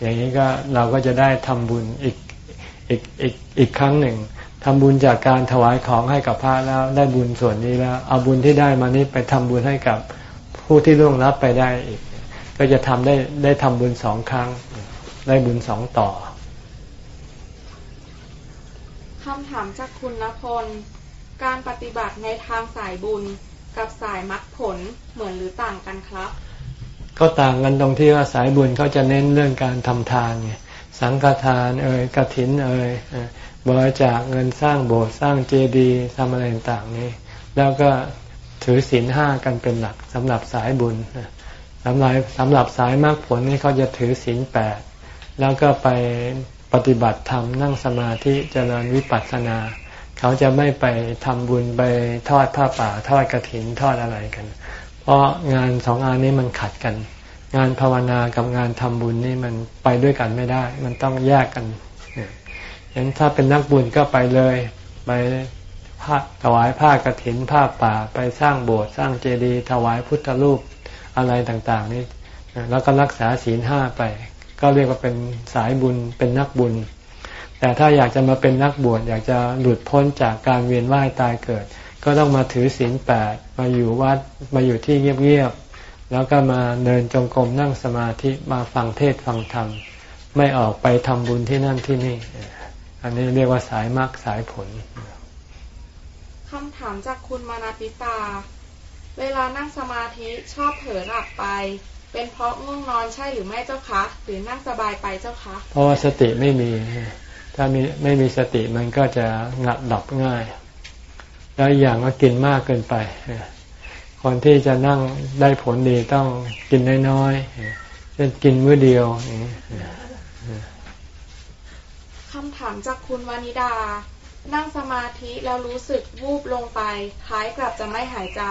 อย่างนี้ก็เราก็จะได้ทำบุญอีกอีกอีกอีกครั้งหนึ่งทำบุญจากการถวายของให้กับพระแล้วได้บุญส่วนนี้แล้ว เอาบุญที่ได้มานี้ไปทำบุญให้กับผู้ที่ร่วงรับไปได้อีก ก็จะทำได้ได้ทำบุญสองครั้ง ได้บุญสองต่อ คำถามจากคุณณพล การปฏิบัติในทางสายบุญกับสายมรรคผลเหมือนหรือต่างกันครับ ก็ต่างกันตรงที่ว่าสายบุญเขาจะเน้นเรื่องการทำทานไงสังฆทานเอ่ยกถินเอ่ยบริจาคเงินสร้างโบสถ์สร้างเจดีย์ทำอะไรต่างๆนี่แล้วก็ถือศีลห้ากันเป็นหลักสำหรับสายบุญสำหรับสำหรับสายมรรคผลนี่เขาจะถือศีลแปดแล้วก็ไป ปฏิบัติธรรมนั่งสมาธิเจริญวิปัสสนา เขาจะไม่ไปทำบุญไปทอดผ้าป่าทอดกระถินทอดอะไรกัน เพราะงานสองงานนี้มันขัดกัน งานภาวนากับงานทำบุญนี่มันไปด้วยกันไม่ได้ มันต้องแยกกันเห็นถ้าเป็นนักบุญก็ไปเลยไปผ้าถวายผ้ากรถินผ้าป่าไปสร้างโบสถ์สร้างเจดีย์ถวายพุทธรูปอะไรต่างๆ นี่แล้วก็รักษาศีลห้าไป ก็เรียกว่าเป็นสายบุญเป็นนักบุญ แต่ถ้าอยากจะมาเป็นนักบวชอยากจะหลุดพ้นจากการเวียนว่ายตายเกิด ก็ต้องมาถือศีลแปดมาอยู่วัดมาอยู่ที่เงียบๆแล้วก็มาเดินจงกรมนั่งสมาธิมาฟังเทศฟังธรรมไม่ออกไปทำบุญที่นั่นที่นี่ อันนี้เรียกว่าสายมรรคสายผลคำถามจากคุณมานาติตา เวลานั่งสมาธิชอบเผลอหลับไป เป็นเพราะง่วงนอนใช่หรือไม่เจ้าคะ หรือนั่งสบายไปเจ้าคะ เพราะว่าสติไม่มี ถ้ามีไม่มีสติมันก็จะงับหลับง่าย แล้วอย่างก็กินมากเกินไป คนที่จะนั่งได้ผลดีต้องกินน้อยๆเช่นกินมื้อเดียวคำถามจากคุณวานิดา นั่งสมาธิแล้วรู้สึกวูบลงไป คล้ายกับจะไม่หายใจ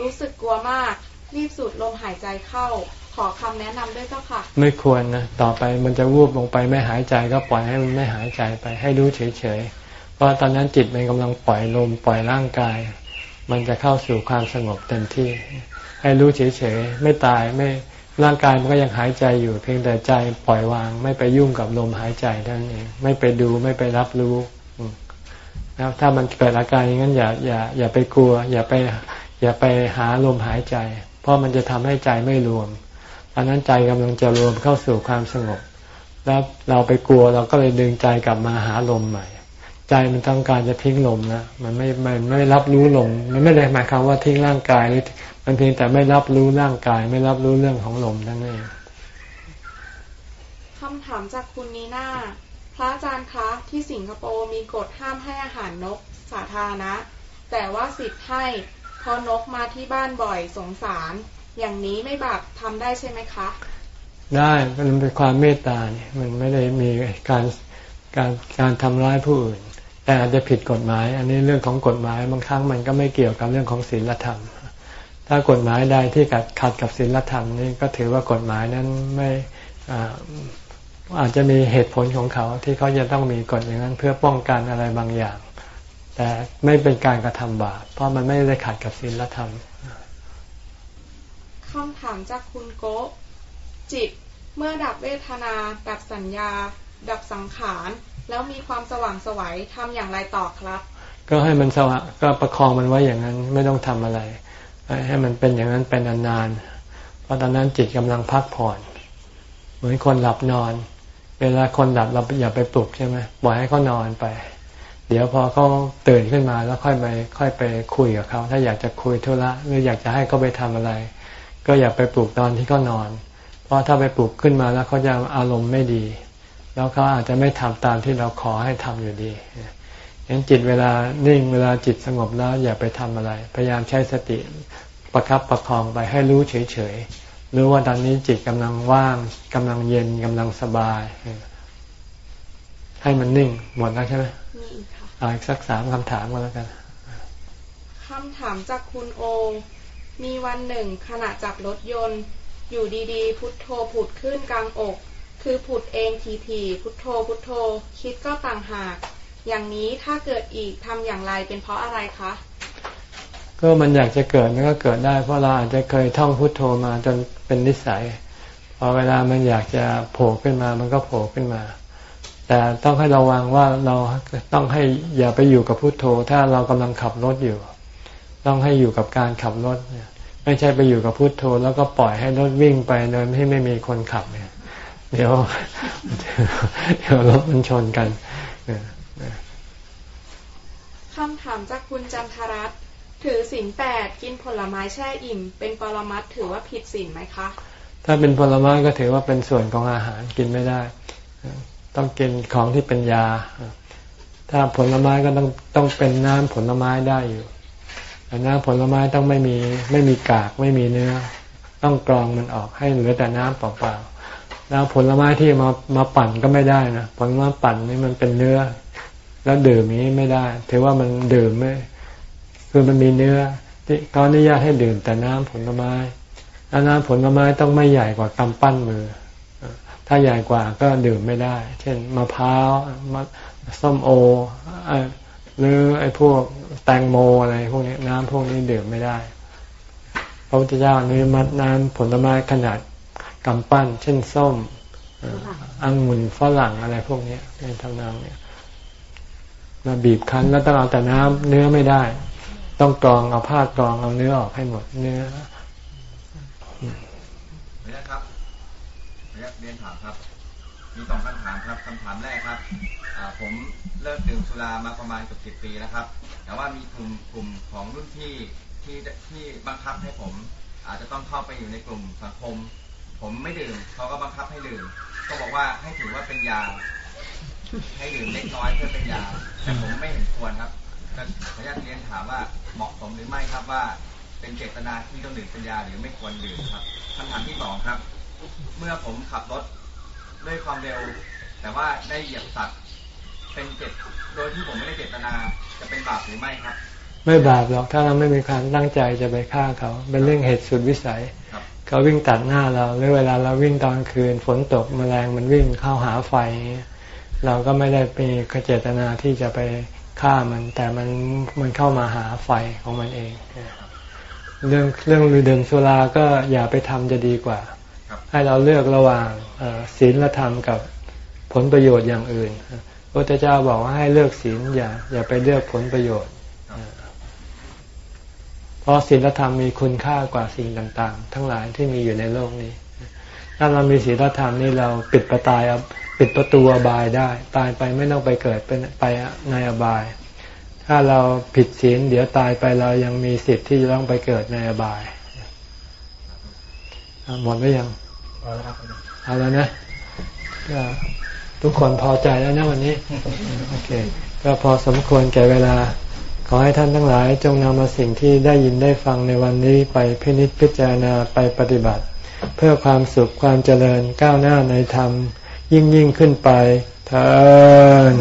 รู้สึกกลัวมาก รีบสูดลมหายใจเข้า ขอคำแนะนำด้วยเจ้าค่ะ ไม่ควรนะต่อไปมันจะวูบลงไปไม่หายใจก็ปล่อยให้มันไม่หายใจไป ให้รู้เฉยๆเพราะตอนนั้นจิตมันกำลังปล่อยลมปล่อยร่างกาย มันจะเข้าสู่ความสงบเต็มที่ ให้รู้เฉยๆไม่ตายไม่ร่างกายมันก็ยังหายใจอยู่ เพียงแต่ใจปล่อยวาง ไม่ไปยุ่งกับลมหายใจท่นเองไม่ไปดูไม่ไปรับรู้แล้วถ้ามันเกิดอาการอย่างนั้นอย่าอย่าอย่าไปกลัว อย่าไป อย่าไปหาลมหายใจ เพราะมันจะทำให้ใจไม่รวมตอนนั้นใจกำลังจะรวมเข้าสู่ความสงบ แล้วเราไปกลัวเราก็เลยดึงใจกลับมาหาลมใหม่ ใจมันต้องการจะทิ้งลมนะมันไม่ไม่ไม่รับรู้ลมมันไม่ได้หมายความว่าทิ้งร่างกายหรือมันเพียงแต่ไม่รับรู้ร่างกาย ไม่รับรู้เรื่องของลมนั่นเองคำถามจากคุณนีน่าพระอาจารย์คะที่สิงคโปร์มีกฎห้ามให้อาหารนกสาธารณะแต่ว่าสิทธิ์ให้ พอนกมาที่บ้านบ่อยสงสาร อย่างนี้ไม่บาปทำได้ใช่ไหมคะ ได้มันเป็นความเมตตาเนี่ยมันไม่ได้มีการการการทำร้ายผู้อื่น แต่อาจจะผิดกฎหมาย อันนี้เรื่องของกฎหมายบางครั้งมันก็ไม่เกี่ยวกับเรื่องของศีลธรรม ถ้ากฎหมายใดที่ขัดขัดกับศีลธรรมนี่ก็ถือว่ากฎหมายนั้นไม่อาจจะมีเหตุผลของเขาที่เขาจะต้องมีกฎอย่างนั้นเพื่อป้องกันอะไรบางอย่าง แต่ไม่เป็นการกระทำบาปเพราะมันไม่ได้ขัดกับศีลธรรมคำถามจากคุณโกจิตเมื่อดับเวทนา ดับสัญญา ดับสังขาร แล้วมีความสว่างสวัยทำอย่างไรต่อครับ ก็ให้มันสว่างก็ประคองมันไว้อย่างนั้นไม่ต้องทำอะไร ให้มันเป็นอย่างนั้นเป็นนานๆเพราะตอนนั้นจิตกำลังพักผ่อน เหมือนคนหลับนอน เวลาคนดับเราอย่าไปปลุกใช่ไหมปล่อยให้เขานอนไปเดี๋ยวพอเขาตื่นขึ้นมาแล้วค่อยไปค่อยไปคุยกับเขา ถ้าอยากจะคุยธุระหรืออยากจะให้เขาไปทำอะไร ก็อย่าไปปลุกตอนที่เขานอน เพราะถ้าไปปลุกขึ้นมาแล้วเขาจะอารมณ์ไม่ดี แล้วเขาอาจจะไม่ทำตามที่เราขอให้ทำอยู่ดีเห็นจิตเวลานิ่งเวลาจิตสงบแล้วอย่าไปทำอะไร พยายามใช้สติประครับประคองไปให้รู้เฉยๆรู้ว่าตอนนี้จิตกำลังว่างกำลังเย็นกำลังสบาย ให้มันนิ่งหมดแล้วใช่ไหม มีค่ะอีกสักสามคำถามก็แล้วกันคำถามจากคุณโอ มีวันหนึ่งขณะจับรถยนต์ อยู่ดีๆ พุทโธผุดขึ้นกลางอก คือผุดเองทีๆพุทโธพุทโธ คิดก็ต่างหาก อย่างนี้ถ้าเกิดอีกทำอย่างไรเป็นเพราะอะไรคะก็มันอยากจะเกิดมันก็เกิดได้เพราะเราอาจจะเคยท่องพุทโธมาจนเป็นนิสัยพอเวลามันอยากจะโผล่ขึ้นมา มันก็โผล่ขึ้นมา แต่ต้องให้ระวังว่าเราต้องให้อย่าไปอยู่กับพุทโธ ถ้าเรากำลังขับรถอยู่ ต้องให้อยู่กับการขับรถไม่ใช่ไปอยู่กับพุทโธ แล้วก็ปล่อยให้รถวิ่งไปโดยที่ไม่มีคนขับเนี่ยเดี๋ยวเดี๋ยวรถมันชนกันคำถามจากคุณจันทรัตน์ถือศีลแปดกินผลไม้แช่อิ่ม เป็นปรมัตถือว่าผิดศีลไหมคะ ถ้าเป็นผลไม้ก็ถือว่าเป็นส่วนของอาหารกินไม่ได้ ต้องกินของที่เป็นยา ถ้าผลไม้ก็ต้องต้องเป็นน้ำผลไม้ได้อยู่แต่น้ำผลไม้ต้องไม่มีไม่มีกากไม่มีเนื้อ ต้องกรองมันออกให้เหลือแต่น้ำเปล่าๆแล้วผลไม้ที่มามาปั่นก็ไม่ได้นะผลไม้ปั่นนี่มันเป็นเนื้อ แล้วดื่มนี้ไม่ได้ ถือว่ามันดื่มไม่คือมันมีเนื้อที่เขาอนุญาตให้ดื่มแต่น้ำผลไม้แล้วน้ำผลไม้ต้องไม่ใหญ่กว่ากำปั้นมือ ถ้าใหญ่กว่าก็ดื่มไม่ได้ เช่นมะพร้าวมะส้มโอหรือไอ้พวกแตงโมอะไรพวกนี้น้ำพวกนี้ดื่มไม่ได้ พระพุทธเจ้าอนุมัติน้ำผลไม้ขนาดกำปั้น เช่นส้มองุ่นฝรั่งอะไรพวกนี้ในทางนองเนี่ยมาบีบคั้นแล้วต้องเอาแต่น้ำเนื้อไม่ได้ ต้องกรองเอาผ้ากรองเอาเนื้อออกให้หมดเนื้อนี่ครับเรียนถามครับ มีสองคำถามครับคำถามแรกครับผมเลิกดื่มสุรามาประมาณเกือบสิบปีแล้วครับ แต่ว่ามีกลุ่มกลุ่มของรุ่นพี่ที่ที่บังคับให้ผม อาจจะต้องเข้าไปอยู่ในกลุ่มสังคม ผมไม่ดื่มเขาก็บังคับให้ดื่ม ก็บอกว่าให้ถือว่าเป็นยา ให้ดื่มเล็กน้อยเพื่อเป็นยา แต่ผมไม่เห็นควรครับขออนุญาตเรียนถามว่าเหมาะสมหรือไม่ครับว่าเป็นเจตนาที่ต้องดื่มปัญญาหรือไม่ควรดื่มครับคำถามที่สองครับ เมื่อผมขับรถ ด้วยความเร็ว แต่ว่าได้เหยียบสัตว์เป็นเจตโดยที่ผมไม่ได้เจตนาจะเป็นบาปหรือไม่ครับ ไม่บาปหรอกถ้าเราไม่มีความตั้งใจจะไปฆ่าเขา เป็นเรื่องเหตุสุดวิสัยเขาวิ่งตัดหน้าเราหรือเวลาเราวิ่งตอนคืนฝนตกมแมลงมันวิ่งเข้าหาไฟ เราก็ไม่ได้มีเจตนาที่จะไปฆ่ามัน แต่มันมันเข้ามาหาไฟของมันเอง เรื่องเรื่องลือดิมสุราก็อย่าไปทำจะดีกว่าถ ให้เราเลือกระหว่างศีลธรรมกับผลประโยชน์อย่างอื่นถพระเจ้าบอกว่าให้เลือกศีลอย่าอย่าไปเลือกผลประโยชน์เพราะศีลธรรมมีคุณค่ากว่าสิ่งต่างๆ ทั้งหลายที่มีอยู่ในโลกนี้ ถ้าเรามีศีลธรรมนี่เราปิดประตายปิดประตูอบายได้ ตายไปไม่ต้องไปเกิดเป็นไปในอบาย ถ้าเราผิดศีลเดี๋ยวตายไปเรายังมีสิทธิ์ที่จะต้องไปเกิดในอบายหมดไหมยัง เอาแล้วนะก็ทุกคนพอใจแล้วนะวันนี้โอเค ก็พอสมควรแก่เวลา ขอให้ท่านทั้งหลาย จงนำมาสิ่งที่ได้ยินได้ฟังในวันนี้ไปพินิจพิจารณาไปปฏิบัติ เพื่อความสุขความเจริญก้าวหน้าในธรรม ยิ่งยิ่งขึ้นไปเถิด